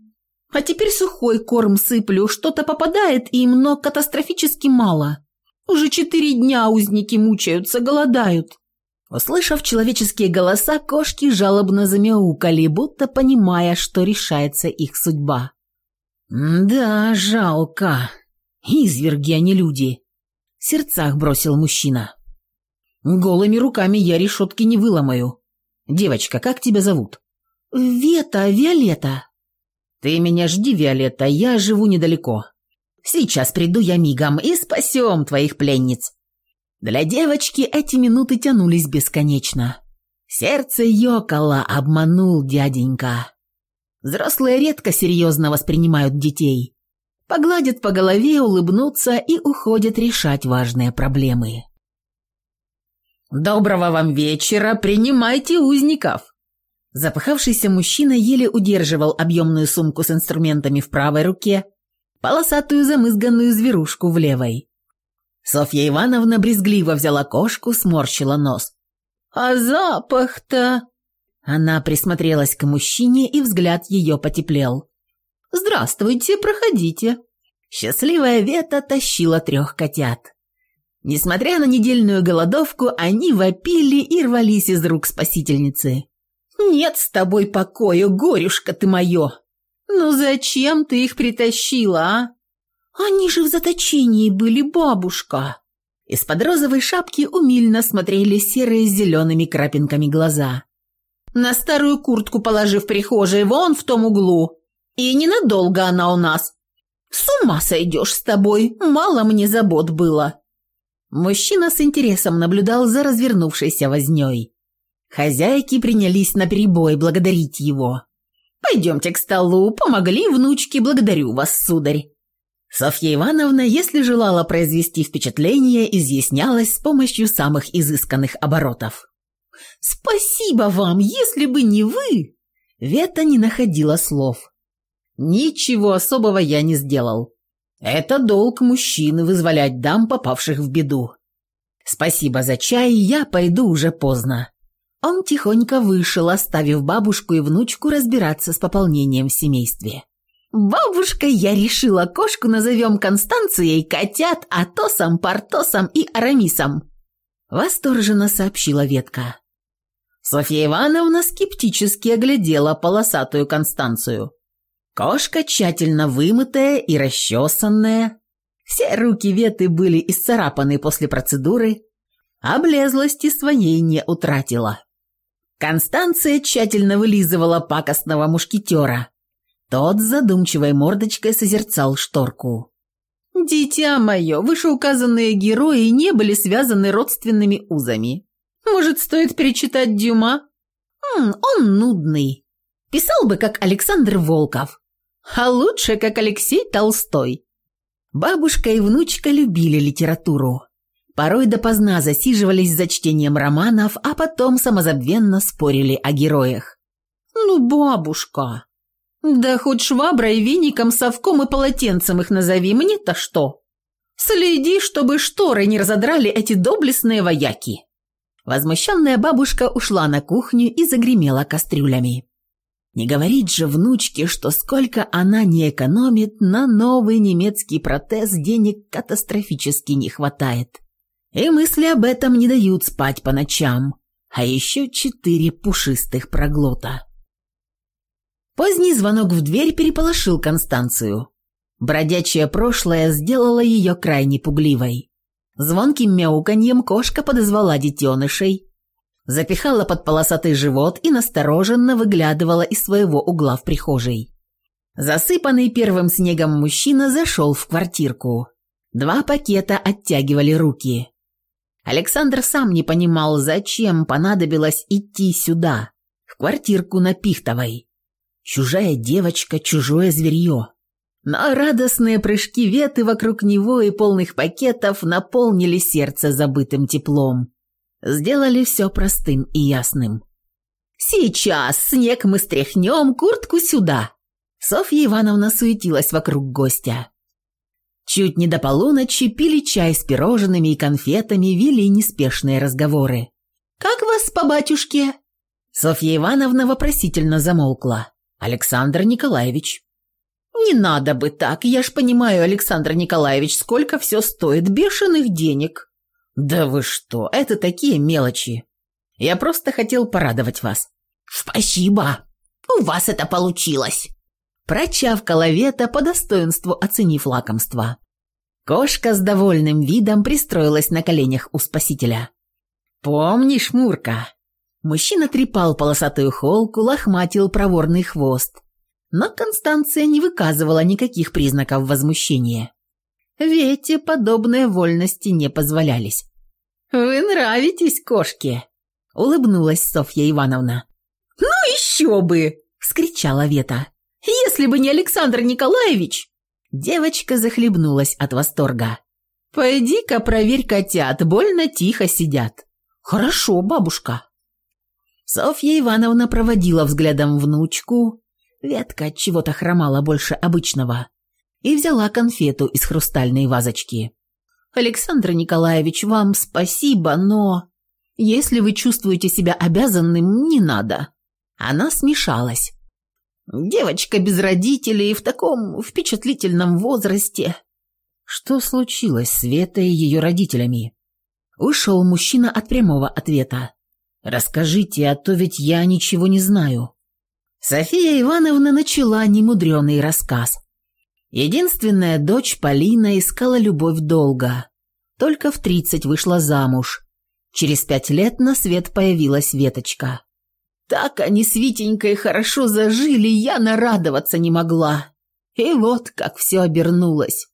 А теперь сухой корм сыплю, что-то попадает им, но катастрофически мало. Уже четыре дня узники мучаются, голодают». Услышав человеческие голоса, кошки жалобно замяукали, будто понимая, что решается их судьба. «Да, жалко. Изверги, а не люди», — в сердцах бросил мужчина. «Голыми руками я решетки не выломаю. Девочка, как тебя зовут?» «Вета, Виолетта». «Ты меня жди, Виолетта, я живу недалеко. Сейчас приду я мигом и спасем твоих пленниц». Для девочки эти минуты тянулись бесконечно. Сердце ёкало, обманул дяденька. Взрослые редко серьезно воспринимают детей. Погладят по голове, улыбнутся и уходят решать важные проблемы. «Доброго вам вечера! Принимайте узников!» Запыхавшийся мужчина еле удерживал объемную сумку с инструментами в правой руке, полосатую замызганную зверушку в левой. Софья Ивановна брезгливо взяла кошку, сморщила нос. «А запах-то...» Она присмотрелась к мужчине, и взгляд ее потеплел. «Здравствуйте, проходите». Счастливая Вета тащила трех котят. Несмотря на недельную голодовку, они вопили и рвались из рук спасительницы. «Нет с тобой покоя, горюшка ты мое!» «Ну зачем ты их притащила, а?» «Они же в заточении были, бабушка!» Из-под розовой шапки умильно смотрели серые с зелеными крапинками глаза. «На старую куртку положи в прихожей, вон в том углу. И ненадолго она у нас. С ума сойдешь с тобой, мало мне забот было». Мужчина с интересом наблюдал за развернувшейся вознёй. Хозяйки принялись на перебой благодарить его. «Пойдемте к столу, помогли внучки, благодарю вас, сударь». Софья Ивановна, если желала произвести впечатление, изъяснялась с помощью самых изысканных оборотов. «Спасибо вам, если бы не вы!» Вета не находила слов. «Ничего особого я не сделал. Это долг мужчины вызволять дам, попавших в беду. Спасибо за чай, я пойду уже поздно». Он тихонько вышел, оставив бабушку и внучку разбираться с пополнением в семействе. «Бабушка, я решила, кошку назовем Констанцией, котят Атосом, Портосом и Арамисом», — восторженно сообщила ветка. Софья Ивановна скептически оглядела полосатую Констанцию. Кошка тщательно вымытая и расчесанная. Все руки Веты были исцарапаны после процедуры, облезлости своей не утратила. Констанция тщательно вылизывала пакостного мушкетера — тот с задумчивой мордочкой созерцал шторку. «Дитя мое, вышеуказанные герои не были связаны родственными узами. Может, стоит перечитать Дюма? М, он нудный. Писал бы, как Александр Волков. А лучше, как Алексей Толстой». Бабушка и внучка любили литературу. Порой допоздна засиживались за чтением романов, а потом самозабвенно спорили о героях. «Ну, бабушка, «Да хоть шваброй, веником, совком и полотенцем их назови, мне-то что? Следи, чтобы шторы не разодрали эти доблестные вояки!» Возмущенная бабушка ушла на кухню и загремела кастрюлями. Не говорит же внучке, что сколько она не экономит, на новый немецкий протез денег катастрофически не хватает. И мысли об этом не дают спать по ночам. А еще четыре пушистых проглота. Поздний звонок в дверь переполошил Констанцию. Бродячее прошлое сделало ее крайне пугливой. Звонким мяуканьем кошка подозвала детенышей, запихала под полосатый живот и настороженно выглядывала из своего угла в прихожей. Засыпанный первым снегом мужчина зашел в квартирку. Два пакета оттягивали руки. Александр сам не понимал, зачем понадобилось идти сюда, в квартирку на Пихтовой. Чужая девочка, чужое зверье. Но радостные прыжки веты вокруг него и полных пакетов наполнили сердце забытым теплом. Сделали все простым и ясным. «Сейчас снег мы стряхнем, куртку сюда!» Софья Ивановна суетилась вокруг гостя. Чуть не до полуночи пили чай с пирожными и конфетами, вели неспешные разговоры. «Как вас по батюшке?» Софья Ивановна вопросительно замолкла. Александр Николаевич. Не надо бы так, я ж понимаю, Александр Николаевич, сколько все стоит, бешеных денег. Да вы что, это такие мелочи. Я просто хотел порадовать вас. Спасибо, у вас это получилось. Прочавкала Вета по достоинству оценив лакомство. Кошка с довольным видом пристроилась на коленях у спасителя. «Помнишь, Мурка?» Мужчина трепал полосатую холку, лохматил проворный хвост. Но Констанция не выказывала никаких признаков возмущения. Вете подобные вольности не позволялись. «Вы нравитесь кошке!» — улыбнулась Софья Ивановна. «Ну еще бы!» — вскричала Вета. «Если бы не Александр Николаевич!» Девочка захлебнулась от восторга. «Пойди-ка проверь котят, больно тихо сидят». «Хорошо, бабушка». Софья Ивановна проводила взглядом внучку, ветка от чего-то хромала больше обычного, и взяла конфету из хрустальной вазочки. «Александр Николаевич, вам спасибо, но...» «Если вы чувствуете себя обязанным, не надо». Она смешалась. «Девочка без родителей в таком впечатлительном возрасте». Что случилось с Светой и ее родителями? Ушел мужчина от прямого ответа. «Расскажите, а то ведь я ничего не знаю». София Ивановна начала немудренный рассказ. Единственная дочь Полина искала любовь долго. Только в тридцать вышла замуж. Через пять лет на свет появилась Веточка. Так они с Витенькой хорошо зажили, я нарадоваться не могла. И вот как все обернулось.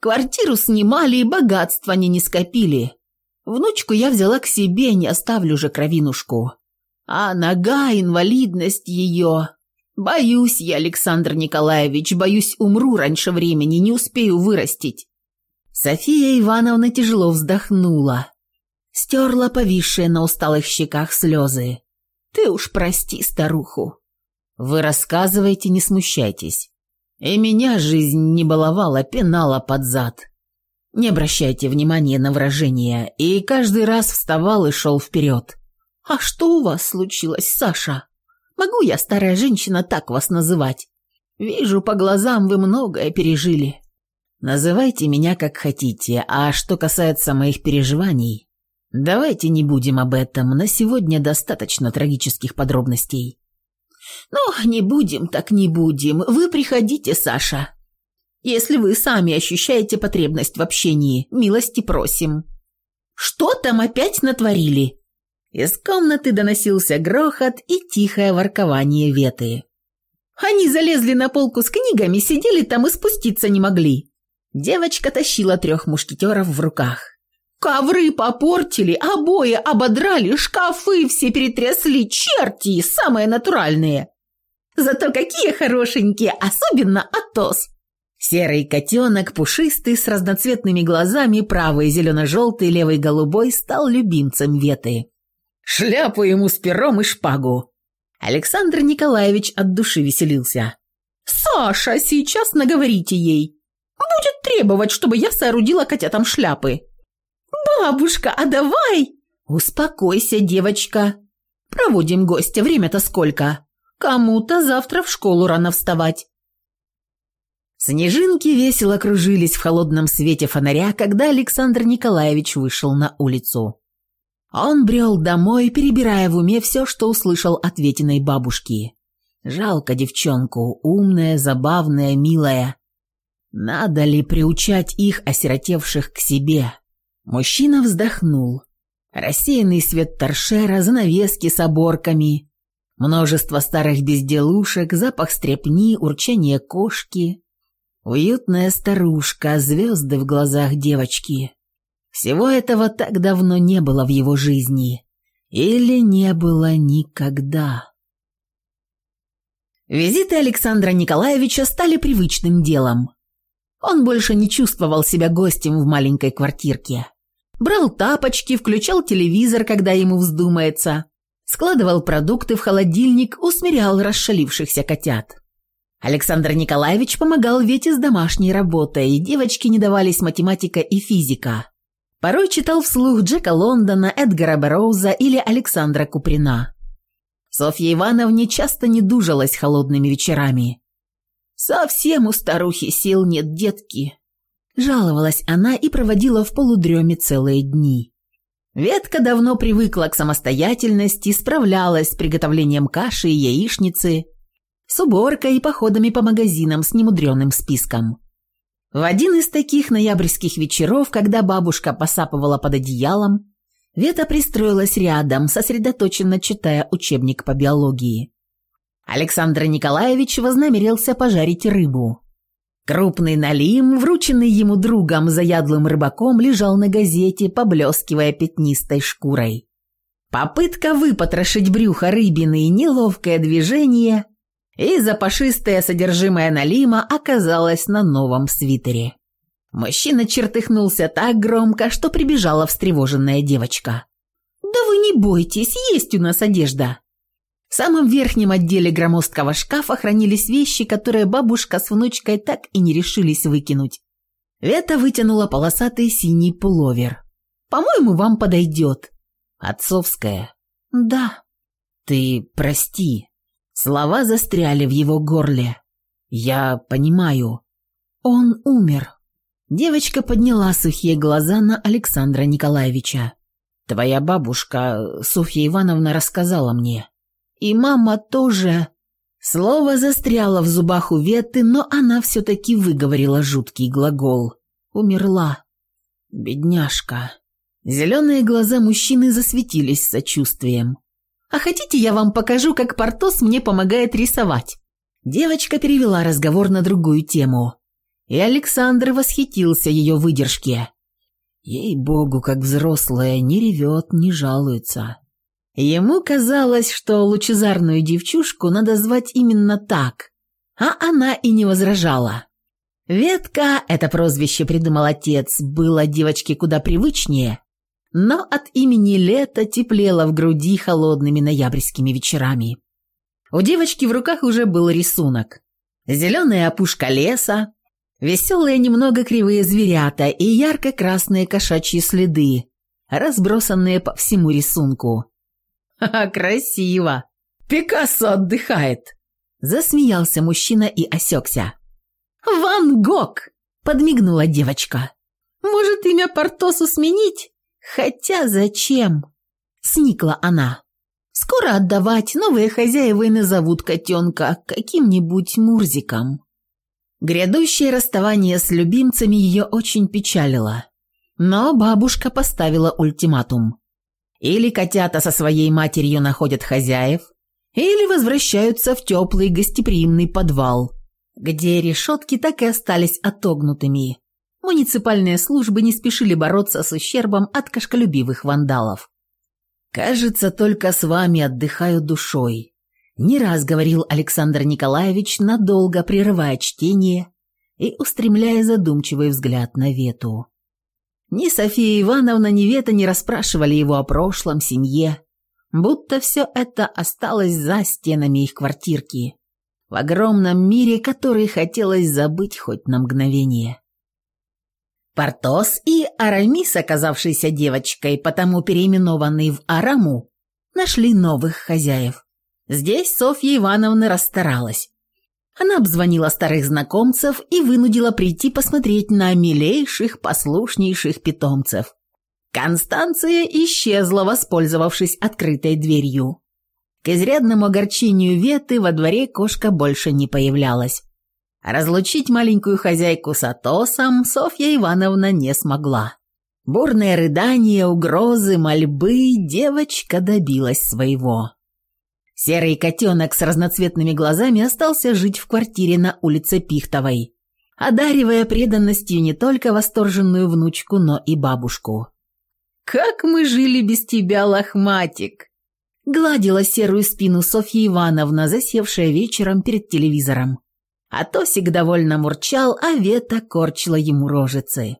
Квартиру снимали и богатства они не скопили. Внучку я взяла к себе, не оставлю же кровинушку. А нога, инвалидность ее... Боюсь я, Александр Николаевич, боюсь, умру раньше времени, не успею вырастить. София Ивановна тяжело вздохнула. Стерла повисшие на усталых щеках слезы. Ты уж прости старуху. Вы рассказывайте, не смущайтесь. И меня жизнь не баловала, пенала под зад. Не обращайте внимания на выражения, и каждый раз вставал и шел вперед. «А что у вас случилось, Саша? Могу я, старая женщина, так вас называть? Вижу, по глазам вы многое пережили». «Называйте меня как хотите, а что касается моих переживаний, давайте не будем об этом, на сегодня достаточно трагических подробностей». «Ну, не будем, так не будем. Вы приходите, Саша. Если вы сами ощущаете потребность в общении, милости просим». «Что там опять натворили?» Из комнаты доносился грохот и тихое воркование веты. «Они залезли на полку с книгами, сидели там и спуститься не могли». Девочка тащила трех мушкетеров в руках. «Ковры попортили, обои ободрали, шкафы все перетрясли, черти, самые натуральные!» «Зато какие хорошенькие, особенно Атос!» Серый котенок, пушистый, с разноцветными глазами, правый зелено-желтый, левый голубой, стал любимцем Веты. «Шляпу ему с пером и шпагу!» Александр Николаевич от души веселился. «Саша, сейчас наговорите ей. Будет требовать, чтобы я соорудила котятам шляпы». «Бабушка, а давай!» «Успокойся, девочка. Проводим гостя, время-то сколько? Кому-то завтра в школу рано вставать. Снежинки весело кружились в холодном свете фонаря, когда Александр Николаевич вышел на улицу. Он брел домой, перебирая в уме все, что услышал от Ветиной бабушки. Жалко девчонку, умная, забавная, милая. Надо ли приучать их, осиротевших, к себе? Мужчина вздохнул. Рассеянный свет торшера, занавески с оборками, множество старых безделушек, запах стрепни, урчание кошки. Уютная старушка, звезды в глазах девочки. Всего этого так давно не было в его жизни. Или не было никогда. Визиты Александра Николаевича стали привычным делом. Он больше не чувствовал себя гостем в маленькой квартирке. Брал тапочки, включал телевизор, когда ему вздумается, складывал продукты в холодильник, усмирял расшалившихся котят. Александр Николаевич помогал Вете с домашней работой, и девочки не давались математика и физика. Порой читал вслух Джека Лондона, Эдгара Бероуза или Александра Куприна. Софья Ивановне часто не дужилась холодными вечерами. Совсем у старухи сил нет, детки. Жаловалась она и проводила в полудреме целые дни. Ветка давно привыкла к самостоятельности, справлялась с приготовлением каши и яичницы, с уборкой и походами по магазинам с немудреным списком. В один из таких ноябрьских вечеров, когда бабушка посапывала под одеялом, Вета пристроилась рядом, сосредоточенно читая учебник по биологии. Александр Николаевич вознамерился пожарить рыбу. Крупный налим, врученный ему другом, заядлым рыбаком, лежал на газете, поблескивая пятнистой шкурой. Попытка выпотрошить брюхо рыбины, неловкое движение, и запашистое содержимое налима оказалось на новом свитере. Мужчина чертыхнулся так громко, что прибежала встревоженная девочка. «Да вы не бойтесь, есть у нас одежда!» В самом верхнем отделе громоздкого шкафа хранились вещи, которые бабушка с внучкой так и не решились выкинуть. Вета вытянула полосатый синий пуловер. «По-моему, вам подойдет». «Отцовская?» «Да». «Ты прости». Слова застряли в его горле. «Я понимаю». «Он умер». Девочка подняла сухие глаза на Александра Николаевича. «Твоя бабушка, Софья Ивановна, рассказала мне. И мама тоже...» Слово застряло в зубах у Веты, но она все-таки выговорила жуткий глагол. «Умерла. Бедняжка». Зеленые глаза мужчины засветились сочувствием. «А хотите, я вам покажу, как Портос мне помогает рисовать?» Девочка перевела разговор на другую тему и Александр восхитился ее выдержке. Ей-богу, как взрослая, не ревет, не жалуется. Ему казалось, что лучезарную девчушку надо звать именно так, а она и не возражала. Ветка, это прозвище придумал отец, было девочке куда привычнее, но от имени Лета теплело в груди холодными ноябрьскими вечерами. У девочки в руках уже был рисунок. Зеленая опушка леса, Веселые немного кривые зверята и ярко-красные кошачьи следы, разбросанные по всему рисунку. «Ха-ха, красиво! Пикассо отдыхает!» Засмеялся мужчина и осекся. «Ван Гог!» – подмигнула девочка. «Может, имя Портосу сменить? Хотя зачем?» – сникла она. «Скоро отдавать, новые хозяева и назовут котенка каким-нибудь Мурзиком». Грядущее расставание с любимцами ее очень печалило. Но бабушка поставила ультиматум. Или котята со своей матерью находят хозяев, или возвращаются в теплый гостеприимный подвал, где решетки так и остались отогнутыми. Муниципальные службы не спешили бороться с ущербом от кошколюбивых вандалов. «Кажется, только с вами отдыхаю душой», не раз говорил Александр Николаевич, надолго прерывая чтение и устремляя задумчивый взгляд на Вету. Ни София Ивановна, ни Вета не расспрашивали его о прошлом, семье, будто все это осталось за стенами их квартирки, в огромном мире, который хотелось забыть хоть на мгновение. Портос и Арамис, оказавшийся девочкой, потому переименованный в Араму, нашли новых хозяев. Здесь Софья Ивановна расстаралась. Она обзвонила старых знакомцев и вынудила прийти посмотреть на милейших, послушнейших питомцев. Констанция исчезла, воспользовавшись открытой дверью. К изрядному огорчению Веты во дворе кошка больше не появлялась. Разлучить маленькую хозяйку с Атосом Софья Ивановна не смогла. Бурные рыдания, угрозы, мольбы девочка добилась своего. Серый котенок с разноцветными глазами остался жить в квартире на улице Пихтовой, одаривая преданностью не только восторженную внучку, но и бабушку. «Как мы жили без тебя, лохматик!» Гладила серую спину Софья Ивановна, засевшая вечером перед телевизором. А Тосик довольно мурчал, а Вета корчила ему рожицы.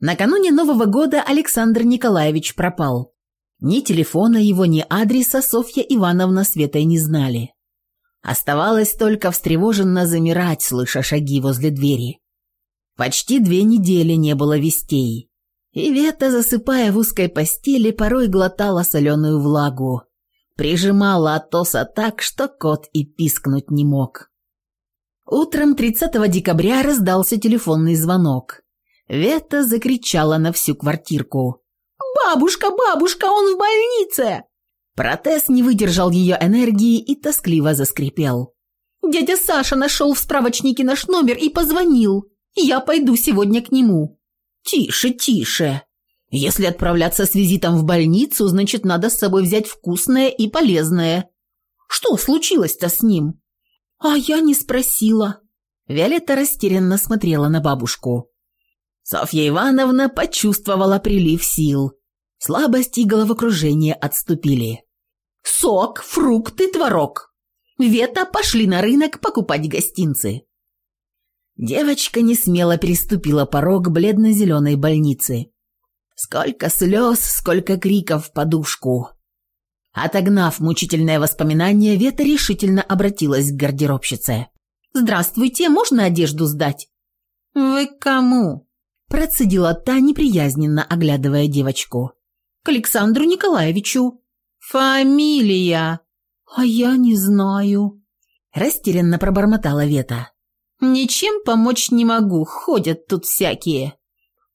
Накануне Нового года Александр Николаевич пропал. Ни телефона его, ни адреса Софья Ивановна Светой не знали. Оставалось только встревоженно замирать, слыша шаги возле двери. Почти две недели не было вестей. И Вета, засыпая в узкой постели, порой глотала соленую влагу. Прижимала Атоса так, что кот и пискнуть не мог. Утром 30 декабря раздался телефонный звонок. Вета закричала на всю квартирку. «Бабушка, бабушка, он в больнице!» Протез не выдержал ее энергии и тоскливо заскрипел. «Дядя Саша нашел в справочнике наш номер и позвонил. Я пойду сегодня к нему». «Тише, тише. Если отправляться с визитом в больницу, значит, надо с собой взять вкусное и полезное. Что случилось-то с ним?» «А я не спросила». Виолетта растерянно смотрела на бабушку. Софья Ивановна почувствовала прилив сил. Слабость и головокружение отступили. «Сок, фрукты, творог. Вета, пошли на рынок покупать гостинцы». Девочка не смело переступила порог бледно-зеленой больницы. Сколько слез, сколько криков в подушку. Отогнав мучительное воспоминание, Вета решительно обратилась к гардеробщице. «Здравствуйте, можно одежду сдать?» «Вы кому?» Процедила та, неприязненно оглядывая девочку. «К Александру Николаевичу». «Фамилия?» «А я не знаю», – растерянно пробормотала Вета. «Ничем помочь не могу, ходят тут всякие».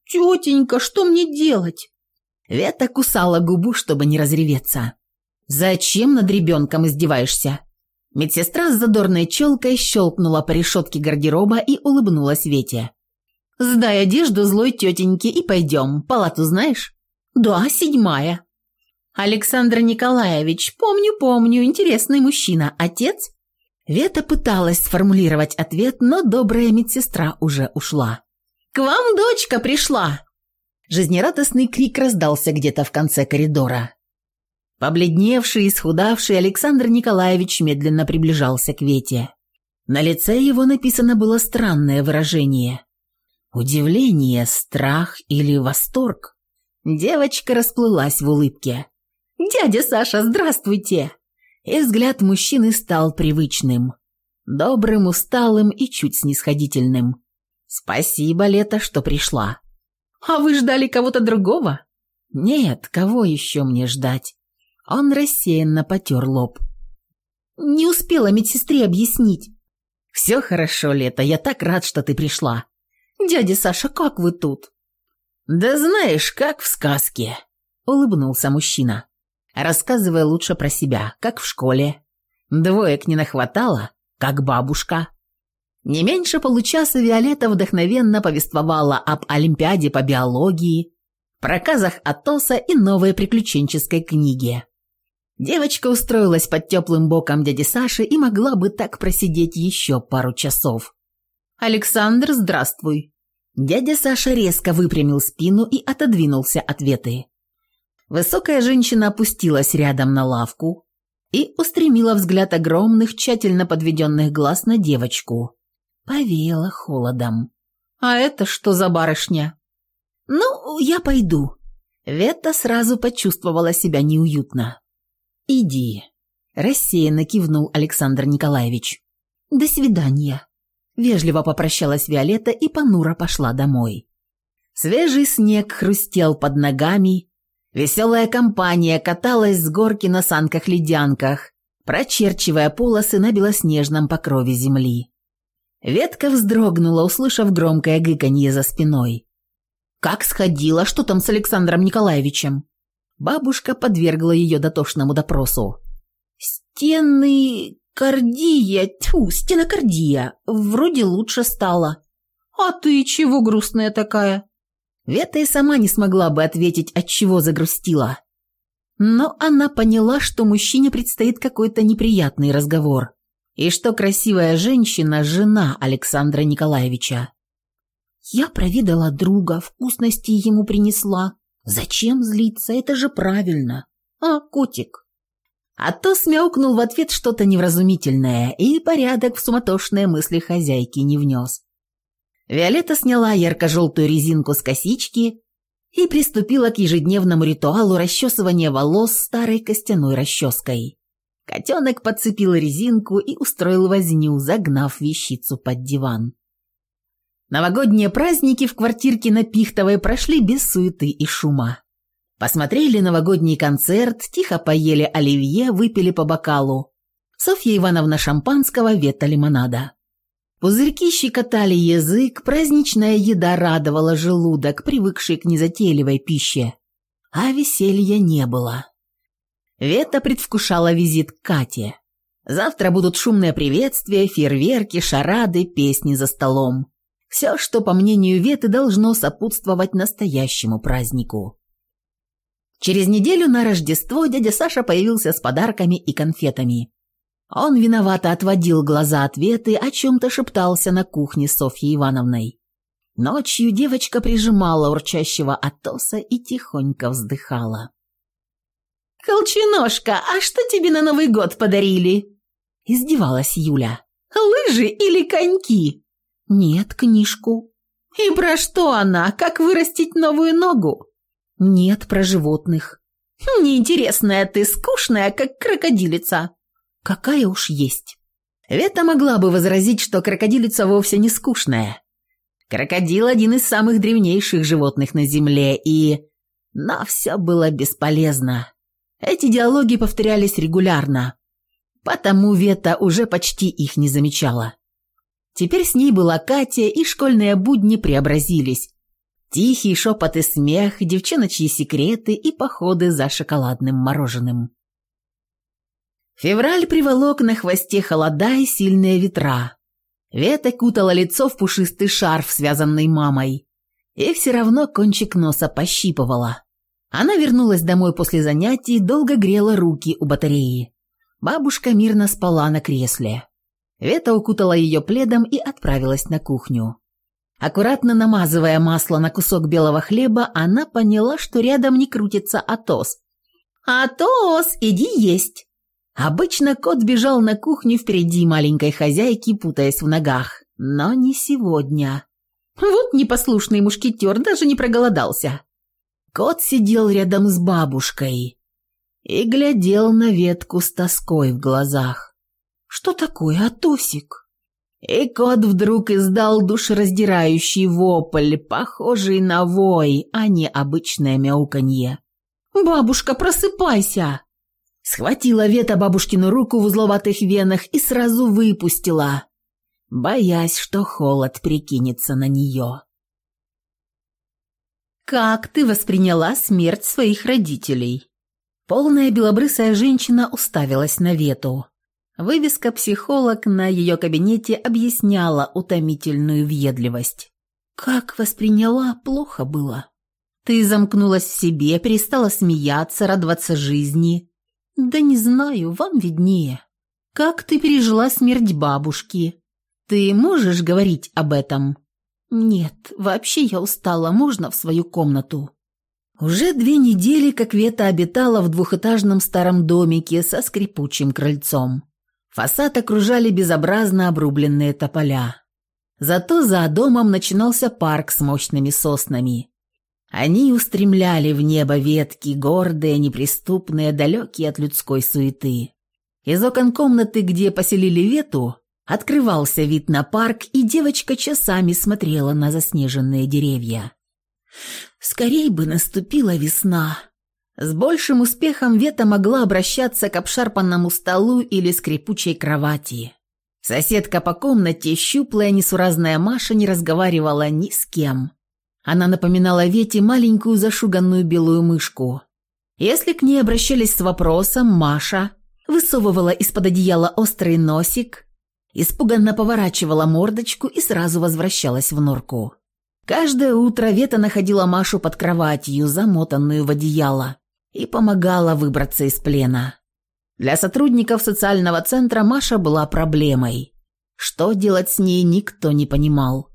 «Тетенька, что мне делать?» Вета кусала губу, чтобы не разреветься. «Зачем над ребенком издеваешься?» Медсестра с задорной челкой щелкнула по решетке гардероба и улыбнулась Вете. «Сдай одежду злой тетеньке и пойдем. Палату знаешь?» «Да, седьмая». «Александр Николаевич, помню, помню, интересный мужчина. Отец?» Вета пыталась сформулировать ответ, но добрая медсестра уже ушла. «К вам дочка пришла!» Жизнерадостный крик раздался где-то в конце коридора. Побледневший и исхудавший Александр Николаевич медленно приближался к Вете. На лице его написано было странное выражение. Удивление, страх или восторг. Девочка расплылась в улыбке. «Дядя Саша, здравствуйте!» И взгляд мужчины стал привычным. Добрым, усталым и чуть снисходительным. «Спасибо, Лето, что пришла». «А вы ждали кого-то другого?» «Нет, кого еще мне ждать?» Он рассеянно потер лоб. «Не успела медсестре объяснить». «Все хорошо, Лето, я так рад, что ты пришла. «Дядя Саша, как вы тут?» «Да знаешь, как в сказке», — улыбнулся мужчина. «Рассказывай лучше про себя, как в школе. Двоек не нахватало, как бабушка». Не меньше получаса Виолетта вдохновенно повествовала об Олимпиаде по биологии, проказах Атоса и новой приключенческой книге. Девочка устроилась под теплым боком дяди Саши и могла бы так просидеть еще пару часов. «Александр, здравствуй!» Дядя Саша резко выпрямил спину и отодвинулся от Веты. Высокая женщина опустилась рядом на лавку и устремила взгляд огромных, тщательно подведенных глаз на девочку. Повеяло холодом. «А это что за барышня?» «Ну, я пойду». Вета сразу почувствовала себя неуютно. «Иди», – рассеянно кивнул Александр Николаевич. «До свидания». Вежливо попрощалась Виолетта и понуро пошла домой. Свежий снег хрустел под ногами, веселая компания каталась с горки на санках-ледянках, прочерчивая полосы на белоснежном покрове земли. Ветка вздрогнула, услышав громкое гыканье за спиной. «Как сходила? Что там с Александром Николаевичем?» Бабушка подвергла ее дотошному допросу. «Стены Кардия, тьфу, стенокардия. Вроде лучше стало. А ты чего грустная такая? Вета и сама не смогла бы ответить, от чего загрустила. Но она поняла, что мужчине предстоит какой-то неприятный разговор. И что красивая женщина – жена Александра Николаевича. Я провидала друга, вкусности ему принесла. Зачем злиться? Это же правильно. А, котик? А то смяукнул в ответ что-то невразумительное и порядок в суматошные мысли хозяйки не внес. Виолетта сняла ярко-желтую резинку с косички и приступила к ежедневному ритуалу расчесывания волос старой костяной расческой. Котенок подцепил резинку и устроил возню, загнав вещицу под диван. Новогодние праздники в квартирке на Пихтовой прошли без суеты и шума. Посмотрели новогодний концерт, тихо поели оливье, выпили по бокалу. Софья Ивановна шампанского, Вета лимонада. Пузырьки щекотали язык, праздничная еда радовала желудок, привыкший к незатейливой пище. А веселья не было. Вета предвкушала визит к Кате. Завтра будут шумные приветствия, фейерверки, шарады, песни за столом. Все, что, по мнению Веты, должно сопутствовать настоящему празднику. Через неделю на Рождество дядя Саша появился с подарками и конфетами. Он виновато отводил глаза от Веты, о чем-то шептался на кухне с Софьей Ивановной. Ночью девочка прижимала урчащего Атоса и тихонько вздыхала. «Колченожка, а что тебе на Новый год подарили?» Издевалась Юля. «Лыжи или коньки?» «Нет, книжку». «И про что она? Как вырастить новую ногу?» «Нет, про животных». «Неинтересная ты, скучная, как крокодилица». Какая уж есть. Вета могла бы возразить, что крокодилица вовсе не скучная. Крокодил – один из самых древнейших животных на Земле, и... Но все было бесполезно. Эти диалоги повторялись регулярно. Потому Вета уже почти их не замечала. Теперь с ней была Катя, и школьные будни преобразились. Тихий шепот и смех, девчоночьи секреты и походы за шоколадным мороженым. Февраль приволок на хвосте холода и сильные ветра. Вета кутала лицо в пушистый шарф, связанный мамой. И все равно кончик носа пощипывала. Она вернулась домой после занятий и долго грела руки у батареи. Бабушка мирно спала на кресле. Вета укутала ее пледом и отправилась на кухню. Аккуратно намазывая масло на кусок белого хлеба, она поняла, что рядом не крутится Атос. «Атос, иди есть!» Обычно кот бежал на кухню впереди маленькой хозяйки, путаясь в ногах. Но не сегодня. Вот непослушный мушкетер даже не проголодался. Кот сидел рядом с бабушкой и глядел на ветку с тоской в глазах. «Что такое, Атосик?» И кот вдруг издал душераздирающий вопль, похожий на вой, а не обычное мяуканье. «Бабушка, просыпайся!» Схватила Вета бабушкину руку в узловатых венах и сразу выпустила, боясь, что холод прикинется на нее. «Как ты восприняла смерть своих родителей?» Полная белобрысая женщина уставилась на Вету. Вывеска «Психолог» на ее кабинете объясняла утомительную въедливость. «Как восприняла, плохо было. Ты замкнулась в себе, перестала смеяться, радоваться жизни, «Да не знаю, вам виднее. Как ты пережила смерть бабушки? Ты можешь говорить об этом?» «Нет, вообще я устала, можно в свою комнату?» Уже две недели, как Вета обитала в двухэтажном старом домике со скрипучим крыльцом. Фасад окружали безобразно обрубленные тополя. Зато за домом начинался парк с мощными соснами. Они устремляли в небо ветки, гордые, неприступные, далекие от людской суеты. Из окон комнаты, где поселили Вету, открывался вид на парк, и девочка часами смотрела на заснеженные деревья. Скорей бы наступила весна. С большим успехом Вета могла обращаться к обшарпанному столу или скрипучей кровати. Соседка по комнате, щуплая несуразная Маша, не разговаривала ни с кем. Она напоминала Вете маленькую зашуганную белую мышку. Если к ней обращались с вопросом, Маша высовывала из-под одеяла острый носик, испуганно поворачивала мордочку и сразу возвращалась в норку. Каждое утро Вета находила Машу под кроватью, замотанную в одеяло, и помогала выбраться из плена. Для сотрудников социального центра Маша была проблемой. Что делать с ней, никто не понимал.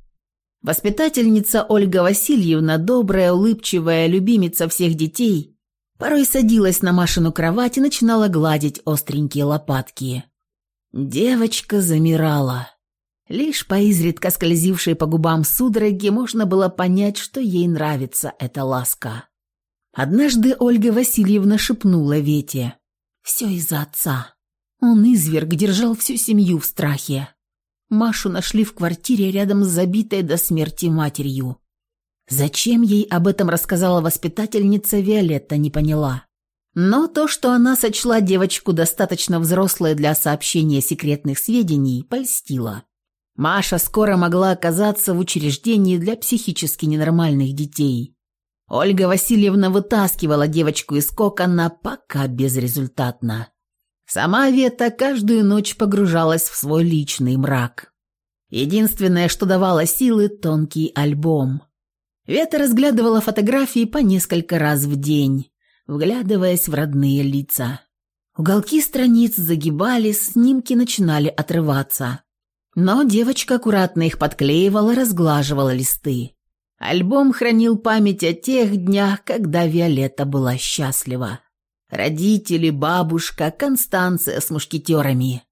Воспитательница Ольга Васильевна, добрая, улыбчивая, любимица всех детей, порой садилась на Машину кровать и начинала гладить остренькие лопатки. Девочка замирала. Лишь по изредка скользившей по губам судороги можно было понять, что ей нравится эта ласка. Однажды Ольга Васильевна шепнула Вете. «Все из-за отца. Он изверг, держал всю семью в страхе. Машу нашли в квартире рядом с забитой до смерти матерью. Зачем ей об этом рассказала воспитательница, Виолетта не поняла. Но то, что она сочла девочку достаточно взрослой для сообщения секретных сведений, польстило. Маша скоро могла оказаться в учреждении для психически ненормальных детей. Ольга Васильевна вытаскивала девочку из кокона, пока безрезультатно. Сама Вета каждую ночь погружалась в свой личный мрак. Единственное, что давало силы – тонкий альбом. Вета разглядывала фотографии по несколько раз в день, вглядываясь в родные лица. Уголки страниц загибались, снимки начинали отрываться. Но девочка аккуратно их подклеивала, разглаживала листы. Альбом хранил память о тех днях, когда Виолетта была счастлива. Родители, бабушка, Констанция с мушкетерами.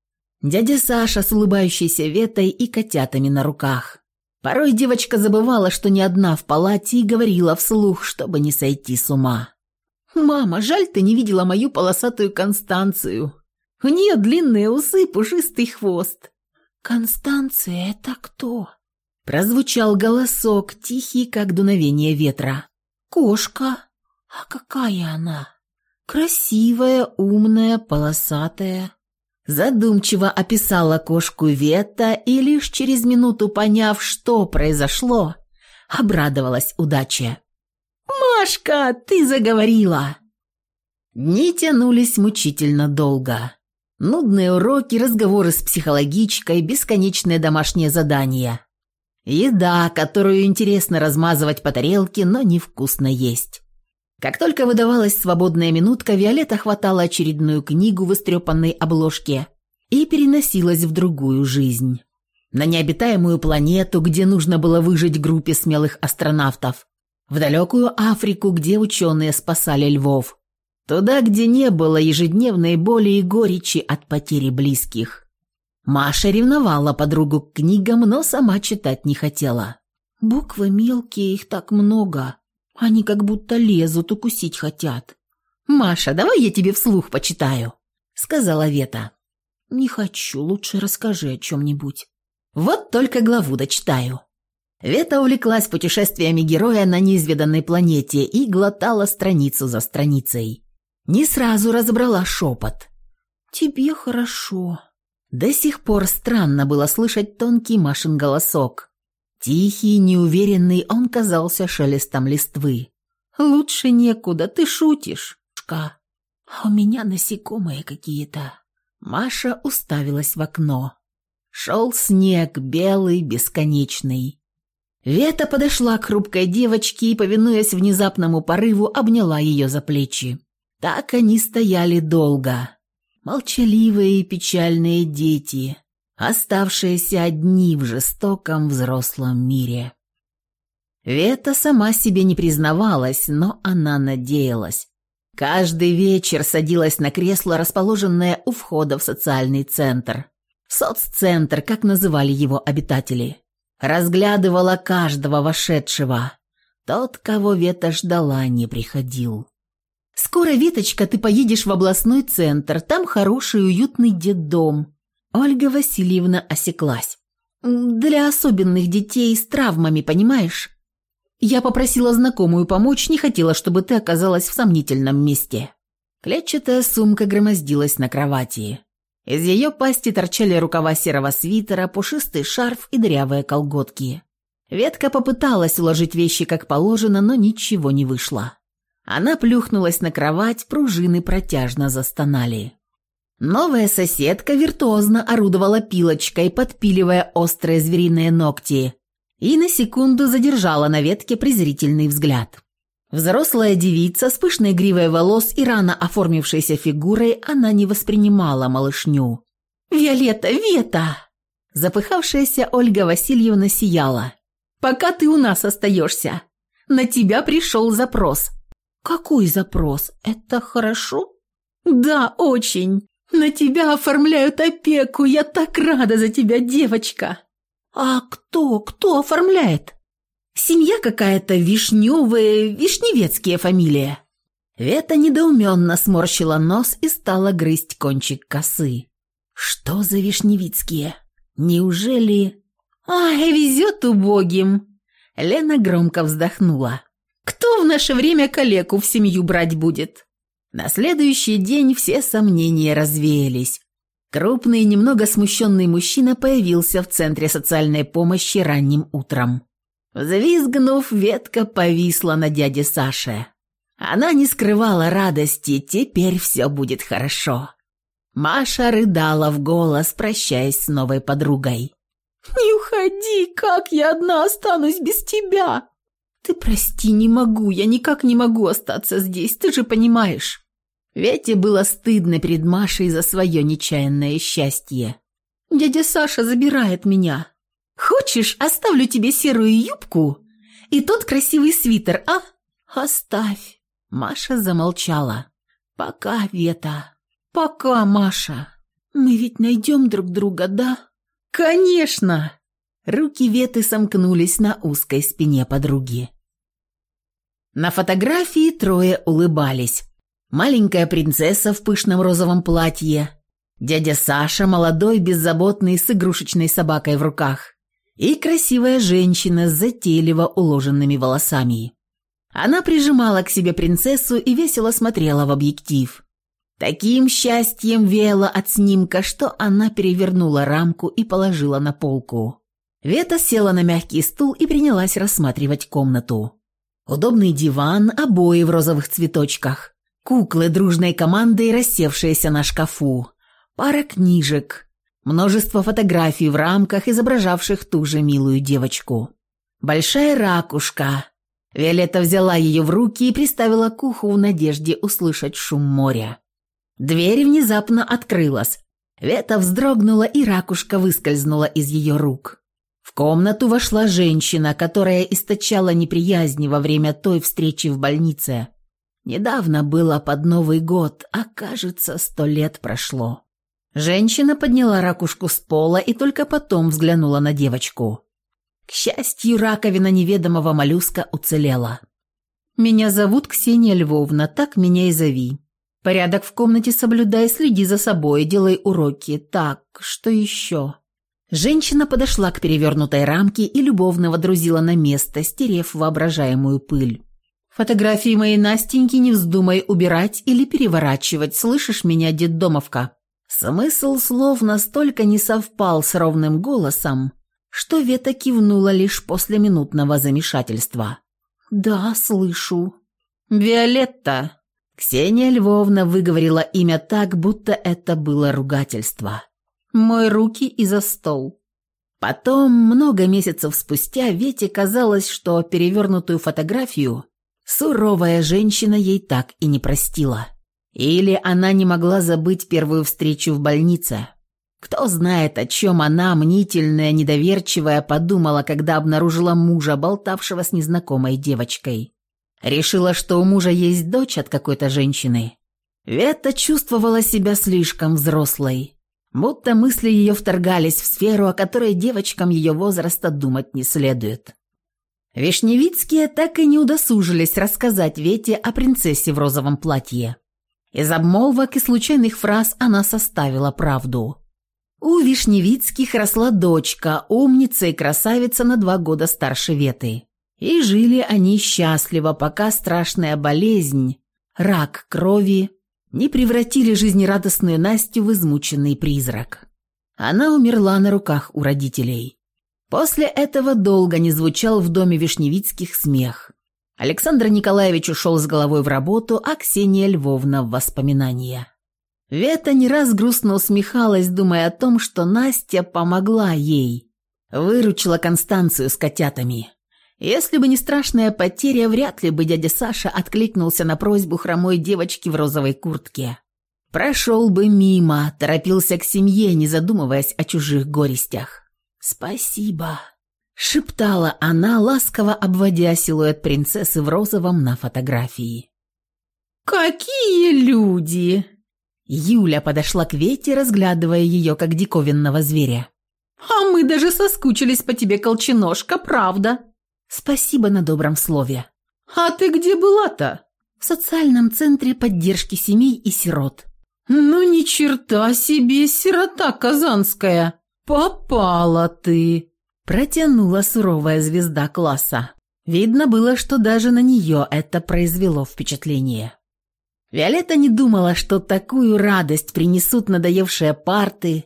Дядя Саша с улыбающейся ветой и котятами на руках. Порой девочка забывала, что не одна в палате и говорила вслух, чтобы не сойти с ума. «Мама, жаль, ты не видела мою полосатую Констанцию. У нее длинные усы, пушистый хвост. «Констанция, это кто?» Прозвучал голосок, тихий, как дуновение ветра. «Кошка. А какая она? Красивая, умная, полосатая». Задумчиво описала кошку Вета и лишь через минуту поняв, что произошло, обрадовалась удаче. «Машка, ты заговорила!» Дни тянулись мучительно долго. Нудные уроки, разговоры с психологичкой, бесконечные домашние задания. Еда, которую интересно размазывать по тарелке, но невкусно есть. Как только выдавалась свободная минутка, Виолетта хватала очередную книгу в истрепанной обложке и переносилась в другую жизнь. На необитаемую планету, где нужно было выжить группе смелых астронавтов. В далекую Африку, где ученые спасали львов. Туда, где не было ежедневной боли и горечи от потери близких. Маша ревновала подругу к книгам, но сама читать не хотела. «Буквы мелкие, их так много. Они как будто лезут, укусить хотят». «Маша, давай я тебе вслух почитаю», — сказала Вета. «Не хочу, лучше расскажи о чем-нибудь». «Вот только главу дочитаю». Вета увлеклась путешествиями героя на неизведанной планете и глотала страницу за страницей. Не сразу разобрала шепот. «Тебе хорошо». До сих пор странно было слышать тонкий Машин голосок. Тихий, неуверенный, он казался шелестом листвы. «Лучше некуда, ты шутишь». «Шка, а у меня насекомые какие-то». Маша уставилась в окно. Шел снег, белый, бесконечный. Вета подошла к хрупкой девочке и, повинуясь внезапному порыву, обняла ее за плечи. Так они стояли долго. Молчаливые и печальные дети, оставшиеся одни в жестоком взрослом мире. Вета сама себе не признавалась, но она надеялась. Каждый вечер садилась на кресло, расположенное у входа в социальный центр. Соццентр, как называли его обитатели. Разглядывала каждого вошедшего. Тот, кого Вета ждала, не приходил. «Скоро, Виточка, ты поедешь в областной центр, там хороший уютный детдом». Ольга Васильевна осеклась. «Для особенных детей с травмами, понимаешь? Я попросила знакомую помочь, не хотела, чтобы ты оказалась в сомнительном месте». Клетчатая сумка громоздилась на кровати. Из ее пасти торчали рукава серого свитера, пушистый шарф и дырявые колготки. Ветка попыталась уложить вещи как положено, но ничего не вышло. Она плюхнулась на кровать, пружины протяжно застонали. Новая соседка виртуозно орудовала пилочкой, подпиливая острые звериные ногти, и на секунду задержала на ветке презрительный взгляд. Взрослая девица с пышной гривой волос и рано оформившейся фигурой она не воспринимала малышню. «Виолетта, Вета!» Запыхавшаяся Ольга Васильевна сияла. «Пока ты у нас остаешься. На тебя пришел запрос. «Какой запрос? Это хорошо?» «Да, очень. На тебя оформляют опеку. Я так рада за тебя, девочка!» «А кто? Кто оформляет?» «Семья какая-то вишневая, вишневецкие фамилия». Вета недоуменно сморщила нос и стала грызть кончик косы. «Что за вишневицкие? Неужели...» «Ай, везет убогим!» Лена громко вздохнула. Кто в наше время калеку в семью брать будет? На следующий день все сомнения развеялись. Крупный, немного смущенный мужчина появился в центре социальной помощи ранним утром. Взвизгнув, ветка повисла на дяде Саше. Она не скрывала радости, теперь все будет хорошо. Маша рыдала в голос, прощаясь с новой подругой. «Не уходи, как я одна останусь без тебя?» «Ты прости, не могу, я никак не могу остаться здесь, ты же понимаешь». Вете было стыдно перед Машей за свое нечаянное счастье. «Дядя Саша забирает меня. Хочешь, оставлю тебе серую юбку и тот красивый свитер, а? Оставь». Маша замолчала. «Пока, Вета». «Пока, Маша. Мы ведь найдем друг друга, да?» «Конечно!» Руки Веты сомкнулись на узкой спине подруги. На фотографии трое улыбались. Маленькая принцесса в пышном розовом платье, дядя Саша, молодой, беззаботный, с игрушечной собакой в руках, и красивая женщина с затейливо уложенными волосами. Она прижимала к себе принцессу и весело смотрела в объектив. Таким счастьем веяло от снимка, что она перевернула рамку и положила на полку. Вета села на мягкий стул и принялась рассматривать комнату. Удобный диван, обои в розовых цветочках, Куклы дружной командой, рассевшиеся на шкафу. Пара книжек. Множество фотографий в рамках, изображавших ту же милую девочку. Большая ракушка. Виолетта взяла ее в руки и приставила к уху в надежде услышать шум моря. Дверь внезапно открылась. Вета вздрогнула, и ракушка выскользнула из ее рук. В комнату вошла женщина, которая источала неприязнь во время той встречи в больнице. Недавно было под Новый год, а кажется, сто лет прошло. Женщина подняла ракушку с пола и только потом взглянула на девочку. К счастью, раковина неведомого моллюска уцелела. «Меня зовут Ксения Львовна, так меня и зови. Порядок в комнате соблюдай, следи за собой, делай уроки. Так, что еще?» Женщина подошла к перевернутой рамке и любовно водрузила на место, стерев воображаемую пыль. Фотографии моей Настеньки не вздумай убирать или переворачивать, слышишь меня, детдомовка?» Смысл слов настолько не совпал с ровным голосом, что Вета кивнула лишь после минутного замешательства. «Да, слышу». «Виолетта!» Ксения Львовна выговорила имя так, будто это было ругательство. «Мой руки и за стол». Потом, много месяцев спустя, Вете казалось, что перевернутую фотографию Суровая женщина ей так и не простила. Или она не могла забыть первую встречу в больнице. Кто знает, о чем она, мнительная, недоверчивая, подумала, когда обнаружила мужа, болтавшего с незнакомой девочкой. Решила, что у мужа есть дочь от какой-то женщины. Вета чувствовала себя слишком взрослой. Будто мысли ее вторгались в сферу, о которой девочкам ее возраста думать не следует. Вишневицкие так и не удосужились рассказать Вете о принцессе в розовом платье. Из обмолвок и случайных фраз она составила правду. У Вишневицких росла дочка, умница и красавица на два года старше Веты. И жили они счастливо, пока страшная болезнь, рак крови, не превратили жизнерадостную Настю в измученный призрак. Она умерла на руках у родителей. После этого долго не звучал в доме Вишневицких смех. Александр Николаевич ушел с головой в работу, а Ксения Львовна в воспоминания. Вета не раз грустно усмехалась, думая о том, что Настя помогла ей. Выручила Констанцию с котятами. Если бы не страшная потеря, вряд ли бы дядя Саша откликнулся на просьбу хромой девочки в розовой куртке. Прошел бы мимо, торопился к семье, не задумываясь о чужих горестях. «Спасибо», — шептала она, ласково обводя силуэт принцессы в розовом на фотографии. «Какие люди!» Юля подошла к Вете, разглядывая ее как диковинного зверя. «А мы даже соскучились по тебе, колченожка, правда?» «Спасибо на добром слове». «А ты где была-то?» «В социальном центре поддержки семей и сирот». «Ну ни черта себе, сирота казанская!» «Попала ты!» – протянула суровая звезда класса. Видно было, что даже на нее это произвело впечатление. Виолетта не думала, что такую радость принесут надоевшие парты,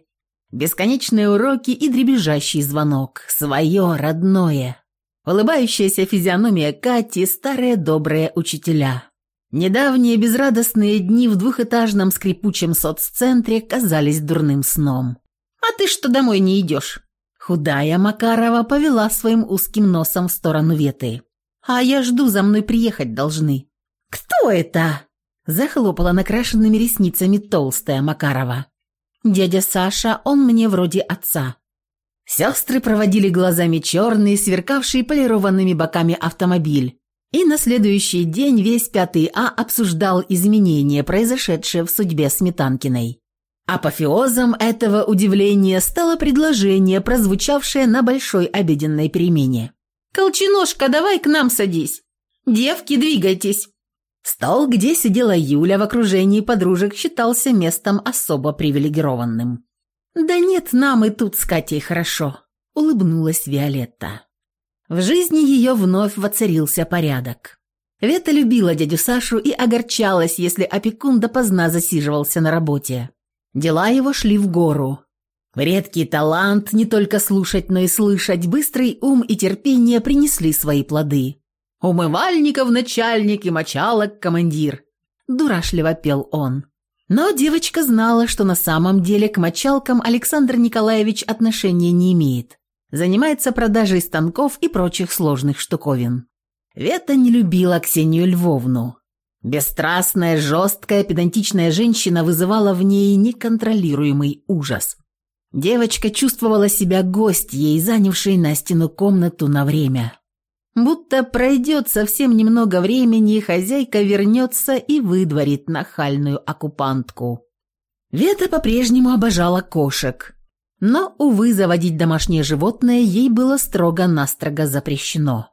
бесконечные уроки и дребезжащий звонок. Свое, родное. Улыбающаяся физиономия Кати, старые добрые учителя. Недавние безрадостные дни в двухэтажном скрипучем соццентре казались дурным сном. «А ты что, домой не идешь?» Худая Макарова повела своим узким носом в сторону Веты. «А я жду, за мной приехать должны». «Кто это?» Захлопала накрашенными ресницами толстая Макарова. «Дядя Саша, он мне вроде отца». Сестры проводили глазами черный, сверкавший полированными боками автомобиль. И на следующий день весь пятый А обсуждал изменения, произошедшие в судьбе Сметанкиной. Апофеозом этого удивления стало предложение, прозвучавшее на большой обеденной перемене. «Колченожка, давай к нам садись! Девки, двигайтесь!» Стол, где сидела Юля в окружении подружек, считался местом особо привилегированным. «Да нет, нам и тут с Катей хорошо», — улыбнулась Виолетта. В жизни ее вновь воцарился порядок. Вета любила дядю Сашу и огорчалась, если опекун допоздна засиживался на работе. Дела его шли в гору. Редкий талант не только слушать, но и слышать, быстрый ум и терпение принесли свои плоды. «Умывальников начальник и мочалок командир», – дурашливо пел он. Но девочка знала, что на самом деле к мочалкам Александр Николаевич отношения не имеет. Занимается продажей станков и прочих сложных штуковин. Вета не любила Ксению Львовну. Бесстрастная, жесткая, педантичная женщина вызывала в ней неконтролируемый ужас. Девочка чувствовала себя гостьей, занявшей Настину комнату на время. Будто пройдет совсем немного времени, хозяйка вернется и выдворит нахальную оккупантку. Вета по-прежнему обожала кошек. Но, увы, заводить домашнее животное ей было строго-настрого запрещено.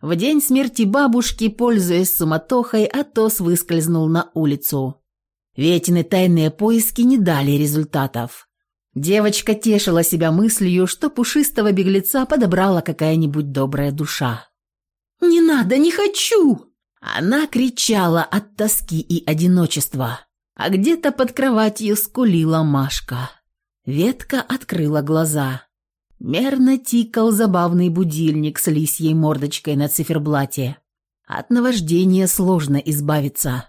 В день смерти бабушки, пользуясь суматохой, Атос выскользнул на улицу. Ветины тайные поиски не дали результатов. Девочка тешила себя мыслью, что пушистого беглеца подобрала какая-нибудь добрая душа. «Не надо, не хочу!» Она кричала от тоски и одиночества, а где-то под кроватью скулила Машка. Ветка открыла глаза. Мерно тикал забавный будильник с лисьей мордочкой на циферблате. От наваждения сложно избавиться.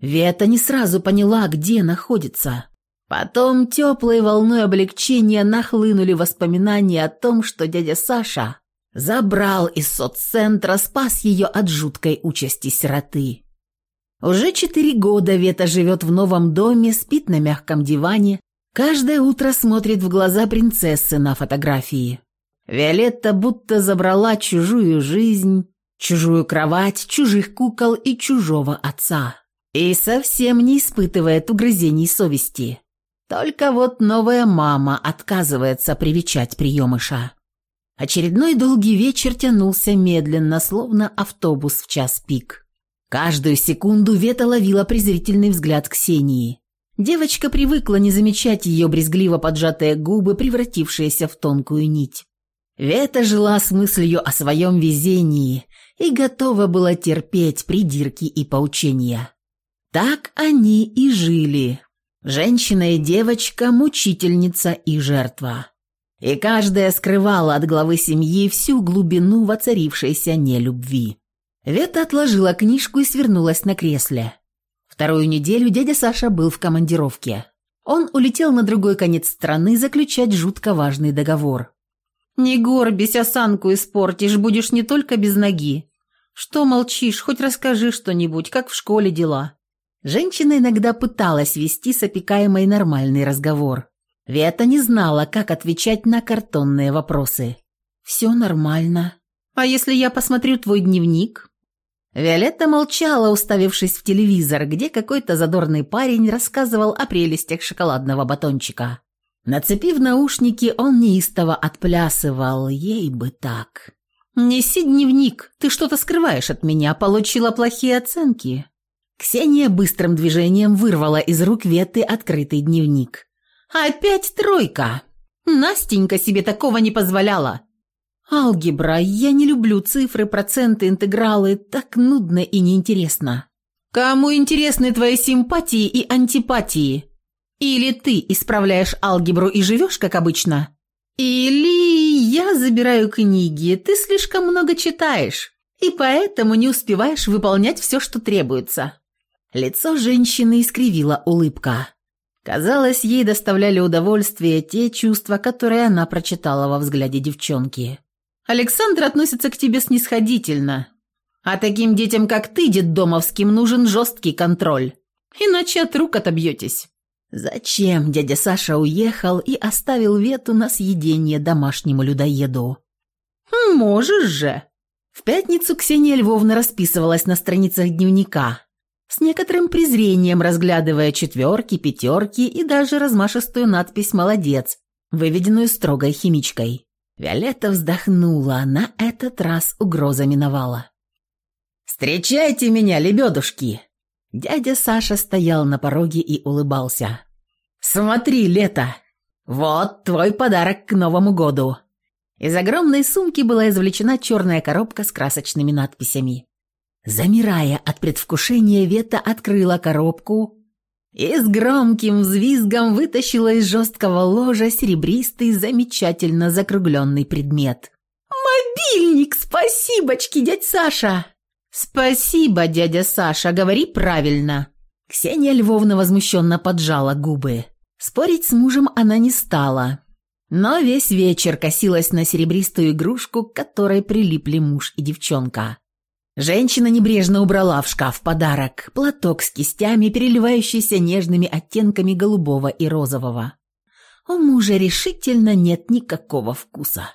Вета не сразу поняла, где находится. Потом теплой волной облегчения нахлынули воспоминания о том, что дядя Саша Забрал из соццентра, спас ее от жуткой участи сироты. Уже четыре года Вета живет в новом доме, спит на мягком диване, каждое утро смотрит в глаза принцессы на фотографии. Виолетта будто забрала чужую жизнь, чужую кровать, чужих кукол и чужого отца. И совсем не испытывает угрызений совести. Только вот новая мама отказывается привечать приемыша. Очередной долгий вечер тянулся медленно, словно автобус в час пик. Каждую секунду Вета ловила презрительный взгляд Ксении. Девочка привыкла не замечать ее брезгливо поджатые губы, превратившиеся в тонкую нить. Вета жила с мыслью о своем везении и готова была терпеть придирки и поучения. Так они и жили. Женщина и девочка, мучительница и жертва и каждая скрывала от главы семьи всю глубину воцарившейся нелюбви. Вета отложила книжку и свернулась на кресле. Вторую неделю дядя Саша был в командировке. Он улетел на другой конец страны заключать жутко важный договор. «Не горбись, осанку испортишь, будешь не только без ноги. Что молчишь, хоть расскажи что-нибудь, как в школе дела». Женщина иногда пыталась вести с опекаемой нормальный разговор. Вета не знала, как отвечать на картонные вопросы. «Все нормально. А если я посмотрю твой дневник?» Виолетта молчала, уставившись в телевизор, где какой-то задорный парень рассказывал о прелестях шоколадного батончика. Нацепив наушники, он неистово отплясывал, ей бы так. «Неси дневник, ты что-то скрываешь от меня, получила плохие оценки». Ксения быстрым движением вырвала из рук Веты открытый дневник. «Опять тройка! Настенька себе такого не позволяла!» «Алгебра, я не люблю цифры, проценты, интегралы, так нудно и неинтересно». Кому интересны твои симпатии и антипатии? Или ты исправляешь алгебру и живешь, как обычно? Или я забираю книги, ты слишком много читаешь, и поэтому не успеваешь выполнять все, что требуется». Лицо женщины искривила улыбка. Казалось, ей доставляли удовольствие те чувства, которые она прочитала во взгляде девчонки. «Александр относится к тебе снисходительно, а таким детям, как ты, детдомовским, нужен жесткий контроль, иначе от рук отобьетесь». Зачем дядя Саша уехал и оставил Вету на съедение домашнему людоеду? «Можешь же!» В пятницу Ксения Львовна расписывалась на страницах дневника, с некоторым презрением разглядывая четверки, пятерки и даже размашистую надпись «Молодец», выведенную строгой химичкой. Виолетта вздохнула, на этот раз угроза миновала. «Встречайте меня, лебедушки!» Дядя Саша стоял на пороге и улыбался. «Смотри, лето! Вот твой подарок к Новому году!» Из огромной сумки была извлечена черная коробка с красочными надписями. Замирая от предвкушения, Вета открыла коробку и с громким взвизгом вытащила из жесткого ложа серебристый, замечательно закругленный предмет. «Мобильник! Спасибочки, дядь Саша!» «Спасибо, дядя Саша, говори правильно». Ксения Львовна возмущенно поджала губы. Спорить с мужем она не стала, но весь вечер косилась на серебристую игрушку, к которой прилипли муж и девчонка. Женщина небрежно убрала в шкаф подарок – платок с кистями, переливающийся нежными оттенками голубого и розового. У мужа решительно нет никакого вкуса.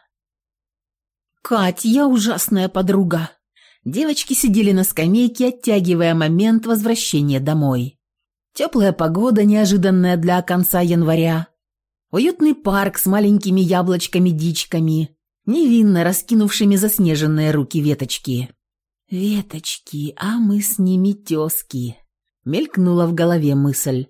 «Кать, я ужасная подруга», Девочки сидели на скамейке, оттягивая момент возвращения домой. Теплая погода, неожиданная для конца января. Уютный парк с маленькими яблочками-дичками, невинно раскинувшими заснеженные руки веточки. «Веточки, а мы с ними тезки», — мелькнула в голове мысль.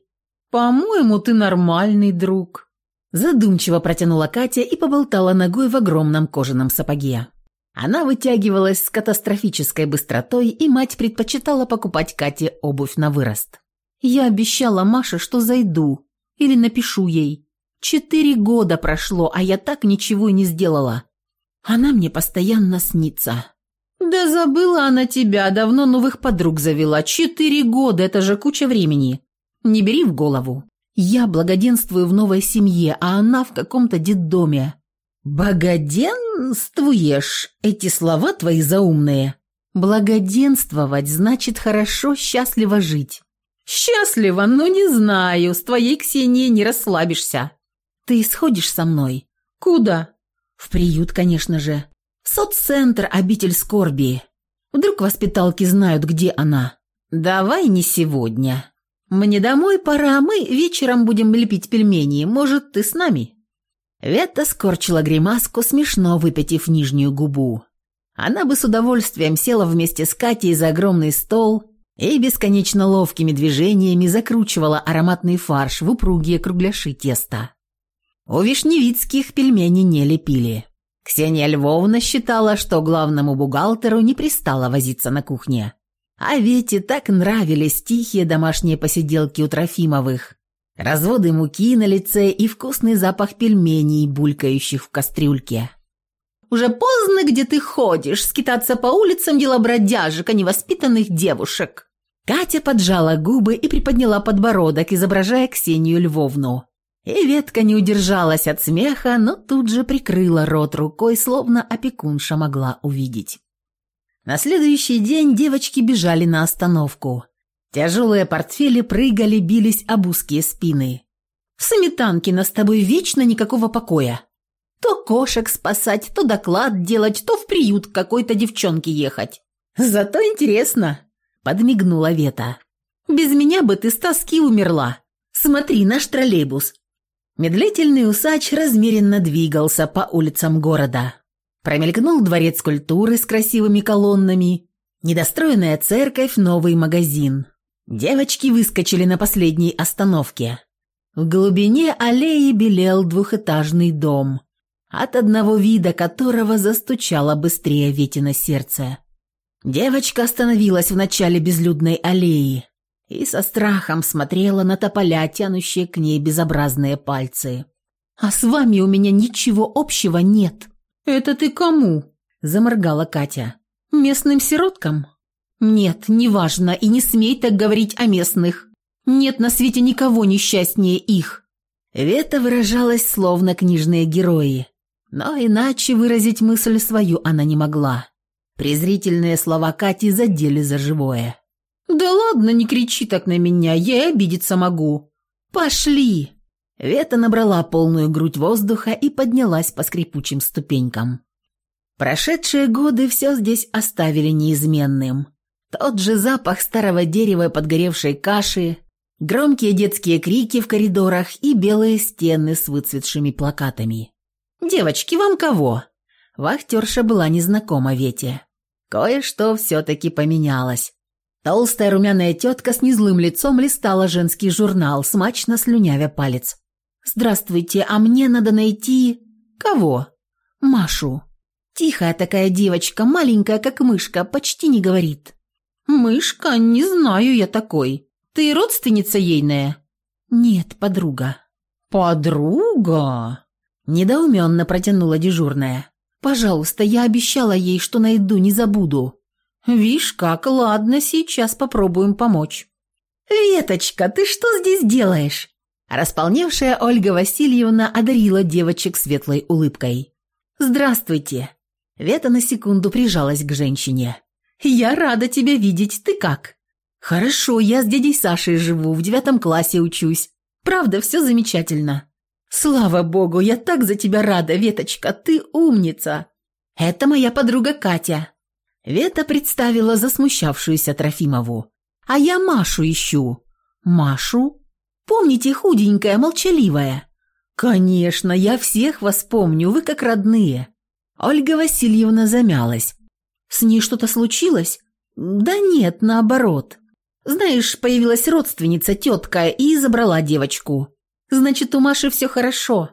«По-моему, ты нормальный друг», — задумчиво протянула Катя и поболтала ногой в огромном кожаном сапоге. Она вытягивалась с катастрофической быстротой, и мать предпочитала покупать Кате обувь на вырост. Я обещала Маше, что зайду или напишу ей. Четыре года прошло, а я так ничего и не сделала. Она мне постоянно снится. Да забыла она тебя, давно новых подруг завела. Четыре года, это же куча времени. Не бери в голову. Я благоденствую в новой семье, а она в каком-то детдоме. «Богоденствуешь? Эти слова твои заумные. Благоденствовать значит хорошо, счастливо жить». «Счастливо, но не знаю, с твоей Ксенией не расслабишься». «Ты сходишь со мной?» «Куда?» «В приют, конечно же. Соццентр «Обитель скорби». Вдруг воспиталки знают, где она». «Давай не сегодня. Мне домой пора, мы вечером будем лепить пельмени. Может, ты с нами?» Ветта скорчила гримаску, смешно выпятив нижнюю губу. Она бы с удовольствием села вместе с Катей за огромный стол и бесконечно ловкими движениями закручивала ароматный фарш в упругие кругляши теста. У вишневицких пельмени не лепили. Ксения Львовна считала, что главному бухгалтеру не пристало возиться на кухне. А Вете так нравились тихие домашние посиделки у Трофимовых, разводы муки на лице и вкусный запах пельменей, булькающих в кастрюльке. «Уже поздно, где ты ходишь, скитаться по улицам дела бродяжек, а невоспитанных девушек». Катя поджала губы и приподняла подбородок, изображая Ксению Львовну. И ветка не удержалась от смеха, но тут же прикрыла рот рукой, словно опекунша могла увидеть. На следующий день девочки бежали на остановку. Тяжелые портфели прыгали, бились об узкие спины. «В Сметанкино с тобой вечно никакого покоя. То кошек спасать, то доклад делать, то в приют какой-то девчонке ехать. Зато интересно», — подмигнула Вета. «Без меня бы ты с тоски умерла. Смотри, наш троллейбус». Медлительный усач размеренно двигался по улицам города. Промелькнул дворец культуры с красивыми колоннами, недостроенная церковь, новый магазин. Девочки выскочили на последней остановке. В глубине аллеи белел двухэтажный дом, от одного вида которого застучало быстрее Ветино сердце. Девочка остановилась в начале безлюдной аллеи и со страхом смотрела на тополя, тянущие к ней безобразные пальцы. «А с вами у меня ничего общего нет». «Это ты кому?» – заморгала Катя. «Местным сироткам?» «Нет, неважно, и не смей так говорить о местных. Нет на свете никого несчастнее их». Вета выражалась словно книжные герои, но иначе выразить мысль свою она не могла. Презрительные слова Кати задели за живое. «Да ладно, не кричи так на меня, я и обидеться могу». «Пошли!» Вета набрала полную грудь воздуха и поднялась по скрипучим ступенькам. Прошедшие годы все здесь оставили неизменным. Тот же запах старого дерева и подгоревшей каши, громкие детские крики в коридорах и белые стены с выцветшими плакатами. «Девочки, вам кого?» Вахтерша была незнакома Вете. Кое-что все-таки поменялось. Толстая румяная тетка с незлым лицом листала женский журнал, смачно слюнявя палец. «Здравствуйте, а мне надо найти...» «Кого?» «Машу». Тихая такая девочка, маленькая, как мышка, почти не говорит. «Мышка? Не знаю я такой. Ты родственница ейная?» «Нет, подруга». «Подруга?» Недоуменно протянула дежурная. «Пожалуйста, я обещала ей, что найду, не забуду». «Вишь как, ладно, сейчас попробуем помочь». «Веточка, ты что здесь делаешь?» Располневшая Ольга Васильевна одарила девочек светлой улыбкой. «Здравствуйте!» Вета на секунду прижалась к женщине. «Я рада тебя видеть, ты как?» «Хорошо, я с дядей Сашей живу, в девятом классе учусь. Правда, все замечательно». «Слава богу, я так за тебя рада, Веточка, ты умница!» «Это моя подруга Катя». Вета представила засмущавшуюся Трофимову. «А я Машу ищу». «Машу?» Помните, худенькая, молчаливая?» «Конечно, я всех вас помню, вы как родные». Ольга Васильевна замялась. «С ней что-то случилось?» «Да нет, наоборот. Знаешь, появилась родственница, тетка, и забрала девочку. Значит, у Маши все хорошо.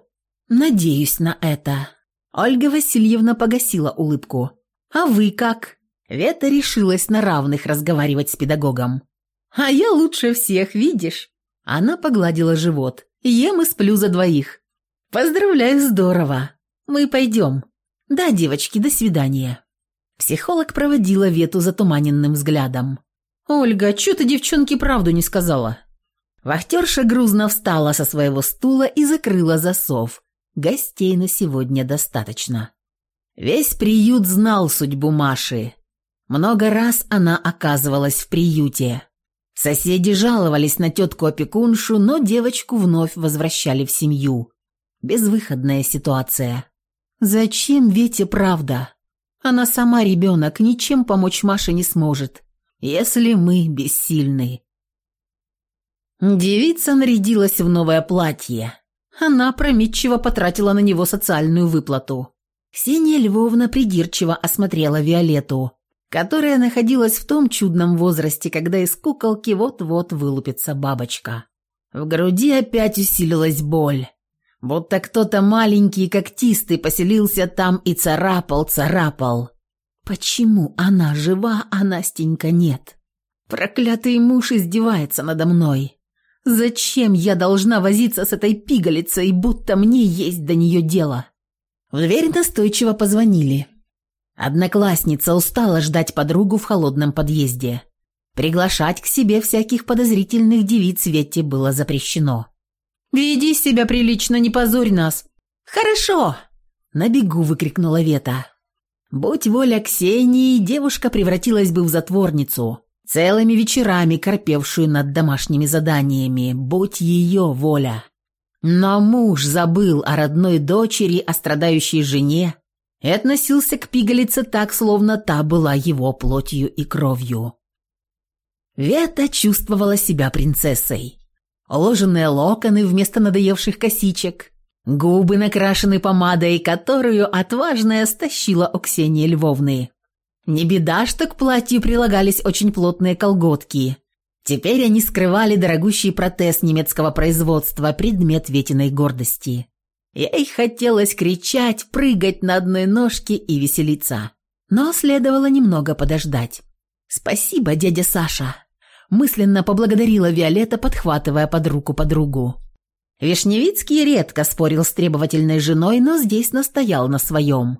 Надеюсь на это». Ольга Васильевна погасила улыбку. «А вы как?» Вета решилась на равных разговаривать с педагогом. «А я лучше всех, видишь?» Она погладила живот. «Ем и сплю за двоих». «Поздравляю, здорово. Мы пойдем». «Да, девочки, до свидания». Психолог проводила Вету затуманенным взглядом. «Ольга, чё ты девчонке правду не сказала?» Вахтерша грузно встала со своего стула и закрыла засов. Гостей на сегодня достаточно. Весь приют знал судьбу Маши. Много раз она оказывалась в приюте. Соседи жаловались на тетку-опекуншу, но девочку вновь возвращали в семью. Безвыходная ситуация. Зачем Вете правда? Она сама ребенок, ничем помочь Маше не сможет, если мы бессильны. Девица нарядилась в новое платье. Она прометчиво потратила на него социальную выплату. Ксения Львовна придирчиво осмотрела Виолетту которая находилась в том чудном возрасте, когда из куколки вот-вот вылупится бабочка. В груди опять усилилась боль. Будто кто-то маленький и когтистый поселился там и царапал, царапал. Почему она жива, а Настенька нет? Проклятый муж издевается надо мной. Зачем я должна возиться с этой пигалицей, будто мне есть до нее дело? В дверь настойчиво позвонили. Одноклассница устала ждать подругу в холодном подъезде. Приглашать к себе всяких подозрительных девиц Ветте было запрещено. «Веди себя прилично, не позорь нас!» «Хорошо!» – на бегу выкрикнула Вета. Будь воля Ксении, девушка превратилась бы в затворницу, целыми вечерами корпевшую над домашними заданиями, будь ее воля. Но муж забыл о родной дочери, о страдающей жене, и относился к пигалице так, словно та была его плотью и кровью. Вета чувствовала себя принцессой. Уложенные локоны вместо надоевших косичек, губы накрашены помадой, которую отважная стащила у Ксении Львовны. Не беда, что к платью прилагались очень плотные колготки. Теперь они скрывали дорогущий протез немецкого производства, предмет Ветиной гордости. Ей хотелось кричать, прыгать на одной ножке и веселиться. Но следовало немного подождать. «Спасибо, дядя Саша!» Мысленно поблагодарила Виолетта, подхватывая под руку подругу. Вишневицкий редко спорил с требовательной женой, но здесь настоял на своем.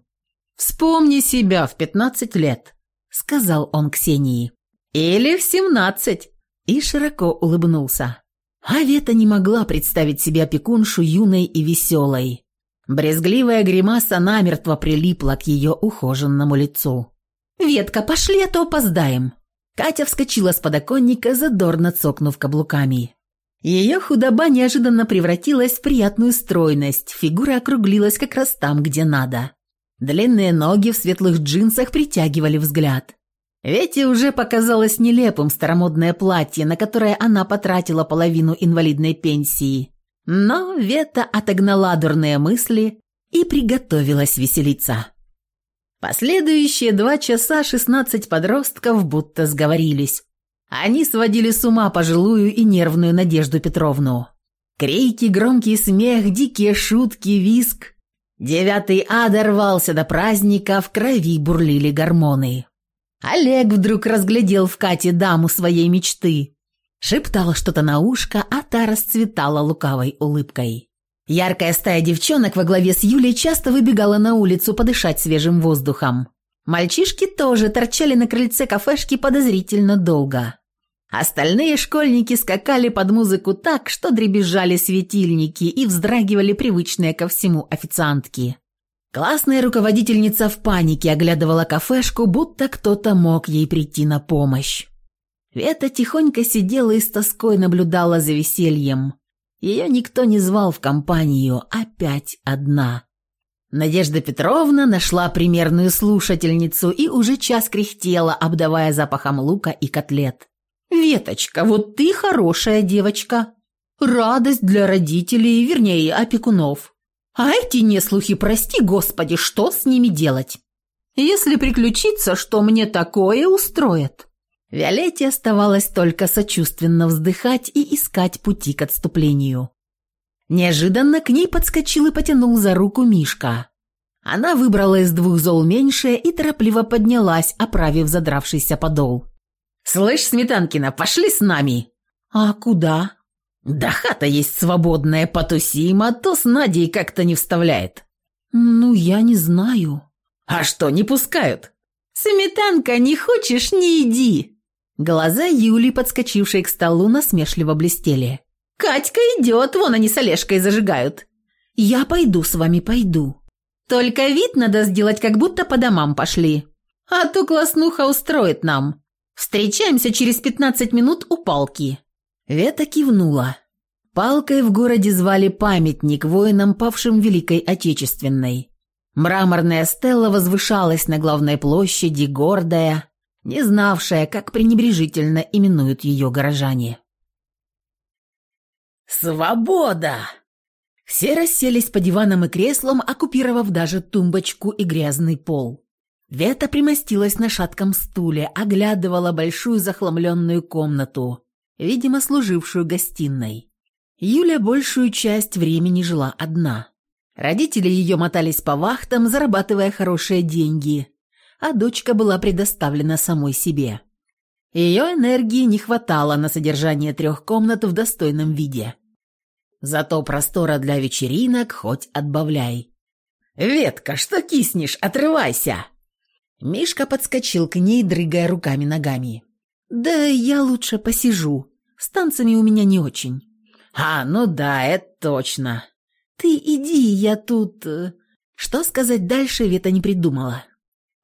«Вспомни себя в пятнадцать лет», — сказал он Ксении. «Или в семнадцать», — и широко улыбнулся. А не могла представить себе опекуншу юной и веселой. Брезгливая гримаса намертво прилипла к ее ухоженному лицу. «Ветка, пошли, а то опоздаем!» Катя вскочила с подоконника, задорно цокнув каблуками. Ее худоба неожиданно превратилась в приятную стройность, фигура округлилась как раз там, где надо. Длинные ноги в светлых джинсах притягивали взгляд. Вете уже показалось нелепым старомодное платье, на которое она потратила половину инвалидной пенсии. Но Вета отогнала дурные мысли и приготовилась веселиться. Последующие два часа шестнадцать подростков будто сговорились. Они сводили с ума пожилую и нервную Надежду Петровну. Крики, громкий смех, дикие шутки, виск. Девятый А дорвался до праздника, в крови бурлили гормоны. Олег вдруг разглядел в Кате даму своей мечты. Шептал что-то на ушко, а та расцветала лукавой улыбкой. Яркая стая девчонок во главе с Юлей часто выбегала на улицу подышать свежим воздухом. Мальчишки тоже торчали на крыльце кафешки подозрительно долго. Остальные школьники скакали под музыку так, что дребезжали светильники и вздрагивали привычные ко всему официантки. Классная руководительница в панике оглядывала кафешку, будто кто-то мог ей прийти на помощь. Вета тихонько сидела и с тоской наблюдала за весельем. Ее никто не звал в компанию, опять одна. Надежда Петровна нашла примерную слушательницу и уже час кряхтела, обдавая запахом лука и котлет. «Веточка, вот ты хорошая девочка. Радость для родителей, вернее, опекунов. А эти неслухи, прости господи, что с ними делать? Если приключиться, что мне такое устроят?» Виолетте оставалось только сочувственно вздыхать и искать пути к отступлению. Неожиданно к ней подскочил и потянул за руку Мишка. Она выбрала из двух зол меньшее и торопливо поднялась, оправив задравшийся подол. «Слышь, Сметанкина, пошли с нами!» «А куда?» «Да хата есть свободная, потусим, а то с Надей как-то не вставляет». «Ну, я не знаю». «А что, не пускают?» «Сметанка, не хочешь, не иди!» Глаза Юли, подскочившей к столу, насмешливо блестели. «Катька идет, вон они с Олежкой зажигают». «Я пойду с вами, пойду». «Только вид надо сделать, как будто по домам пошли. А то класснуха устроит нам. Встречаемся через пятнадцать минут у палки». Вета кивнула. Палкой в городе звали памятник воинам, павшим в Великой Отечественной. Мраморная стела возвышалась на главной площади, гордая, не знавшая, как пренебрежительно именуют ее горожане. «Свобода!» Все расселись по диванам и креслам, оккупировав даже тумбочку и грязный пол. Вета примостилась на шатком стуле, оглядывала большую захламленную комнату, видимо, служившую гостиной. Юля большую часть времени жила одна. Родители ее мотались по вахтам, зарабатывая хорошие деньги, а дочка была предоставлена самой себе. Ее энергии не хватало на содержание трех комнат в достойном виде. Зато простора для вечеринок хоть отбавляй. «Ветка, что киснешь? Отрывайся!» Мишка подскочил к ней, дрыгая руками-ногами. «Да я лучше посижу. С танцами у меня не очень». «А, ну да, это точно». «Ты иди, я тут...» э, Что сказать дальше, Вета не придумала.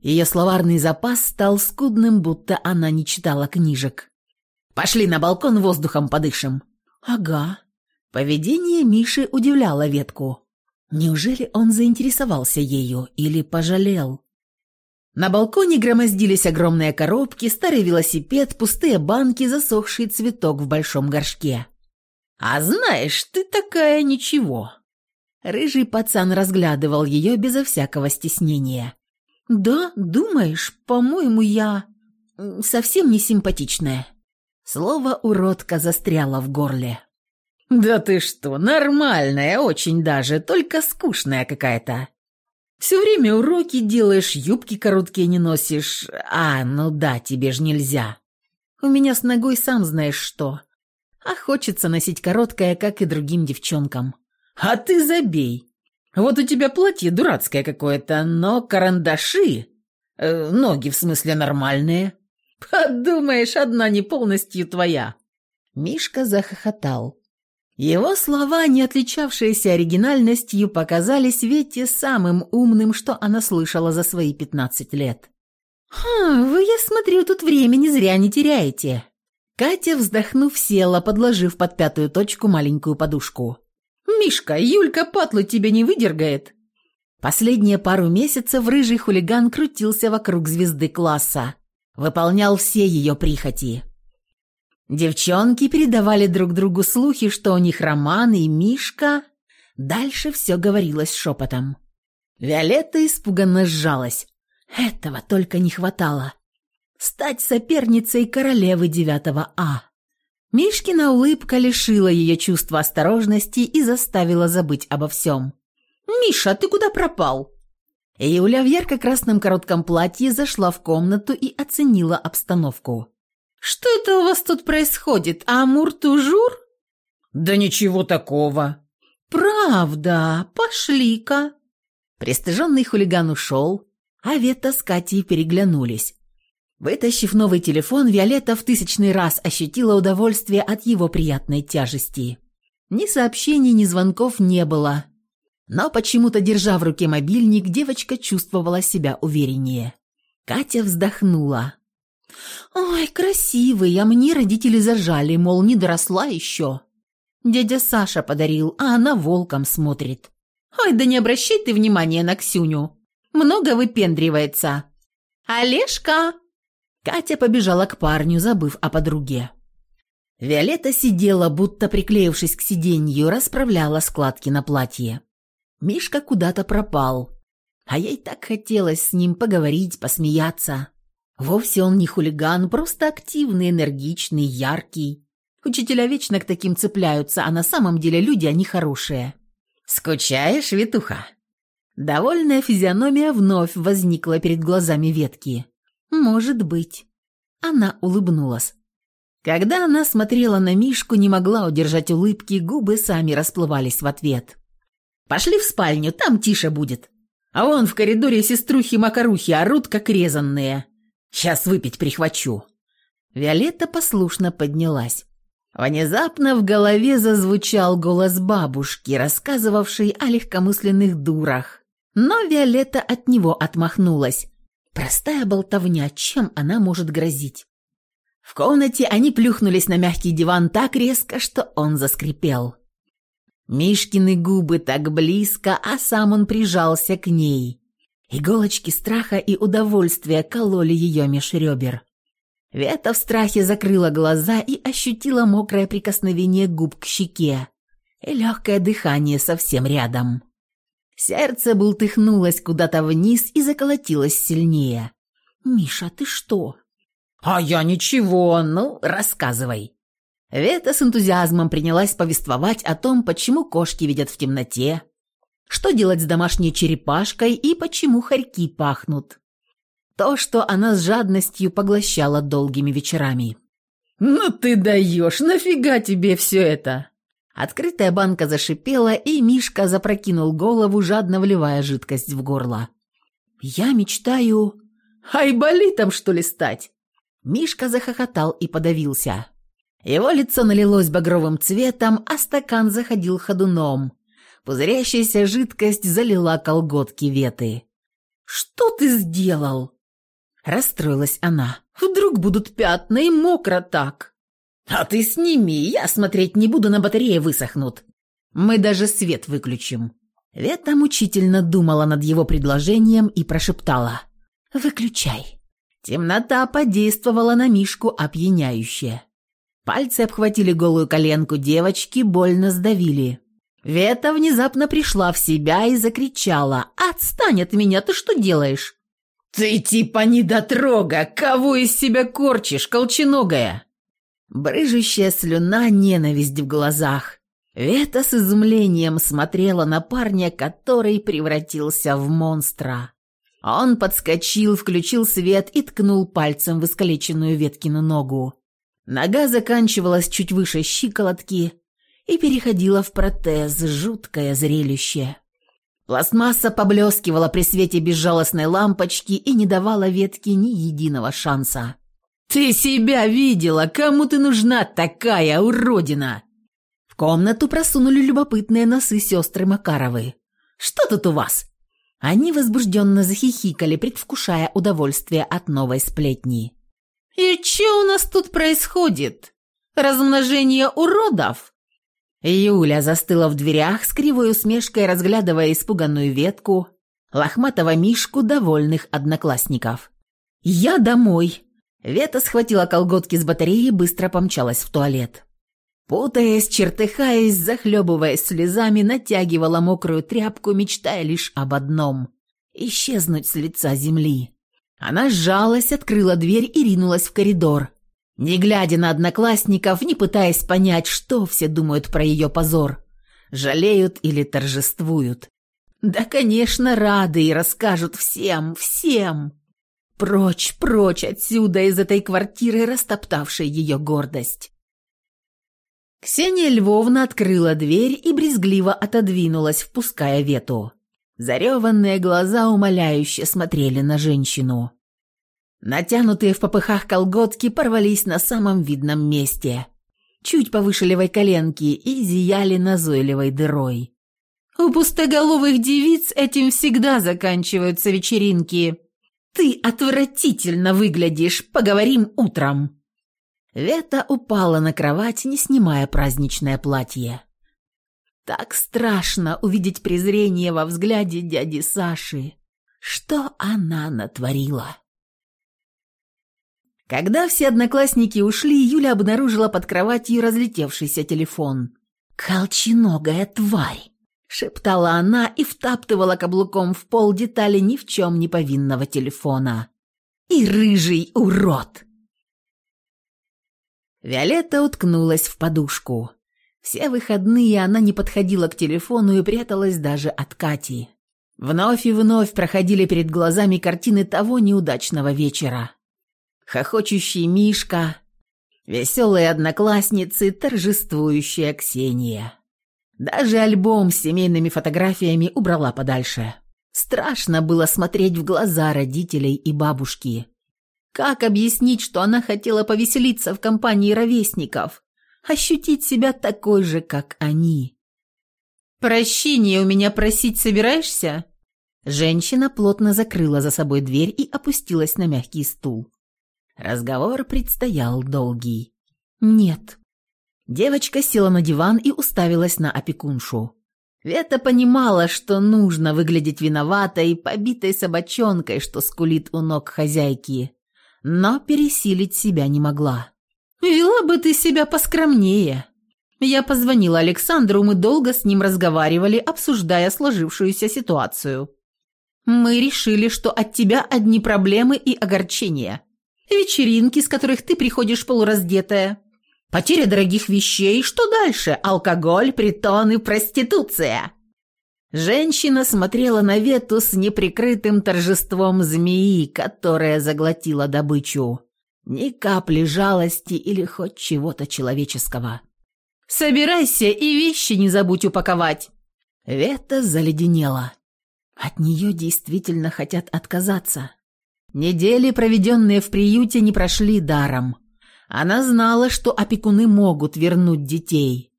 Ее словарный запас стал скудным, будто она не читала книжек. «Пошли на балкон воздухом подышим». «Ага». Поведение Миши удивляло ветку. Неужели он заинтересовался ею или пожалел? На балконе громоздились огромные коробки, старый велосипед, пустые банки, засохший цветок в большом горшке. «А знаешь, ты такая ничего». Рыжий пацан разглядывал ее безо всякого стеснения. «Да, думаешь, по-моему, я совсем не симпатичная». Слово «уродка» застряло в горле. «Да ты что, нормальная очень даже, только скучная какая-то». Все время уроки делаешь, юбки короткие не носишь. А, ну да, тебе ж нельзя. У меня с ногой сам знаешь что. А хочется носить короткое, как и другим девчонкам. А ты забей. Вот у тебя платье дурацкое какое-то, но карандаши... Э, ноги, в смысле, нормальные. Подумаешь, одна не полностью твоя. Мишка захохотал. Его слова, не отличавшиеся оригинальностью, показались Вете самым умным, что она слышала за свои пятнадцать лет. «Ха, вы, я смотрю, тут времени зря не теряете». Катя, вздохнув, села, подложив под пятую точку маленькую подушку. «Мишка, Юлька патлу тебе не выдергает?» Последние пару месяцев рыжий хулиган крутился вокруг звезды класса, выполнял все ее прихоти. Девчонки передавали друг другу слухи, что у них Роман и Мишка. Дальше все говорилось шепотом. Виолетта испуганно сжалась. Этого только не хватало. Стать соперницей королевы девятого А. Мишкина улыбка лишила ее чувства осторожности и заставила забыть обо всем. «Миша, ты куда пропал?» Юля в ярко-красном коротком платье зашла в комнату и оценила обстановку. «Что это у вас тут происходит? Амур-тужур?» «Да ничего такого». «Правда? Пошли-ка». Пристыженный хулиган ушел, а Вета с Катей переглянулись. Вытащив новый телефон, Виолетта в тысячный раз ощутила удовольствие от его приятной тяжести. Ни сообщений, ни звонков не было. Но почему-то, держа в руке мобильник, девочка чувствовала себя увереннее. Катя вздохнула. «Ой, красивый, а мне родители зажали, мол, не доросла еще. Дядя Саша подарил, а она волком смотрит. Ой, да не обращай ты внимания на Ксюню. Много выпендривается. Олежка!» Катя побежала к парню, забыв о подруге. Виолетта сидела, будто приклеившись к сиденью, расправляла складки на платье. Мишка куда-то пропал, а ей так хотелось с ним поговорить, посмеяться. Вовсе он не хулиган, просто активный, энергичный, яркий. Учителя вечно к таким цепляются, а на самом деле люди они хорошие. «Скучаешь, Витуха?» Довольная физиономия вновь возникла перед глазами ветки. «Может быть». Она улыбнулась. Когда она смотрела на Мишку, не могла удержать улыбки, губы сами расплывались в ответ. «Пошли в спальню, там тише будет. А вон в коридоре сеструхи-макарухи орут, как резанные. Сейчас выпить прихвачу». Виолетта послушно поднялась. Внезапно в голове зазвучал голос бабушки, рассказывавшей о легкомысленных дурах. Но Виолетта от него отмахнулась. Простая болтовня, чем она может грозить? В комнате они плюхнулись на мягкий диван так резко, что он заскрипел. Мишкины губы так близко, а сам он прижался к ней. Иголочки страха и удовольствия кололи ее меж ребер. Вета в страхе закрыла глаза и ощутила мокрое прикосновение губ к щеке и легкое дыхание совсем рядом. Сердце бултыхнулось куда-то вниз и заколотилось сильнее. «Миша, ты что?» «А я ничего, ну, рассказывай». Вета с энтузиазмом принялась повествовать о том, почему кошки видят в темноте, что делать с домашней черепашкой и почему хорьки пахнут. То, что она с жадностью поглощала долгими вечерами. «Ну ты даешь, нафига тебе все это?» Открытая банка зашипела, и Мишка запрокинул голову, жадно вливая жидкость в горло. «Я мечтаю...» «Айболитом, что ли, стать?» Мишка захохотал и подавился. Его лицо налилось багровым цветом, а стакан заходил ходуном. Пузырящаяся жидкость залила колготки Веты. «Что ты сделал?» Расстроилась она. «Вдруг будут пятна и мокро так?» «А ты сними, я смотреть не буду, на батарее высохнут. Мы даже свет выключим». Вета мучительно думала над его предложением и прошептала. «Выключай». Темнота подействовала на Мишку опьяняюще. Пальцы обхватили голую коленку девочки, больно сдавили. Вета внезапно пришла в себя и закричала. «Отстань от меня, ты что делаешь?» «Ты типа недотрога! Кого из себя корчишь, колченогая?» Брыжущая слюна, ненависть в глазах. Вета с изумлением смотрела на парня, который превратился в монстра. Он подскочил, включил свет и ткнул пальцем в искалеченную Веткину ногу. Нога заканчивалась чуть выше щиколотки и переходила в протез, жуткое зрелище. Пластмасса поблескивала при свете безжалостной лампочки и не давала ветке ни единого шанса. «Ты себя видела? Кому ты нужна такая уродина?» В комнату просунули любопытные носы сестры Макаровы. «Что тут у вас?» Они возбужденно захихикали, предвкушая удовольствие от новой сплетни. «И что у нас тут происходит? Размножение уродов?» Юля застыла в дверях с кривой усмешкой, разглядывая испуганную ветку, лохматого мишку довольных одноклассников. «Я домой!» Вета схватила колготки с батареи и быстро помчалась в туалет. Путаясь, чертыхаясь, захлебываясь слезами, натягивала мокрую тряпку, мечтая лишь об одном – исчезнуть с лица земли. Она сжалась, открыла дверь и ринулась в коридор, не глядя на одноклассников, не пытаясь понять, что все думают про ее позор. Жалеют или торжествуют. Да, конечно, рады и расскажут всем, всем. Прочь, прочь отсюда, из этой квартиры, растоптавшей ее гордость. Ксения Львовна открыла дверь и брезгливо отодвинулась, впуская Вету. Зареванные глаза умоляюще смотрели на женщину. Натянутые в попыхах колготки порвались на самом видном месте, чуть повыше левой коленки и зияли назойливой дырой. «У пустоголовых девиц этим всегда заканчиваются вечеринки. Ты отвратительно выглядишь, поговорим утром». Вета упала на кровать, не снимая праздничное платье. Так страшно увидеть презрение во взгляде дяди Саши. Что она натворила? Когда все одноклассники ушли, Юля обнаружила под кроватью разлетевшийся телефон. «Колченогая тварь!» — шептала она и втаптывала каблуком в пол детали ни в чем не повинного телефона. «И рыжий урод!» Виолетта уткнулась в подушку. Все выходные она не подходила к телефону и пряталась даже от Кати. Вновь и вновь проходили перед глазами картины того неудачного вечера. Хохочущий Мишка, веселые одноклассницы, торжествующая Ксения. Даже альбом с семейными фотографиями убрала подальше. Страшно было смотреть в глаза родителей и бабушки. Как объяснить, что она хотела повеселиться в компании ровесников, ощутить себя такой же, как они? «Прощения у меня просить собираешься?» Женщина плотно закрыла за собой дверь и опустилась на мягкий стул. Разговор предстоял долгий. «Нет». Девочка села на диван и уставилась на опекуншу. Вета понимала, что нужно выглядеть виноватой, побитой собачонкой, что скулит у ног хозяйки но пересилить себя не могла. «Вела бы ты себя поскромнее». Я позвонила Александру, мы долго с ним разговаривали, обсуждая сложившуюся ситуацию. Мы решили, что от тебя одни проблемы и огорчения. Вечеринки, с которых ты приходишь полураздетая. Потеря дорогих вещей, что дальше? Алкоголь, притоны, проституция. Женщина смотрела на Вету с неприкрытым торжеством змеи, которая заглотила добычу. Ни капли жалости или хоть чего-то человеческого. «Собирайся и вещи не забудь упаковать!» Вета заледенела. От нее действительно хотят отказаться. Недели, проведенные в приюте, не прошли даром. Она знала, что опекуны могут вернуть детей.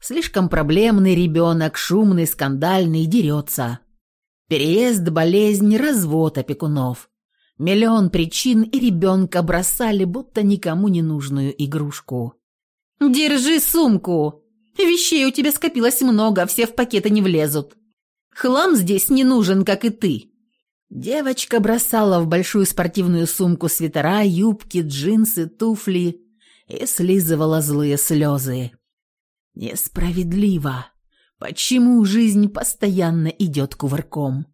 Слишком проблемный ребенок, шумный, скандальный, дерется. Переезд, болезнь, развод опекунов. Миллион причин, и ребенка бросали, будто никому не нужную игрушку. «Держи сумку! Вещей у тебя скопилось много, все в пакеты не влезут. Хлам здесь не нужен, как и ты». Девочка бросала в большую спортивную сумку свитера, юбки, джинсы, туфли и слизывала злые слезы. Несправедливо. Почему жизнь постоянно идет кувырком?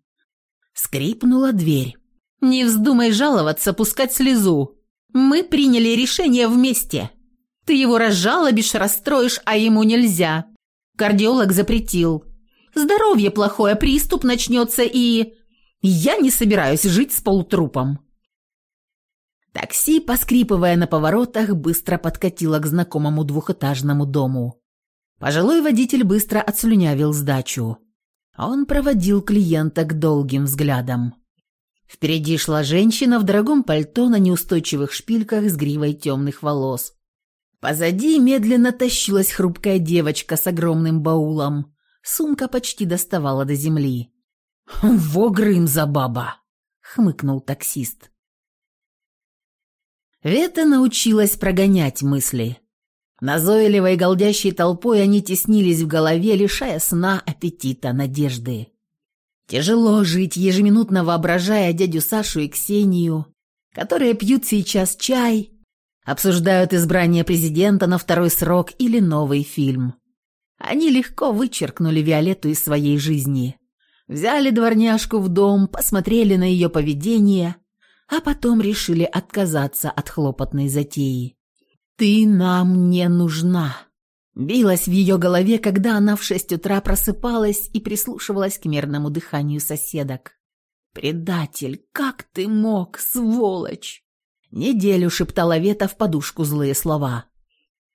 Скрипнула дверь. «Не вздумай жаловаться, пускать слезу. Мы приняли решение вместе. Ты его разжалобишь, расстроишь, а ему нельзя. Кардиолог запретил. Здоровье плохое, приступ начнется и... Я не собираюсь жить с полутрупом. Такси, поскрипывая на поворотах, быстро подкатило к знакомому двухэтажному дому. Пожилой водитель быстро отслюнявил сдачу. Он проводил клиента к долгим взглядам. Впереди шла женщина в дорогом пальто на неустойчивых шпильках с гривой темных волос. Позади медленно тащилась хрупкая девочка с огромным баулом. Сумка почти доставала до земли. «Во грым за баба!» — хмыкнул таксист. Вета научилась прогонять мысли. Назойливой голдящей толпой они теснились в голове, лишая сна, аппетита, надежды. Тяжело жить, ежеминутно воображая дядю Сашу и Ксению, которые пьют сейчас чай, обсуждают избрание президента на второй срок или новый фильм. Они легко вычеркнули Виолетту из своей жизни. Взяли дворняжку в дом, посмотрели на ее поведение, а потом решили отказаться от хлопотной затеи. «Ты нам не нужна», билась в ее голове, когда она в шесть утра просыпалась и прислушивалась к мерному дыханию соседок. «Предатель, как ты мог, сволочь!» Неделю шептала Вета в подушку злые слова.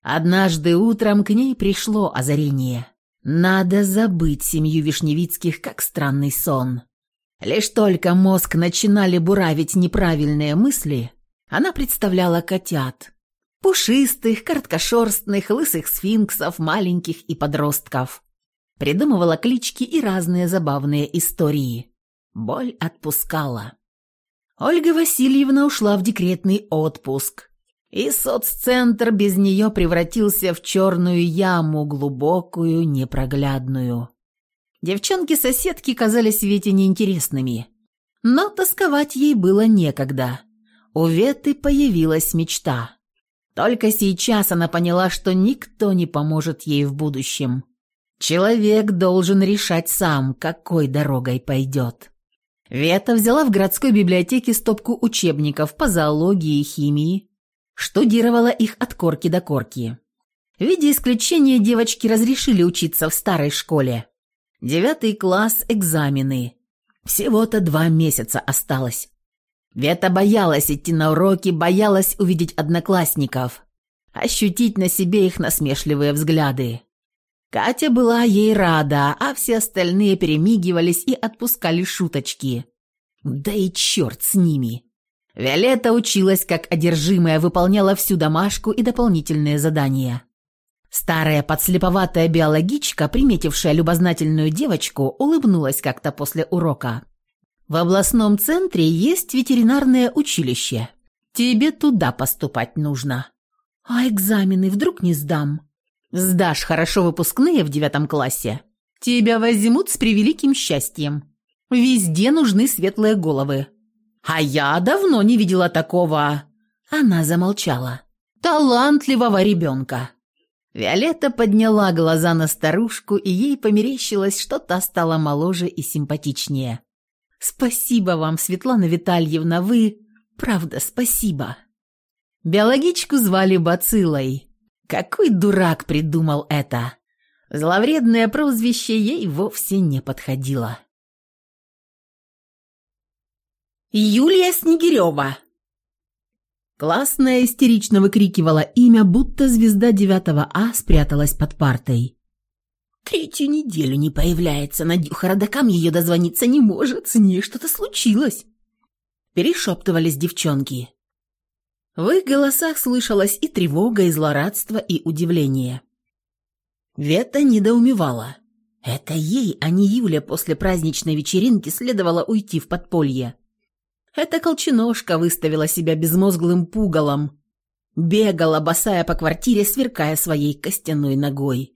Однажды утром к ней пришло озарение. Надо забыть семью Вишневицких, как странный сон. Лишь только мозг начинали буравить неправильные мысли, она представляла котят. Пушистых, короткошерстных, лысых сфинксов, маленьких и подростков. Придумывала клички и разные забавные истории. Боль отпускала. Ольга Васильевна ушла в декретный отпуск. И соццентр без нее превратился в черную яму, глубокую, непроглядную. Девчонки-соседки казались Вете неинтересными. Но тосковать ей было некогда. У Веты появилась мечта. Только сейчас она поняла, что никто не поможет ей в будущем. Человек должен решать сам, какой дорогой пойдет. Вета взяла в городской библиотеке стопку учебников по зоологии и химии, штудировала их от корки до корки. В виде исключения девочки разрешили учиться в старой школе. Девятый класс, экзамены. Всего-то два месяца осталось. Вета боялась идти на уроки, боялась увидеть одноклассников, ощутить на себе их насмешливые взгляды. Катя была ей рада, а все остальные перемигивались и отпускали шуточки. Да и черт с ними. Виолетта училась как одержимая, выполняла всю домашку и дополнительные задания. Старая подслеповатая биологичка, приметившая любознательную девочку, улыбнулась как-то после урока. «В областном центре есть ветеринарное училище. Тебе туда поступать нужно». «А экзамены вдруг не сдам?» «Сдашь хорошо выпускные в девятом классе. Тебя возьмут с превеликим счастьем. Везде нужны светлые головы». «А я давно не видела такого...» Она замолчала. «Талантливого ребенка». Виолетта подняла глаза на старушку, и ей померещилось, что та стала моложе и симпатичнее. «Спасибо вам, Светлана Витальевна, вы... Правда, спасибо». Биологичку звали Бацилой. Какой дурак придумал это? Зловредное прозвище ей вовсе не подходило. Юлия Снегирева Классная истерично выкрикивала имя, будто звезда 9 А спряталась под партой. Третью неделю не появляется, Надюха родакам ее дозвониться не может, с ней что-то случилось. Перешептывались девчонки. В их голосах слышалась и тревога, и злорадство, и удивление. Вета недоумевала. Это ей, а не Юля после праздничной вечеринки следовало уйти в подполье. Эта колченожка выставила себя безмозглым пугалом. Бегала, босая по квартире, сверкая своей костяной ногой.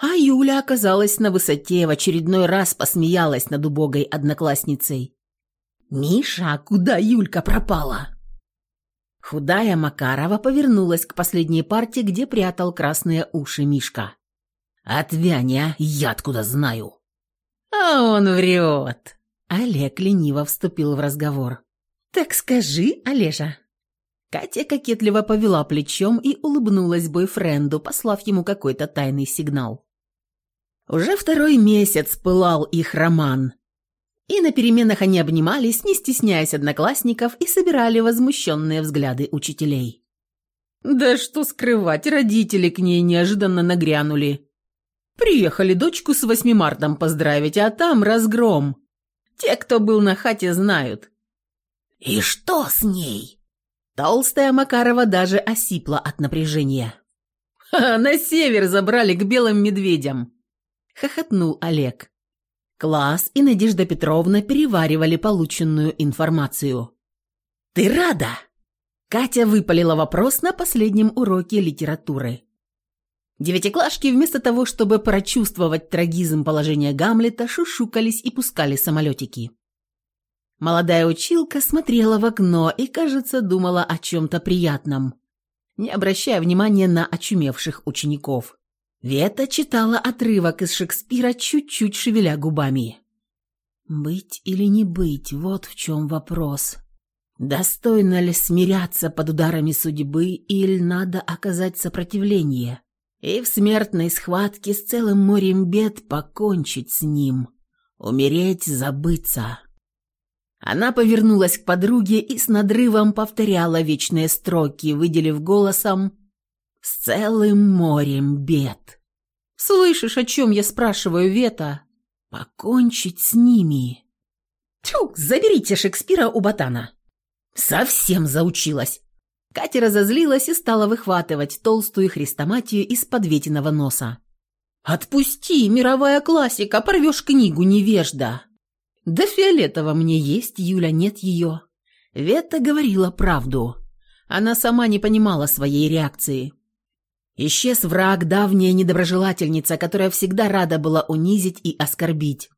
А Юля оказалась на высоте, в очередной раз посмеялась над убогой одноклассницей. «Миша, куда Юлька пропала?» Худая Макарова повернулась к последней парте, где прятал красные уши Мишка. «Отвянь, а, я откуда знаю?» «А он врет!» Олег лениво вступил в разговор. «Так скажи, Олежа». Катя кокетливо повела плечом и улыбнулась бойфренду, послав ему какой-то тайный сигнал. Уже второй месяц пылал их роман. И на переменах они обнимались, не стесняясь одноклассников, и собирали возмущенные взгляды учителей. Да что скрывать, родители к ней неожиданно нагрянули. Приехали дочку с 8 мартом поздравить, а там разгром. Те, кто был на хате, знают. «И что с ней?» Толстая Макарова даже осипла от напряжения. «Ха, на север забрали к белым медведям!» – хохотнул Олег. Класс и Надежда Петровна переваривали полученную информацию. «Ты рада?» Катя выпалила вопрос на последнем уроке литературы. Девятиклашки вместо того, чтобы прочувствовать трагизм положения Гамлета, шушукались и пускали самолетики. Молодая училка смотрела в окно и, кажется, думала о чем-то приятном, не обращая внимания на очумевших учеников. Вета читала отрывок из Шекспира, чуть-чуть шевеля губами. «Быть или не быть, вот в чем вопрос. Достойно ли смиряться под ударами судьбы или надо оказать сопротивление?» и в смертной схватке с целым морем бед покончить с ним, умереть, забыться. Она повернулась к подруге и с надрывом повторяла вечные строки, выделив голосом «С целым морем бед». «Слышишь, о чем я спрашиваю, Вета?» «Покончить с ними». «Тьфу, заберите Шекспира у ботана». «Совсем заучилась. Катя разозлилась и стала выхватывать толстую хрестоматию из-под ветиного носа. «Отпусти, мировая классика, порвешь книгу, невежда!» «Да фиолетово мне есть, Юля, нет ее». Вета говорила правду. Она сама не понимала своей реакции. Исчез враг, давняя недоброжелательница, которая всегда рада была унизить и оскорбить.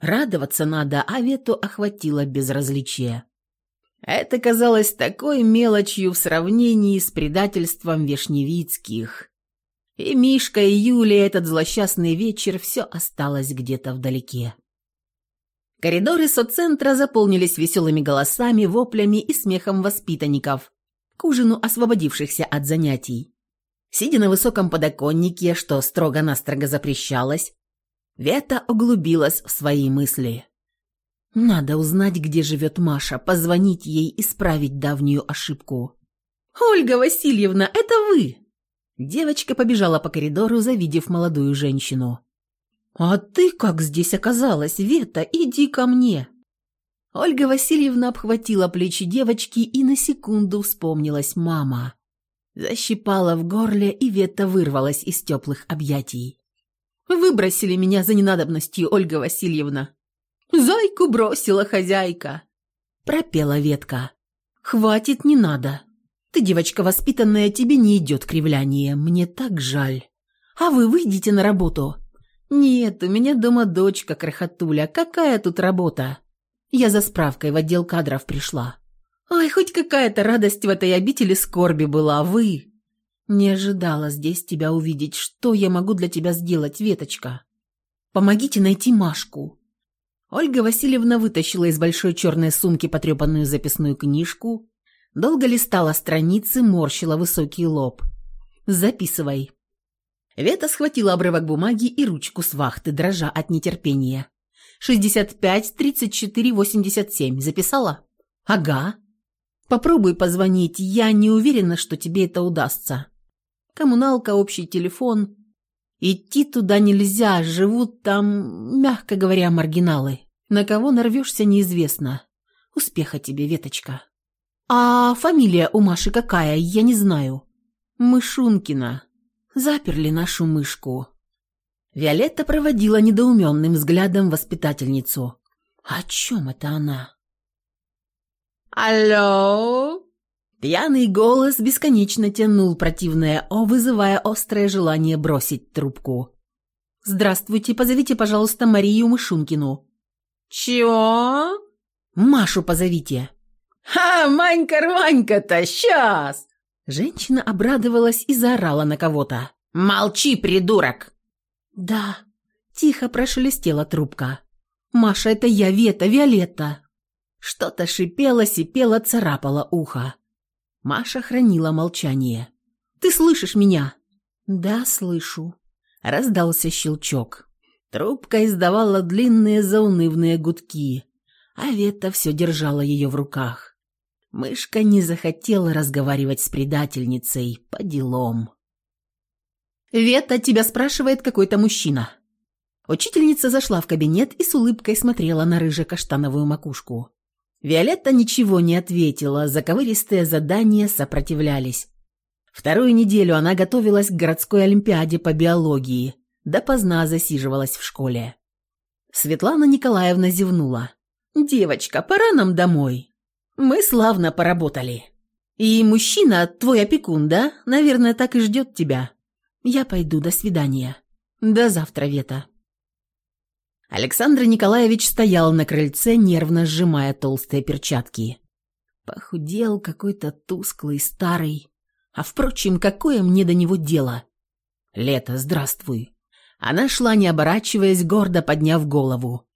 Радоваться надо, а Вету охватило безразличие. Это казалось такой мелочью в сравнении с предательством Вишневицких. И Мишка, и Юлия этот злосчастный вечер все осталось где-то вдалеке. Коридоры соццентра заполнились веселыми голосами, воплями и смехом воспитанников, к ужину освободившихся от занятий. Сидя на высоком подоконнике, что строго-настрого запрещалось, Вета углубилась в свои мысли. Надо узнать, где живет Маша, позвонить ей, исправить давнюю ошибку. «Ольга Васильевна, это вы!» Девочка побежала по коридору, завидев молодую женщину. «А ты как здесь оказалась, Вета? Иди ко мне!» Ольга Васильевна обхватила плечи девочки и на секунду вспомнилась мама. Защипала в горле, и Вета вырвалась из теплых объятий. «Выбросили меня за ненадобностью, Ольга Васильевна. «Зайку бросила хозяйка!» Пропела ветка. «Хватит, не надо. Ты, девочка воспитанная, тебе не идет кривляние. Мне так жаль. А вы выйдете на работу?» «Нет, у меня дома дочка, крохотуля. Какая тут работа?» Я за справкой в отдел кадров пришла. «Ай, хоть какая-то радость в этой обители скорби была, вы...» «Не ожидала здесь тебя увидеть. Что я могу для тебя сделать, Веточка?» «Помогите найти Машку. Ольга Васильевна вытащила из большой черной сумки потрепанную записную книжку, долго листала страницы, морщила высокий лоб. «Записывай». Вета схватила обрывок бумаги и ручку с вахты, дрожа от нетерпения. «Шестьдесят пять, тридцать четыре, восемьдесят семь. Записала?» «Ага». «Попробуй позвонить, я не уверена, что тебе это удастся. Коммуналка, общий телефон. Идти туда нельзя, живут там, мягко говоря, маргиналы. На кого нарвешься, неизвестно. Успеха тебе, Веточка. А фамилия у Маши какая, я не знаю. Мышункина. Заперли нашу мышку. Виолетта проводила недоуменным взглядом воспитательницу. О чем это она? «Алло?» Пьяный голос бесконечно тянул противное «о», вызывая острое желание бросить трубку. «Здравствуйте, позовите, пожалуйста, Марию Мышункину». «Чего?» «Машу позовите». «Ха, Манька-рванька-то, сейчас!» Женщина обрадовалась и заорала на кого-то. «Молчи, придурок!» «Да», — тихо прошелестела трубка. «Маша, это я, Вета, Виолетта». Что-то шипело, сипело, царапало ухо. Маша хранила молчание. «Ты слышишь меня?» «Да, слышу». Раздался щелчок. Трубка издавала длинные заунывные гудки, а Вета все держала ее в руках. Мышка не захотела разговаривать с предательницей по делам. «Вета, тебя спрашивает какой-то мужчина». Учительница зашла в кабинет и с улыбкой смотрела на рыже-каштановую макушку. Виолетта ничего не ответила, заковыристые задания сопротивлялись. Вторую неделю она готовилась к городской олимпиаде по биологии, допоздна засиживалась в школе. Светлана Николаевна зевнула. «Девочка, пора нам домой. Мы славно поработали. И мужчина, твой опекун, да? Наверное, так и ждет тебя. Я пойду, до свидания. До завтра, Вета». Александр Николаевич стоял на крыльце, нервно сжимая толстые перчатки. Похудел какой-то тусклый, старый. А впрочем, какое мне до него дело? Лето, здравствуй. Она шла, не оборачиваясь, гордо подняв голову.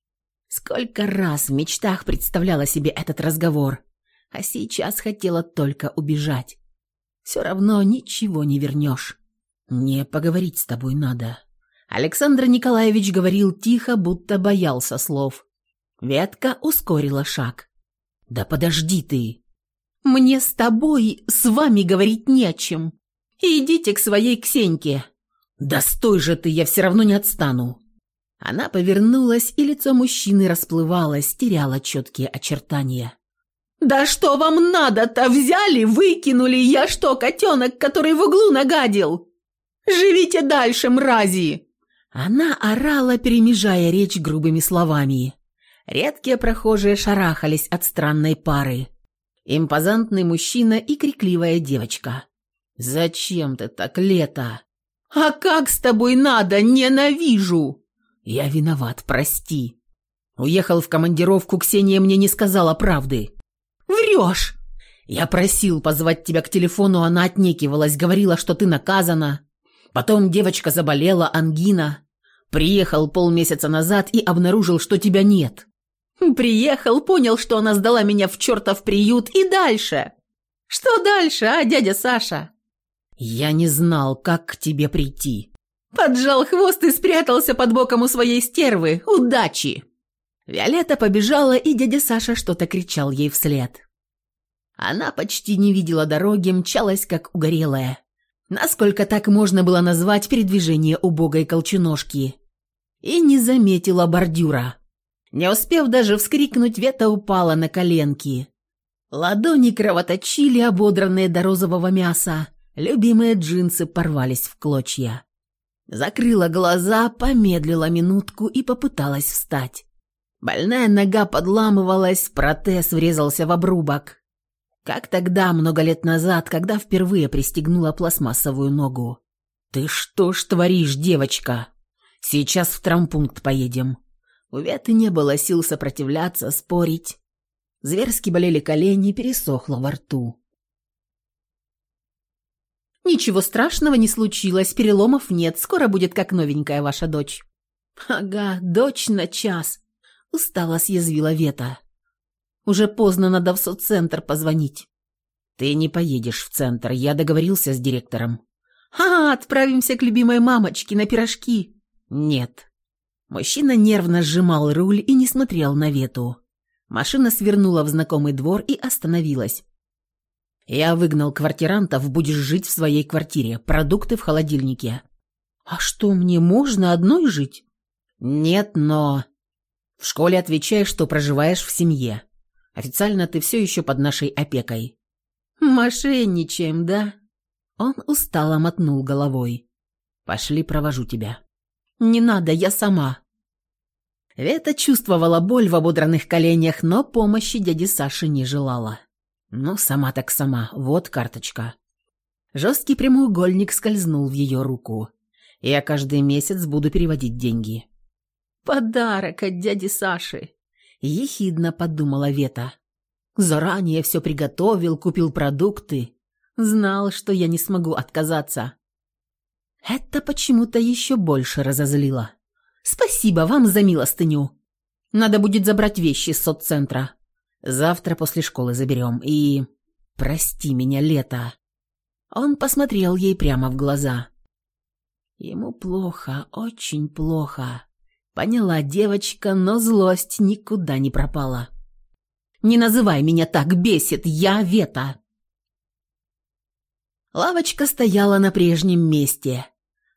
Сколько раз в мечтах представляла себе этот разговор, а сейчас хотела только убежать. Все равно ничего не вернешь. Мне поговорить с тобой надо. Александр Николаевич говорил тихо, будто боялся слов. Ветка ускорила шаг. «Да подожди ты!» «Мне с тобой, с вами говорить не о чем. Идите к своей Ксеньке». «Да стой же ты, я все равно не отстану!» Она повернулась, и лицо мужчины расплывалось, теряло четкие очертания. «Да что вам надо-то? Взяли, выкинули? Я что, котенок, который в углу нагадил? Живите дальше, мрази!» Она орала, перемежая речь грубыми словами. Редкие прохожие шарахались от странной пары. Импозантный мужчина и крикливая девочка. «Зачем ты так, Лето?» «А как с тобой надо? Ненавижу!» «Я виноват, прости». Уехал в командировку, Ксения мне не сказала правды. «Врешь!» «Я просил позвать тебя к телефону, она отнекивалась, говорила, что ты наказана. Потом девочка заболела, ангина. Приехал полмесяца назад и обнаружил, что тебя нет. Приехал, понял, что она сдала меня в чертов приют и дальше. Что дальше, а, дядя Саша? Я не знал, как к тебе прийти. Поджал хвост и спрятался под боком у своей стервы. Удачи! Виолетта побежала, и дядя Саша что-то кричал ей вслед. Она почти не видела дороги, мчалась как угорелая насколько так можно было назвать передвижение убогой колченожки, и не заметила бордюра. Не успев даже вскрикнуть, Вета упала на коленки. Ладони кровоточили, ободранные до розового мяса, любимые джинсы порвались в клочья. Закрыла глаза, помедлила минутку и попыталась встать. Больная нога подламывалась, протез врезался в обрубок. Как тогда, много лет назад, когда впервые пристегнула пластмассовую ногу. «Ты что ж творишь, девочка? Сейчас в травмпункт поедем». У Веты не было сил сопротивляться, спорить. Зверски болели колени, пересохло во рту. «Ничего страшного не случилось, переломов нет, скоро будет как новенькая ваша дочь». «Ага, дочь на час», — устало съязвила Вета. Уже поздно, надо в соццентр позвонить». «Ты не поедешь в центр, я договорился с директором». «А, отправимся к любимой мамочке на пирожки». «Нет». Мужчина нервно сжимал руль и не смотрел на Вету. Машина свернула в знакомый двор и остановилась. «Я выгнал квартирантов, будешь жить в своей квартире, продукты в холодильнике». «А что, мне можно одной жить?» «Нет, но...» «В школе отвечаешь, что проживаешь в семье. Официально ты все еще под нашей опекой». «Мошенничаем, да?» Он устало мотнул головой. «Пошли, провожу тебя». «Не надо, я сама». Вета чувствовала боль в ободранных коленях, но помощи дяди Саши не желала. «Ну, сама так сама, вот карточка». Жесткий прямоугольник скользнул в ее руку. «Я каждый месяц буду переводить деньги». «Подарок от дяди Саши», — ехидно подумала Вета. «Заранее все приготовил, купил продукты. Знал, что я не смогу отказаться». Это почему-то еще больше разозлило. «Спасибо вам за милостыню. Надо будет забрать вещи с соццентра. Завтра после школы заберем. И... Прости меня, Лето». Он посмотрел ей прямо в глаза. Ему плохо, очень плохо. Поняла девочка, но злость никуда не пропала. «Не называй меня так, бесит, я Вета!» Лавочка стояла на прежнем месте.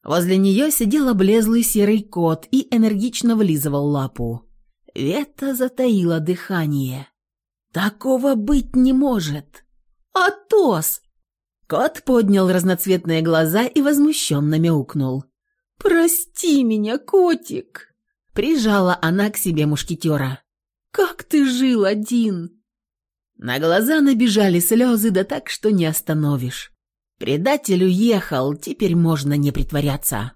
Возле нее сидел облезлый серый кот и энергично влизывал лапу. Вета затаила дыхание. «Такого быть не может!» «Атос!» Кот поднял разноцветные глаза и возмущенно мяукнул. «Прости меня, котик!» Прижала она к себе мушкетера. «Как ты жил один?» На глаза набежали слезы, да так, что не остановишь. Предатель уехал, теперь можно не притворяться.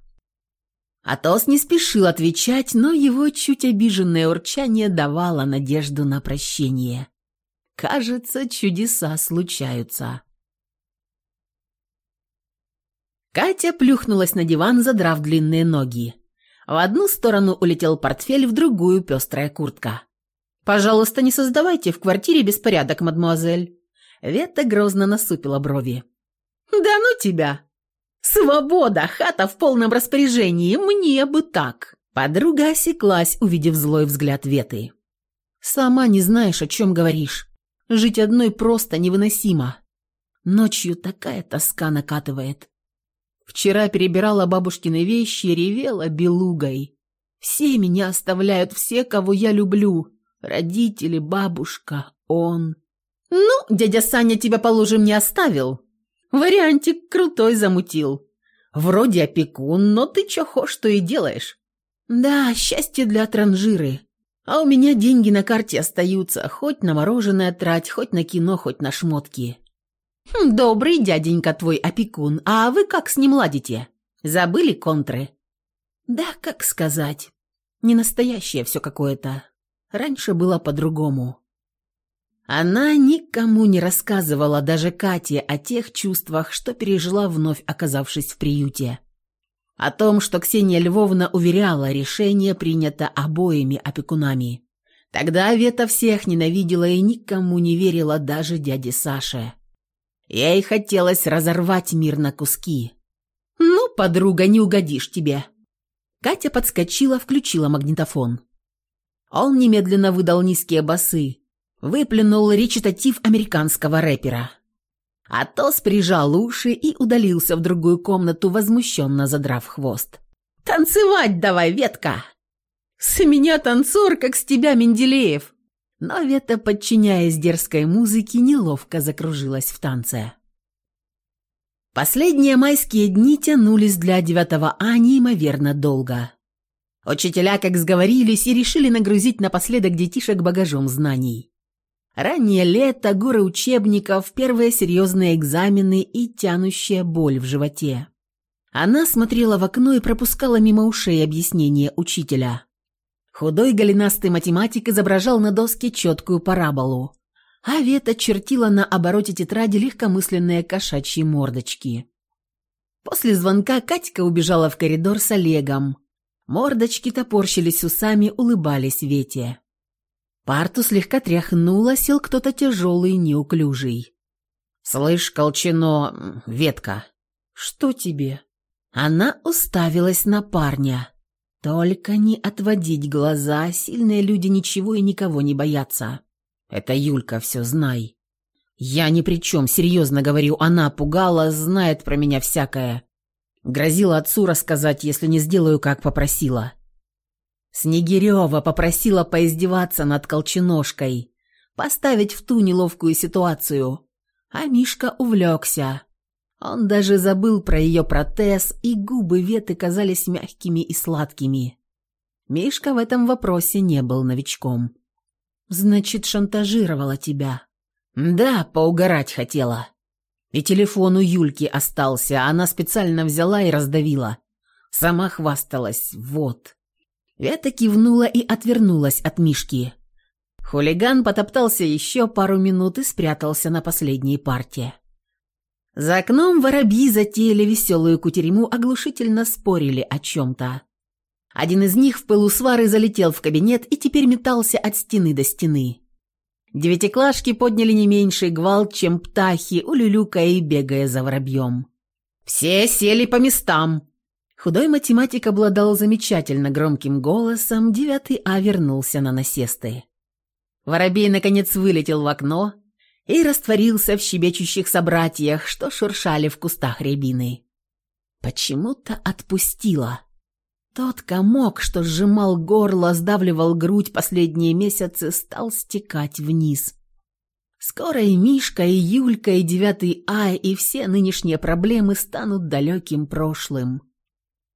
Атос не спешил отвечать, но его чуть обиженное урчание давало надежду на прощение. Кажется, чудеса случаются. Катя плюхнулась на диван, задрав длинные ноги. В одну сторону улетел портфель, в другую пестрая куртка. «Пожалуйста, не создавайте в квартире беспорядок, мадмуазель». Вета грозно насупила брови. «Да ну тебя! Свобода, хата в полном распоряжении, мне бы так!» Подруга осеклась, увидев злой взгляд Веты. «Сама не знаешь, о чем говоришь. Жить одной просто невыносимо. Ночью такая тоска накатывает. Вчера перебирала бабушкины вещи, ревела белугой. Все меня оставляют, все, кого я люблю. Родители, бабушка, он. Ну, дядя Саня тебя, положим, не оставил. Вариантик крутой замутил. Вроде опекун, но ты чё хошь, то и делаешь. Да, счастье для транжиры. А у меня деньги на карте остаются, хоть на мороженое трать, хоть на кино, хоть на шмотки. Хм, «Добрый дяденька твой опекун, а вы как с ним ладите? Забыли контры?» «Да, как сказать. Не настоящее все какое-то. Раньше было по-другому». Она никому не рассказывала, даже Кате, о тех чувствах, что пережила, вновь оказавшись в приюте. О том, что Ксения Львовна уверяла, решение принято обоими опекунами. Тогда Вета всех ненавидела и никому не верила, даже дяде Саше. Ей хотелось разорвать мир на куски. «Ну, подруга, не угодишь тебе». Катя подскочила, включила магнитофон. Он немедленно выдал низкие басы, выплюнул речитатив американского рэпера. Атос прижал уши и удалился в другую комнату, возмущенно задрав хвост. «Танцевать давай, ветка!» «С меня танцор, как с тебя, Менделеев!» Но Вета, подчиняясь дерзкой музыке, неловко закружилась в танце. Последние майские дни тянулись для 9 А неимоверно долго. Учителя как сговорились и решили нагрузить напоследок детишек багажом знаний. Раннее лето, горы учебников, первые серьезные экзамены и тянущая боль в животе. Она смотрела в окно и пропускала мимо ушей объяснения учителя. Худой голенастый математик изображал на доске четкую параболу, а Вета чертила на обороте тетради легкомысленные кошачьи мордочки. После звонка Катька убежала в коридор с Олегом. Мордочки топорщились усами, улыбались Вете. Парту слегка тряхнула, сел кто-то тяжелый неуклюжий. «Слышь, Колчино, ветка!» «Что тебе?» Она уставилась на парня. Только не отводить глаза, сильные люди ничего и никого не боятся. Это Юлька, все знай. Я ни при чем, серьезно говорю, она пугала, знает про меня всякое. Грозила отцу рассказать, если не сделаю, как попросила. Снегирева попросила поиздеваться над колченожкой, поставить в ту неловкую ситуацию. А Мишка увлекся. Он даже забыл про ее протез, и губы Веты казались мягкими и сладкими. Мишка в этом вопросе не был новичком. «Значит, шантажировала тебя?» «Да, поугарать хотела. И телефон у Юльки остался, она специально взяла и раздавила. Сама хвасталась, вот». Вета кивнула и отвернулась от Мишки. Хулиган потоптался еще пару минут и спрятался на последней парте. За окном воробьи затеяли веселую кутерьму, оглушительно спорили о чем-то. Один из них в пылу свары залетел в кабинет и теперь метался от стены до стены. Девятиклашки подняли не меньший гвалт, чем птахи, улюлюкая и бегая за воробьем. «Все сели по местам!» Худой математик обладал замечательно громким голосом, девятый А вернулся на насесты. Воробей, наконец, вылетел в окно и растворился в щебечущих собратьях, что шуршали в кустах рябины. Почему-то отпустила. Тот комок, что сжимал горло, сдавливал грудь последние месяцы, стал стекать вниз. Скоро и Мишка, и Юлька, и девятый А, и все нынешние проблемы станут далеким прошлым.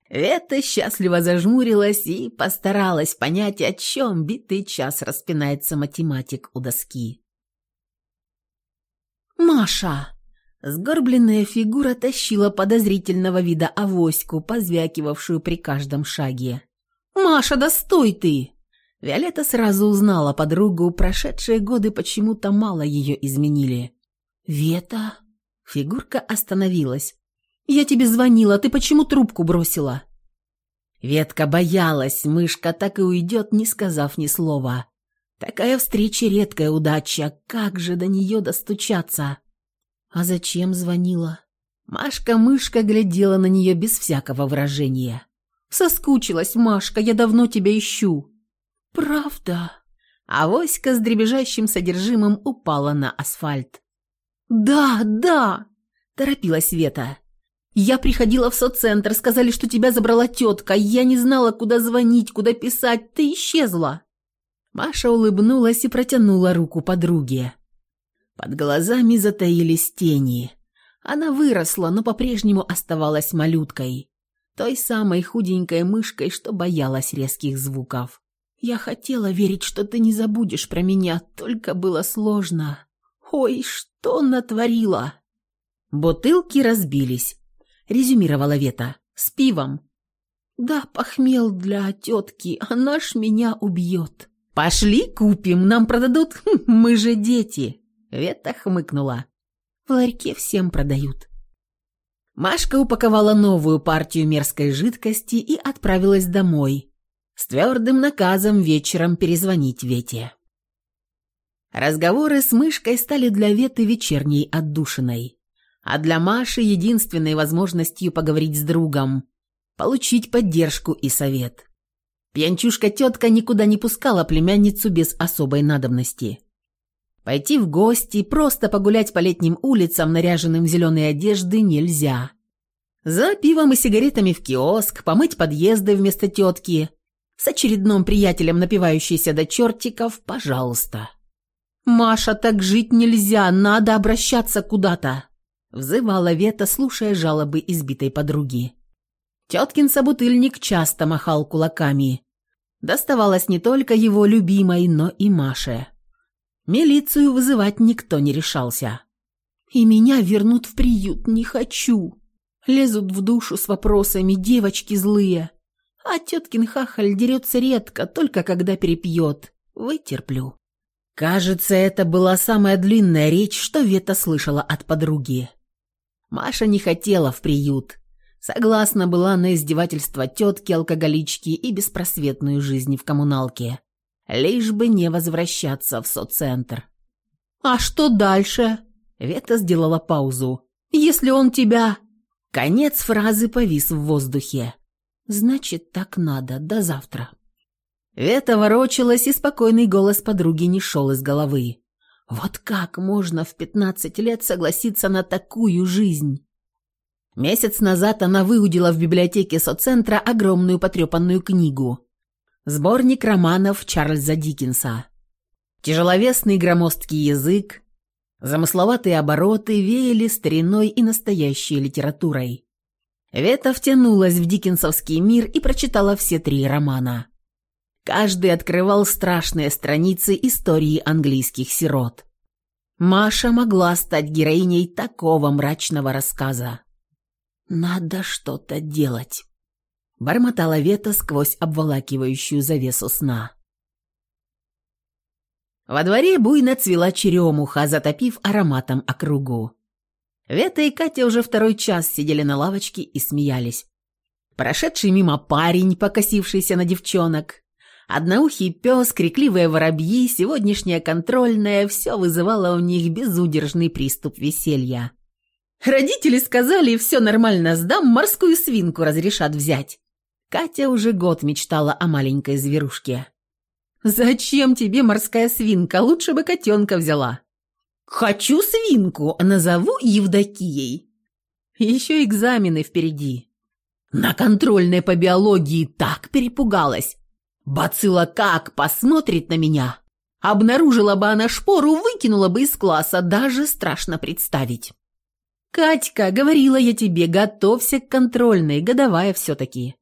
Вета счастливо зажмурилась и постаралась понять, о чем битый час распинается математик у доски. «Маша!» Сгорбленная фигура тащила подозрительного вида авоську, позвякивавшую при каждом шаге. «Маша, да стой ты!» Виолетта сразу узнала подругу, прошедшие годы почему-то мало ее изменили. «Вета?» Фигурка остановилась. «Я тебе звонила, ты почему трубку бросила?» Ветка боялась, мышка так и уйдет, не сказав ни слова. Такая встреча редкая удача, как же до нее достучаться? А зачем звонила? Машка-мышка глядела на нее без всякого выражения. «Соскучилась, Машка, я давно тебя ищу». «Правда?» Авоська с дребезжащим содержимым упала на асфальт. «Да, да!» – торопилась Вета. «Я приходила в соццентр, сказали, что тебя забрала тетка. Я не знала, куда звонить, куда писать. Ты исчезла». Маша улыбнулась и протянула руку подруге. Под глазами затаились тени. Она выросла, но по-прежнему оставалась малюткой. Той самой худенькой мышкой, что боялась резких звуков. «Я хотела верить, что ты не забудешь про меня, только было сложно. Ой, что натворила!» «Бутылки разбились», — резюмировала Вета. «С пивом». «Да, похмел для тетки, она ж меня убьет». «Пошли купим, нам продадут, мы же дети!» Вета хмыкнула. «В ларьке всем продают». Машка упаковала новую партию мерзкой жидкости и отправилась домой, с твердым наказом вечером перезвонить Вете. Разговоры с мышкой стали для Веты вечерней отдушиной, а для Маши единственной возможностью поговорить с другом, получить поддержку и совет. Пьянчушка-тетка никуда не пускала племянницу без особой надобности. Пойти в гости, просто погулять по летним улицам, наряженным в зеленые одежды, нельзя. За пивом и сигаретами в киоск, помыть подъезды вместо тетки, с очередным приятелем, напивающейся до чертиков, пожалуйста. «Маша, так жить нельзя, надо обращаться куда-то», — взывала Вета, слушая жалобы избитой подруги. Теткин собутыльник часто махал кулаками. Доставалось не только его любимой, но и Маше. Милицию вызывать никто не решался. «И меня вернут в приют, не хочу!» Лезут в душу с вопросами девочки злые. А теткин хахаль дерется редко, только когда перепьет. Вытерплю. Кажется, это была самая длинная речь, что Вета слышала от подруги. Маша не хотела в приют. Согласна была на издевательство тетки-алкоголички и беспросветную жизнь в коммуналке. Лишь бы не возвращаться в соццентр. «А что дальше?» Вета сделала паузу. «Если он тебя...» Конец фразы повис в воздухе. «Значит, так надо. До завтра». Вета ворочалась, и спокойный голос подруги не шел из головы. «Вот как можно в пятнадцать лет согласиться на такую жизнь?» Месяц назад она выудила в библиотеке соццентра огромную потрепанную книгу. Сборник романов Чарльза Диккенса. Тяжеловесный громоздкий язык, замысловатые обороты веяли стариной и настоящей литературой. Вета втянулась в диккенсовский мир и прочитала все три романа. Каждый открывал страшные страницы истории английских сирот. Маша могла стать героиней такого мрачного рассказа. «Надо что-то делать», — бормотала Вета сквозь обволакивающую завесу сна. Во дворе буйно цвела черемуха, затопив ароматом округу. Вета и Катя уже второй час сидели на лавочке и смеялись. Прошедший мимо парень, покосившийся на девчонок, одноухий пес, крикливые воробьи, сегодняшняя контрольная – все вызывало у них безудержный приступ веселья. Родители сказали, все нормально сдам, морскую свинку разрешат взять. Катя уже год мечтала о маленькой зверушке. «Зачем тебе морская свинка? Лучше бы котенка взяла». «Хочу свинку, назову Евдокией». Еще экзамены впереди. На контрольной по биологии так перепугалась. Бацилла как посмотрит на меня. Обнаружила бы она шпору, выкинула бы из класса, даже страшно представить. «Катька, говорила я тебе, готовься к контрольной, годовая все-таки».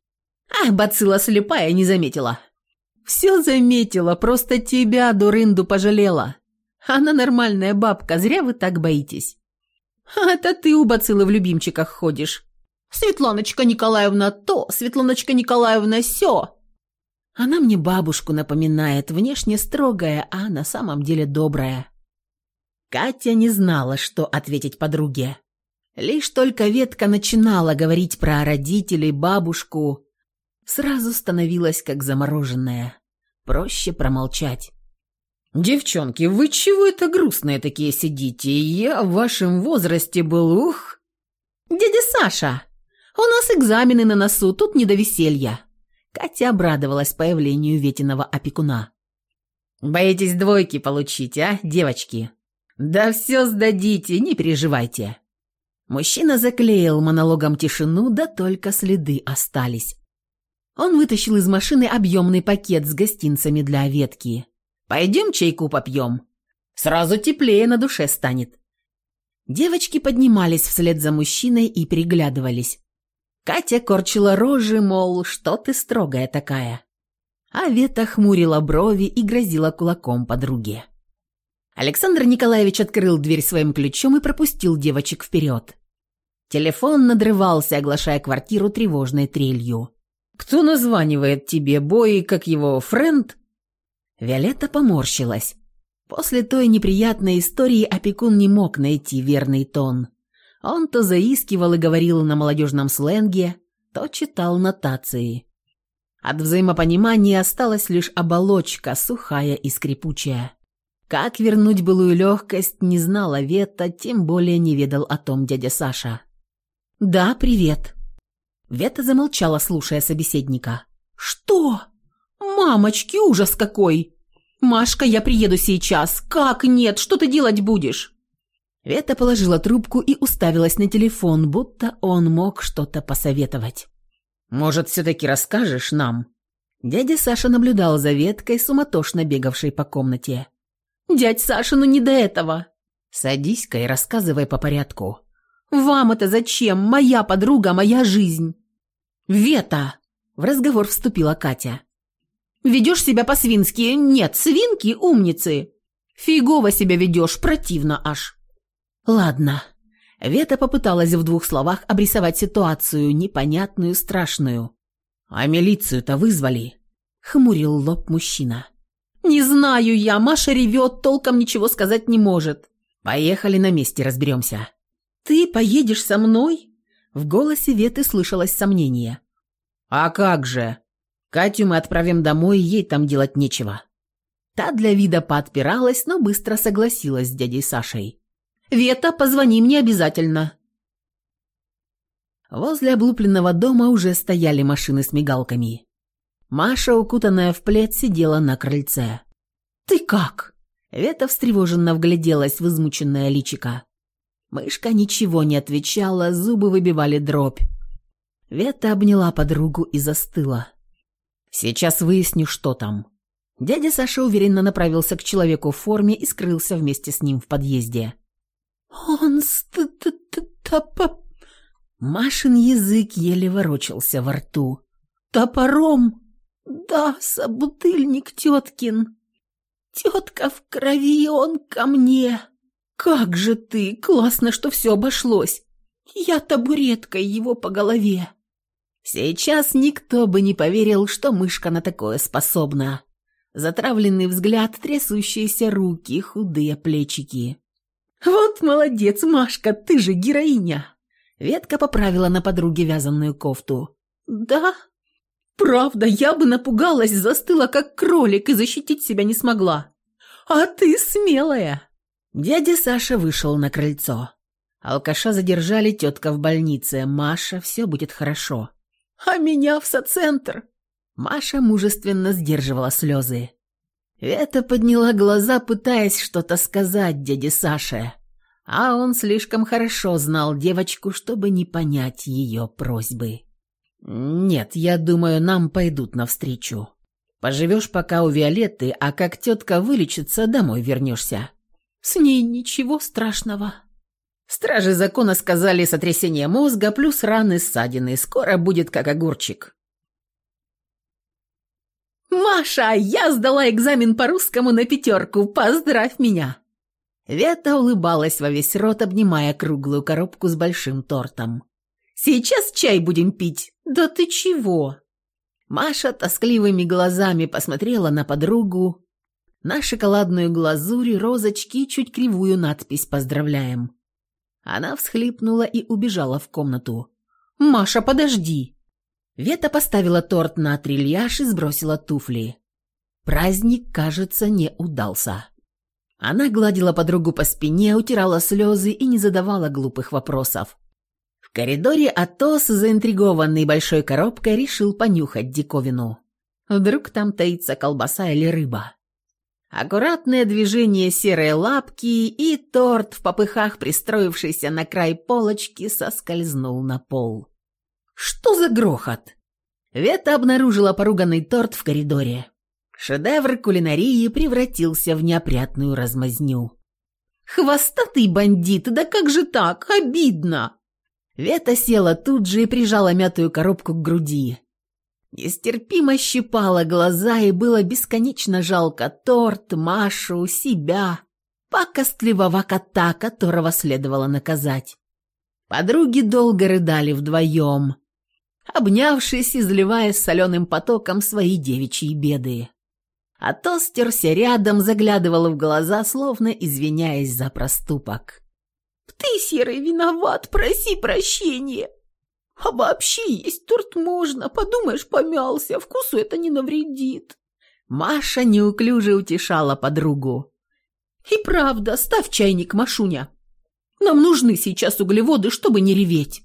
«Ах, бацилла слепая, не заметила». «Все заметила, просто тебя, дурынду, пожалела. Она нормальная бабка, зря вы так боитесь». «А-то ты у бациллы в любимчиках ходишь. Светланочка Николаевна то, Светланочка Николаевна сё». Она мне бабушку напоминает, внешне строгая, а на самом деле добрая. Катя не знала, что ответить подруге. Лишь только ветка начинала говорить про родителей, бабушку, сразу становилась как замороженная. Проще промолчать. «Девчонки, вы чего это грустные такие сидите? Я в вашем возрасте был, ух!» «Дядя Саша, у нас экзамены на носу, тут не до веселья». Катя обрадовалась появлению Ветиного опекуна. «Боитесь двойки получить, а, девочки?» «Да все сдадите, не переживайте». Мужчина заклеил монологом тишину, да только следы остались. Он вытащил из машины объемный пакет с гостинцами для ветки. «Пойдем чайку попьем. Сразу теплее на душе станет». Девочки поднимались вслед за мужчиной и приглядывались. Катя корчила рожи, мол, что ты строгая такая. А Вета хмурила брови и грозила кулаком подруге. Александр Николаевич открыл дверь своим ключом и пропустил девочек вперед. Телефон надрывался, оглашая квартиру тревожной трелью. «Кто названивает тебе, бой, как его, френд?» Виолетта поморщилась. После той неприятной истории опекун не мог найти верный тон. Он то заискивал и говорил на молодежном сленге, то читал нотации. От взаимопонимания осталась лишь оболочка, сухая и скрипучая. Как вернуть былую легкость, не знала Вета, тем более не ведал о том дядя Саша. «Да, привет». Вета замолчала, слушая собеседника. «Что? Мамочки, ужас какой! Машка, я приеду сейчас. Как нет? Что ты делать будешь?» Вета положила трубку и уставилась на телефон, будто он мог что-то посоветовать. «Может, все-таки расскажешь нам?» Дядя Саша наблюдал за веткой, суматошно бегавшей по комнате. «Дядь Саша, ну не до этого!» «Садись-ка и рассказывай по порядку». «Вам это зачем? Моя подруга, моя жизнь!» «Вета!» – в разговор вступила Катя. «Ведешь себя по-свински? Нет, свинки – умницы! Фигово себя ведешь, противно аж!» «Ладно». Вета попыталась в двух словах обрисовать ситуацию, непонятную, страшную. «А милицию-то вызвали?» – хмурил лоб мужчина. «Не знаю я, Маша ревет, толком ничего сказать не может. Поехали на месте разберемся». «Ты поедешь со мной?» В голосе Веты слышалось сомнение. «А как же? Катю мы отправим домой, ей там делать нечего». Та для вида поотпиралась, но быстро согласилась с дядей Сашей. «Вета, позвони мне обязательно». Возле облупленного дома уже стояли машины с мигалками. Маша, укутанная в плед, сидела на крыльце. «Ты как?» Вета встревоженно вгляделась в измученное личико. Мышка ничего не отвечала, зубы выбивали дробь. Вета обняла подругу и застыла. «Сейчас выясню, что там». Дядя Саша уверенно направился к человеку в форме и скрылся вместе с ним в подъезде. «Он с т т т топо...» Машин язык еле ворочался во рту. «Топором?» «Да, собутыльник теткин. Тетка в крови, он ко мне. Как же ты! Классно, что все обошлось. Я табуреткой его по голове». Сейчас никто бы не поверил, что мышка на такое способна. Затравленный взгляд, трясущиеся руки, худые плечики. «Вот молодец, Машка, ты же героиня!» Ветка поправила на подруге вязаную кофту. «Да? Правда, я бы напугалась, застыла как кролик и защитить себя не смогла. А ты смелая!» Дядя Саша вышел на крыльцо. Алкаша задержали, тетка в больнице. Маша, все будет хорошо. А меня в соцентр. Маша мужественно сдерживала слезы. Вета подняла глаза, пытаясь что-то сказать дяде Саше, а он слишком хорошо знал девочку, чтобы не понять ее просьбы. «Нет, я думаю, нам пойдут навстречу. Поживешь пока у Виолетты, а как тетка вылечится, домой вернешься». «С ней ничего страшного». Стражи закона сказали сотрясение мозга плюс раны ссадины. Скоро будет как огурчик. «Маша, я сдала экзамен по русскому на пятерку. Поздравь меня!» Вета улыбалась во весь рот, обнимая круглую коробку с большим тортом. «Сейчас чай будем пить!» «Да ты чего?» Маша тоскливыми глазами посмотрела на подругу, на шоколадную глазурь, розочки и чуть кривую надпись «Поздравляем». Она всхлипнула и убежала в комнату. «Маша, подожди!» Вета поставила торт на трильяж и сбросила туфли. Праздник, кажется, не удался. Она гладила подругу по спине, утирала слезы и не задавала глупых вопросов. Коридоре Атос, заинтригованный большой коробкой, решил понюхать диковину. Вдруг там таится колбаса или рыба. Аккуратное движение серой лапки, и торт в попыхах, пристроившийся на край полочки, соскользнул на пол. Что за грохот? Вета обнаружила поруганный торт в коридоре. Шедевр кулинарии превратился в неопрятную размазню. «Хвостатый бандит, да как же так? Обидно!» Вета села тут же и прижала мятую коробку к груди. Нестерпимо щипала глаза, и было бесконечно жалко торт, Машу, себя, пакостливого кота, которого следовало наказать. Подруги долго рыдали вдвоем, обнявшись и заливаясь соленым потоком свои девичьи беды. А то стерся рядом, заглядывал в глаза, словно извиняясь за проступок. «Ты, Серый, виноват, проси прощения!» «А вообще есть торт можно, подумаешь, помялся, вкусу это не навредит!» Маша неуклюже утешала подругу. «И правда, ставь чайник, Машуня. Нам нужны сейчас углеводы, чтобы не реветь».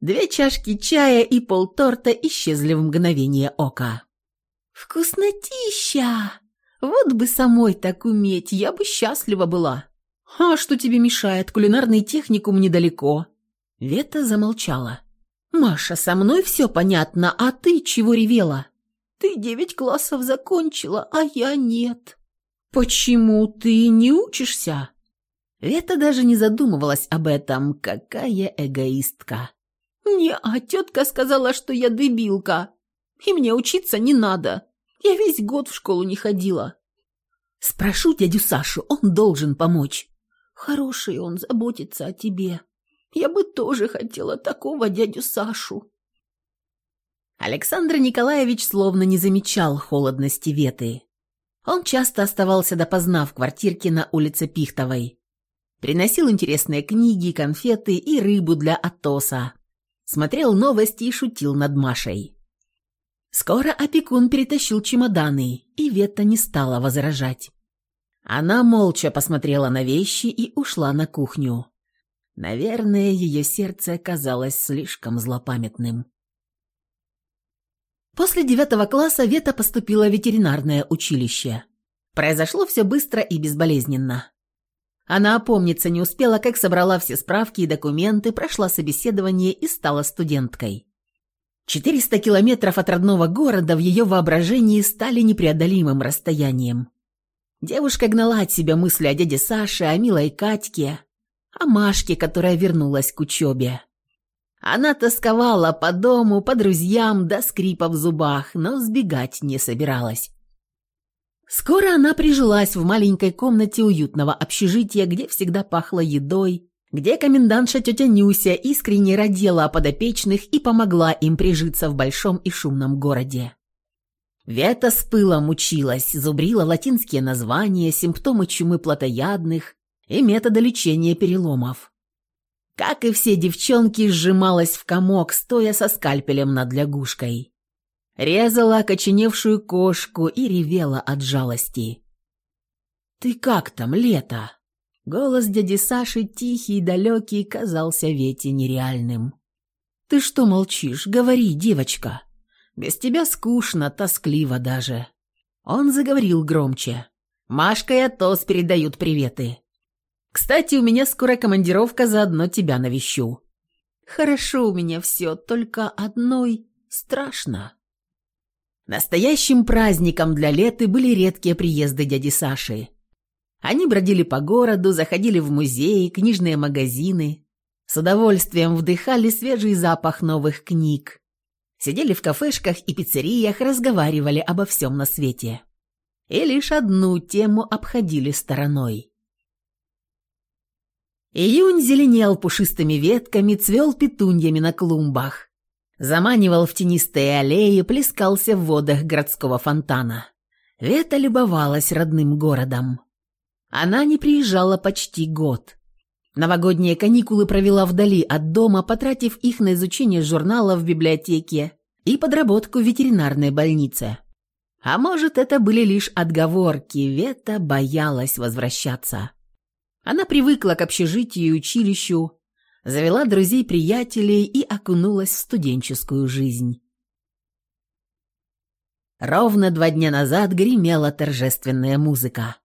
Две чашки чая и полторта исчезли в мгновение ока. «Вкуснотища! Вот бы самой так уметь, я бы счастлива была!» «А что тебе мешает? Кулинарный техникум недалеко!» Вета замолчала. «Маша, со мной все понятно, а ты чего ревела?» «Ты девять классов закончила, а я нет». «Почему ты не учишься?» Вета даже не задумывалась об этом. Какая эгоистка. «Не, а тетка сказала, что я дебилка, и мне учиться не надо. Я весь год в школу не ходила». «Спрошу дядю Сашу, он должен помочь». «Хороший он, заботится о тебе. Я бы тоже хотела такого дядю Сашу». Александр Николаевич словно не замечал холодности Веты. Он часто оставался допоздна в квартирке на улице Пихтовой. Приносил интересные книги, конфеты и рыбу для Атоса, смотрел новости и шутил над Машей. Скоро опекун перетащил чемоданы, и Ветта не стала возражать. Она молча посмотрела на вещи и ушла на кухню. Наверное, ее сердце оказалось слишком злопамятным. После девятого класса Вета поступила в ветеринарное училище. Произошло все быстро и безболезненно. Она опомниться не успела, как собрала все справки и документы, прошла собеседование и стала студенткой. 400 километров от родного города в ее воображении стали непреодолимым расстоянием. Девушка гнала от себя мысли о дяде Саше, о милой Катьке, о Машке, которая вернулась к учебе. Она тосковала по дому, по друзьям, до скрипа в зубах, но сбегать не собиралась. Скоро она прижилась в маленькой комнате уютного общежития, где всегда пахло едой, где комендантша тетя Нюся искренне родила подопечных и помогла им прижиться в большом и шумном городе. Вета с пылом училась, зубрила латинские названия, симптомы чумы плотоядных и методы лечения переломов. Как и все девчонки, сжималась в комок, стоя со скальпелем над лягушкой резала окоченевшую кошку и ревела от жалости. «Ты как там, лето?» Голос дяди Саши, тихий и далекий, казался Вете нереальным. «Ты что молчишь? Говори, девочка. Без тебя скучно, тоскливо даже». Он заговорил громче. «Машка и Атос передают приветы. Кстати, у меня скоро командировка, заодно тебя навещу. Хорошо у меня все, только одной страшно». Настоящим праздником для Леты были редкие приезды дяди Саши. Они бродили по городу, заходили в музеи, книжные магазины, с удовольствием вдыхали свежий запах новых книг, сидели в кафешках и пиццериях, разговаривали обо всем на свете. И лишь одну тему обходили стороной. Июнь зеленел пушистыми ветками, цвел петуньями на клумбах, заманивал в тенистые аллеи, плескался в водах городского фонтана. Вета любовалась родным городом. Она не приезжала почти год. Новогодние каникулы провела вдали от дома, потратив их на изучение журнала в библиотеке и подработку в ветеринарной больнице. А может, это были лишь отговорки, Вета боялась возвращаться. Она привыкла к общежитию и училищу, завела друзей-приятелей и окунулась в студенческую жизнь. Ровно два дня назад гремела торжественная музыка.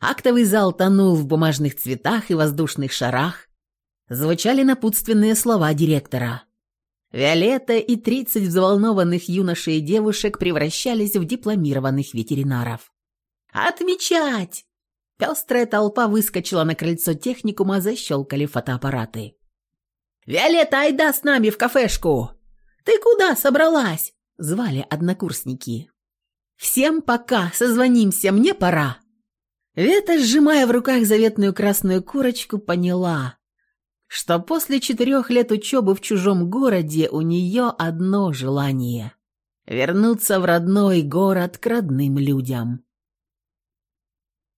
Актовый зал тонул в бумажных цветах и воздушных шарах. Звучали напутственные слова директора. Виолетта и тридцать взволнованных юношей и девушек превращались в дипломированных ветеринаров. «Отмечать!» Пестрая толпа выскочила на крыльцо техникума, защелкали фотоаппараты. «Виолетта, айда с нами в кафешку!» «Ты куда собралась?» — звали однокурсники. «Всем пока, созвонимся, мне пора!» Вета, сжимая в руках заветную красную курочку, поняла, что после четырех лет учебы в чужом городе у нее одно желание — вернуться в родной город к родным людям.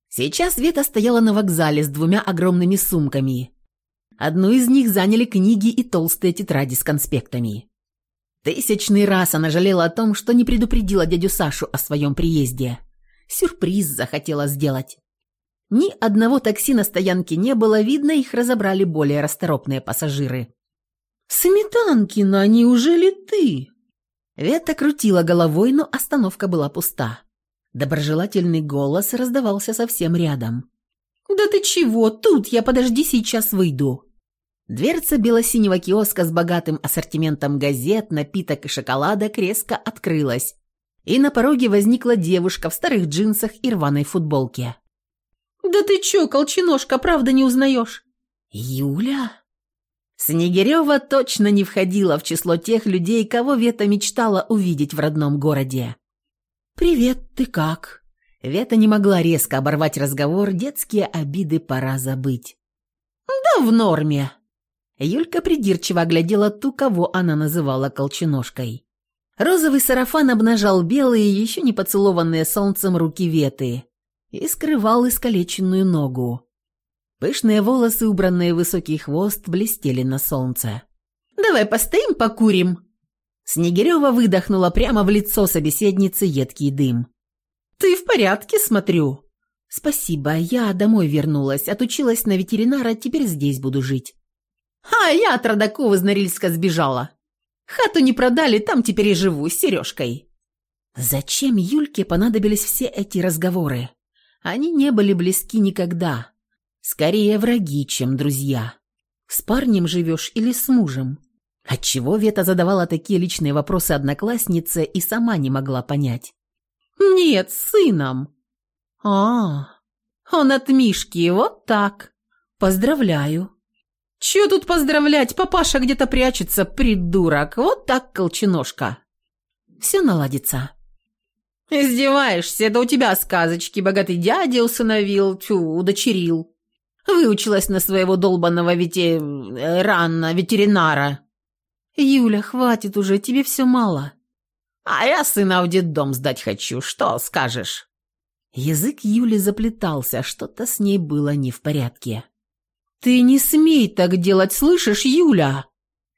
Сейчас Вета стояла на вокзале с двумя огромными сумками. Одну из них заняли книги и толстые тетради с конспектами. Тысячный раз она жалела о том, что не предупредила дядю Сашу о своем приезде. Сюрприз захотела сделать. Ни одного такси на стоянке не было, видно, их разобрали более расторопные пассажиры. «Сметанкина, неужели ты?» Вета крутила головой, но остановка была пуста. Доброжелательный голос раздавался совсем рядом. «Да ты чего? Тут я, подожди, сейчас выйду». Дверца белосинего киоска с богатым ассортиментом газет, напиток и шоколадок резко открылась, и на пороге возникла девушка в старых джинсах и рваной футболке. «Да ты чё, колченожка, правда не узнаешь?» «Юля?» Снегирева точно не входила в число тех людей, кого Вета мечтала увидеть в родном городе. «Привет, ты как?» Вета не могла резко оборвать разговор, детские обиды пора забыть. «Да в норме!» Юлька придирчиво оглядела ту, кого она называла колченожкой. Розовый сарафан обнажал белые, еще не поцелованные солнцем руки Веты, и скрывал искалеченную ногу. Пышные волосы, убранные в высокий хвост, блестели на солнце. «Давай постоим, покурим!» Снегирева выдохнула прямо в лицо собеседницы едкий дым. «Ты в порядке, смотрю?» «Спасибо, я домой вернулась, отучилась на ветеринара, теперь здесь буду жить». «А я от Родакова из Норильска сбежала. Хату не продали, там теперь и живу, с Сережкой». Зачем Юльке понадобились все эти разговоры? Они не были близки никогда. Скорее враги, чем друзья. С парнем живешь или с мужем? Отчего Вета задавала такие личные вопросы однокласснице и сама не могла понять. «Нет, с сыном». «А, он от Мишки, вот так. Поздравляю». «Чё тут поздравлять? Папаша где-то прячется, придурок. Вот так, колченожка». «Все наладится». «Издеваешься? Это у тебя сказочки. Богатый дядя усыновил, тю, удочерил. Выучилась на своего долбанного вете... Э, ранна, ветеринара». «Юля, хватит уже, тебе все мало». «А я сына в детдом сдать хочу. Что скажешь?» Язык Юли заплетался, что-то с ней было не в порядке. «Ты не смей так делать, слышишь, Юля?»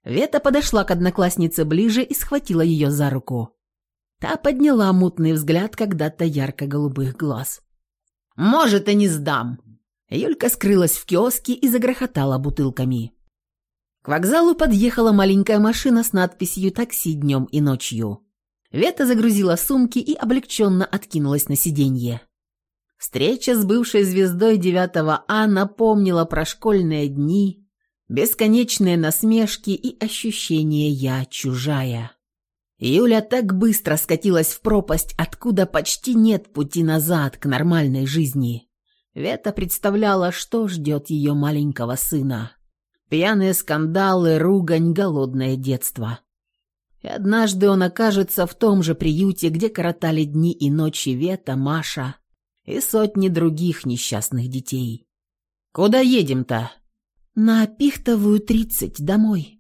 Вета подошла к однокласснице ближе и схватила ее за руку. Та подняла мутный взгляд когда-то ярко-голубых глаз. «Может, и не сдам!» Юлька скрылась в киоске и загрохотала бутылками. К вокзалу подъехала маленькая машина с надписью «Такси днем и ночью». Вета загрузила сумки и облегченно откинулась на сиденье. Встреча с бывшей звездой 9 А напомнила про школьные дни, бесконечные насмешки и ощущение «я чужая». Юля так быстро скатилась в пропасть, откуда почти нет пути назад к нормальной жизни. Вета представляла, что ждет ее маленького сына. Пьяные скандалы, ругань, голодное детство. И однажды он окажется в том же приюте, где коротали дни и ночи Вета, Маша и сотни других несчастных детей. «Куда едем-то?» «На Пихтовую, 30, домой».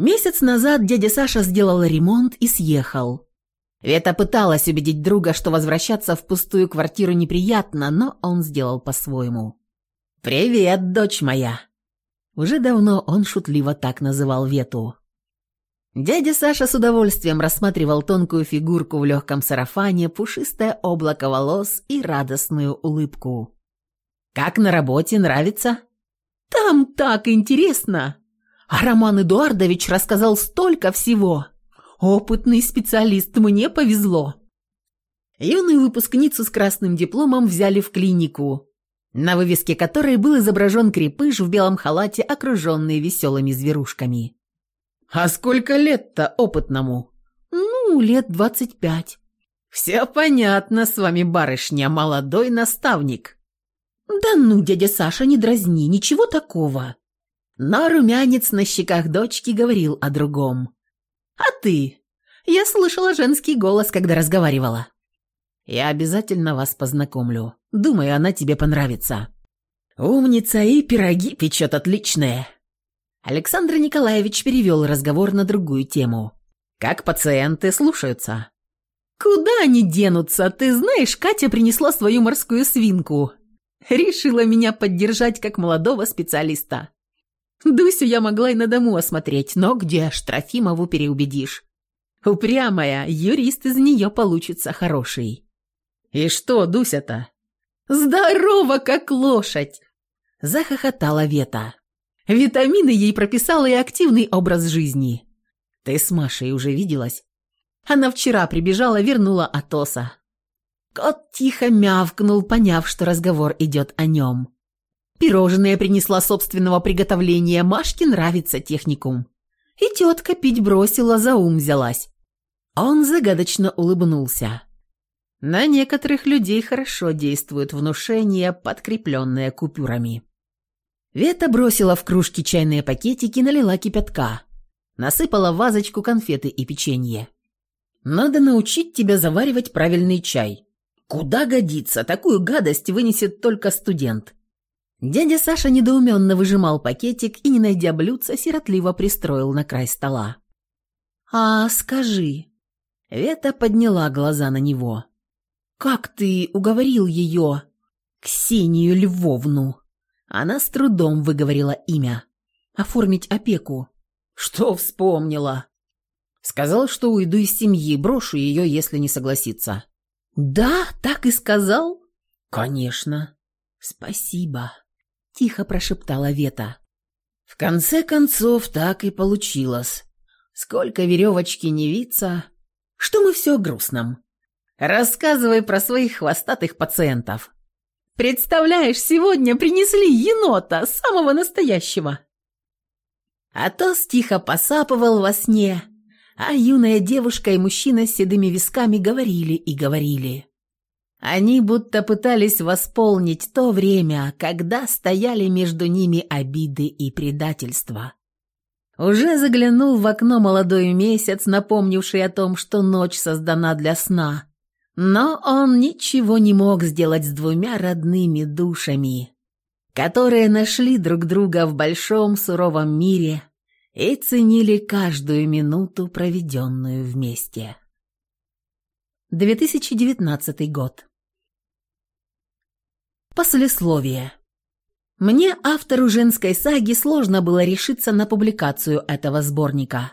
Месяц назад дядя Саша сделал ремонт и съехал. Вета пыталась убедить друга, что возвращаться в пустую квартиру неприятно, но он сделал по-своему. «Привет, дочь моя!» Уже давно он шутливо так называл Вету. Дядя Саша с удовольствием рассматривал тонкую фигурку в легком сарафане, пушистое облако волос и радостную улыбку. «Как на работе, нравится?» «Там так интересно!» А Роман Эдуардович рассказал столько всего. Опытный специалист, мне повезло. Юную выпускницу с красным дипломом взяли в клинику, на вывеске которой был изображен крепыш в белом халате, окруженный веселыми зверушками. «А сколько лет-то опытному?» «Ну, лет двадцать пять». «Все понятно с вами, барышня, молодой наставник». «Да ну, дядя Саша, не дразни, ничего такого». Но румянец на щеках дочки говорил о другом. «А ты?» Я слышала женский голос, когда разговаривала. Я обязательно вас познакомлю. Думаю, она тебе понравится. Умница и пироги печет отличные. Александр Николаевич перевел разговор на другую тему. Как пациенты слушаются? Куда они денутся? Ты знаешь, Катя принесла свою морскую свинку. Решила меня поддержать как молодого специалиста. Дусю я могла и на дому осмотреть, но где ж Трофимову переубедишь? Упрямая, юрист из нее получится хороший. «И что, Дуся-то?» «Здорова, как лошадь!» Захохотала Вета. Витамины ей прописала и активный образ жизни. «Ты с Машей уже виделась?» Она вчера прибежала, вернула Атоса. Кот тихо мявкнул, поняв, что разговор идет о нем. Пирожное принесла собственного приготовления, Машке нравится техникум. И тетка пить бросила, за ум взялась. Он загадочно улыбнулся. На некоторых людей хорошо действует внушение, подкрепленное купюрами. Вета бросила в кружки чайные пакетики, налила кипятка. Насыпала в вазочку конфеты и печенье. «Надо научить тебя заваривать правильный чай. Куда годится? Такую гадость вынесет только студент». Дядя Саша недоуменно выжимал пакетик и, не найдя блюдца, сиротливо пристроил на край стола. «А скажи...» Вета подняла глаза на него. «Как ты уговорил ее?» «Ксению Львовну». Она с трудом выговорила имя. «Оформить опеку». «Что вспомнила?» «Сказал, что уйду из семьи, брошу ее, если не согласится». «Да, так и сказал?» «Конечно». «Спасибо», — тихо прошептала Вета. В конце концов, так и получилось. Сколько веревочки не виться, что мы все о грустном. Рассказывай про своих хвостатых пациентов. Представляешь, сегодня принесли енота, самого настоящего. Атос тихо посапывал во сне, а юная девушка и мужчина с седыми висками говорили и говорили. Они будто пытались восполнить то время, когда стояли между ними обиды и предательства. Уже заглянул в окно молодой месяц, напомнивший о том, что ночь создана для сна, но он ничего не мог сделать с двумя родными душами, которые нашли друг друга в большом суровом мире и ценили каждую минуту, проведенную вместе. 2019 год. Послесловие. Мне, автору женской саги, сложно было решиться на публикацию этого сборника.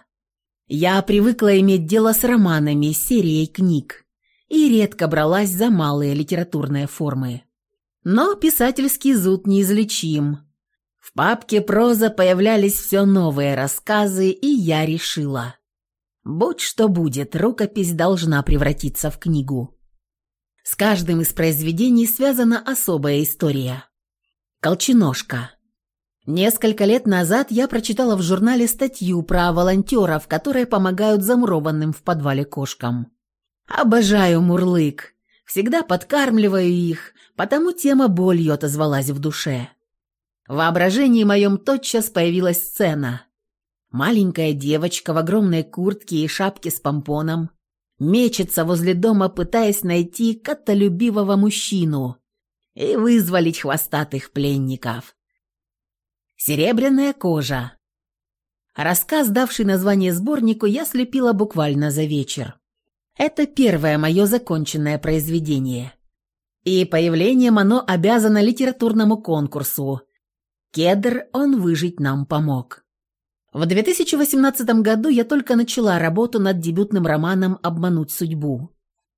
Я привыкла иметь дело с романами, серией книг и редко бралась за малые литературные формы. Но писательский зуд неизлечим. В папке проза появлялись все новые рассказы, и я решила. Будь что будет, рукопись должна превратиться в книгу. С каждым из произведений связана особая история. Колченожка. Несколько лет назад я прочитала в журнале статью про волонтеров, которые помогают замурованным в подвале кошкам. Обожаю мурлык. Всегда подкармливаю их, потому тема болью отозвалась в душе. В воображении моем тотчас появилась сцена. Маленькая девочка в огромной куртке и шапке с помпоном мечется возле дома, пытаясь найти католюбивого мужчину и вызволить хвостатых пленников. Серебряная кожа. Рассказ, давший название сборнику, я слепила буквально за вечер. Это первое мое законченное произведение. И появлением оно обязано литературному конкурсу. Кедр он выжить нам помог. В 2018 году я только начала работу над дебютным романом «Обмануть судьбу».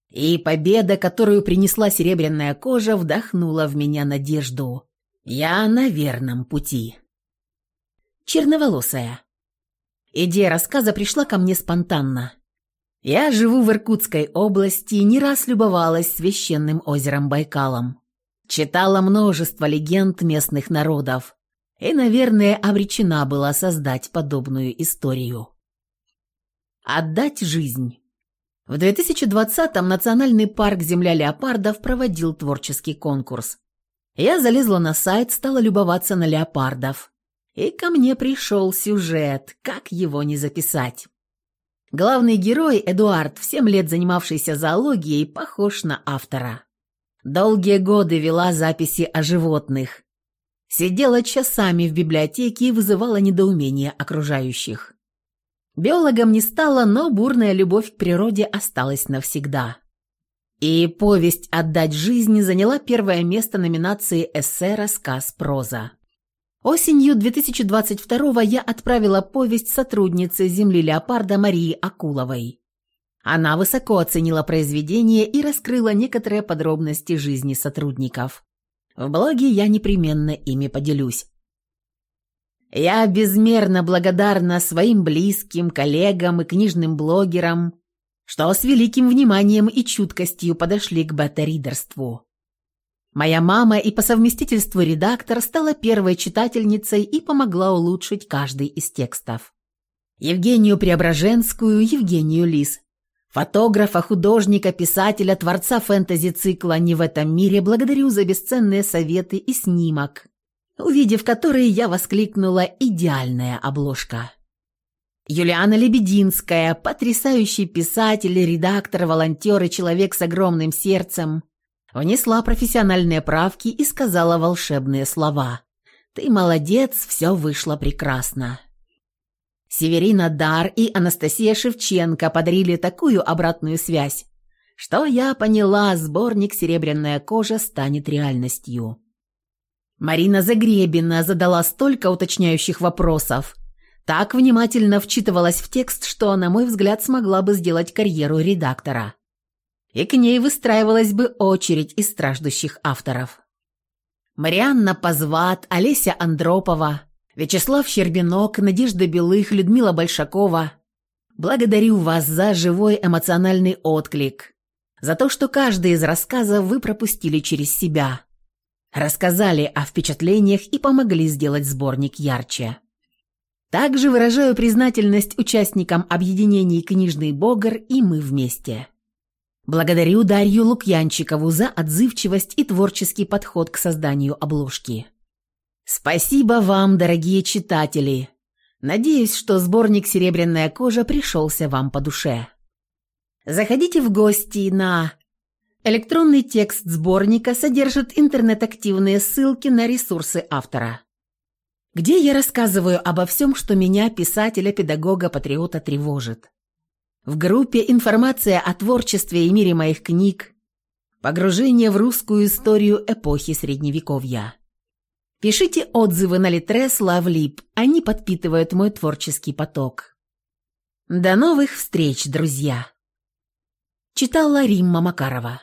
И победа, которую принесла серебряная кожа, вдохнула в меня надежду. Я на верном пути. Черноволосая. Идея рассказа пришла ко мне спонтанно. Я живу в Иркутской области и не раз любовалась священным озером Байкалом. Читала множество легенд местных народов и, наверное, обречена была создать подобную историю. Отдать жизнь. В 2020-м Национальный парк «Земля леопардов» проводил творческий конкурс. Я залезла на сайт, стала любоваться на леопардов. И ко мне пришел сюжет, как его не записать. Главный герой, Эдуард, в семь лет занимавшийся зоологией, похож на автора. Долгие годы вела записи о животных. Сидела часами в библиотеке и вызывала недоумение окружающих. Биологом не стала, но бурная любовь к природе осталась навсегда. И повесть «Отдать жизнь» заняла первое место номинации эссе «Рассказ проза». Осенью 2022 я отправила повесть сотруднице «Земли леопарда» Марии Акуловой. Она высоко оценила произведение и раскрыла некоторые подробности жизни сотрудников. В блоге я непременно ими поделюсь. Я безмерно благодарна своим близким, коллегам и книжным блогерам, что с великим вниманием и чуткостью подошли к бета-ридерству. Моя мама и по совместительству редактор стала первой читательницей и помогла улучшить каждый из текстов. Евгению Преображенскую, Евгению Лис. Фотографа, художника, писателя, творца фэнтези-цикла «Не в этом мире» благодарю за бесценные советы и снимок, увидев который, я воскликнула «Идеальная обложка». Юлиана Лебединская, потрясающий писатель, редактор, волонтер и человек с огромным сердцем – внесла профессиональные правки и сказала волшебные слова. «Ты молодец, все вышло прекрасно». Северина Дар и Анастасия Шевченко подарили такую обратную связь, что я поняла, сборник «Серебряная кожа» станет реальностью. Марина Загребина задала столько уточняющих вопросов, так внимательно вчитывалась в текст, что, на мой взгляд, смогла бы сделать карьеру редактора и к ней выстраивалась бы очередь из страждущих авторов. Марианна Позват, Олеся Андропова, Вячеслав Щербинок, Надежда Белых, Людмила Большакова. Благодарю вас за живой эмоциональный отклик, за то, что каждый из рассказов вы пропустили через себя. Рассказали о впечатлениях и помогли сделать сборник ярче. Также выражаю признательность участникам объединений «Книжный Богар» и «Мы вместе». Благодарю Дарью Лукьянчикову за отзывчивость и творческий подход к созданию обложки. Спасибо вам, дорогие читатели. Надеюсь, что сборник «Серебряная кожа» пришелся вам по душе. Заходите в гости на... Электронный текст сборника содержит интернет-активные ссылки на ресурсы автора, где я рассказываю обо всем, что меня, писателя, педагога, патриота, тревожит. В группе информация о творчестве и мире моих книг, погружение в русскую историю эпохи Средневековья. Пишите отзывы на Литрес Лавлип, они подпитывают мой творческий поток. До новых встреч, друзья! Читала Римма Макарова.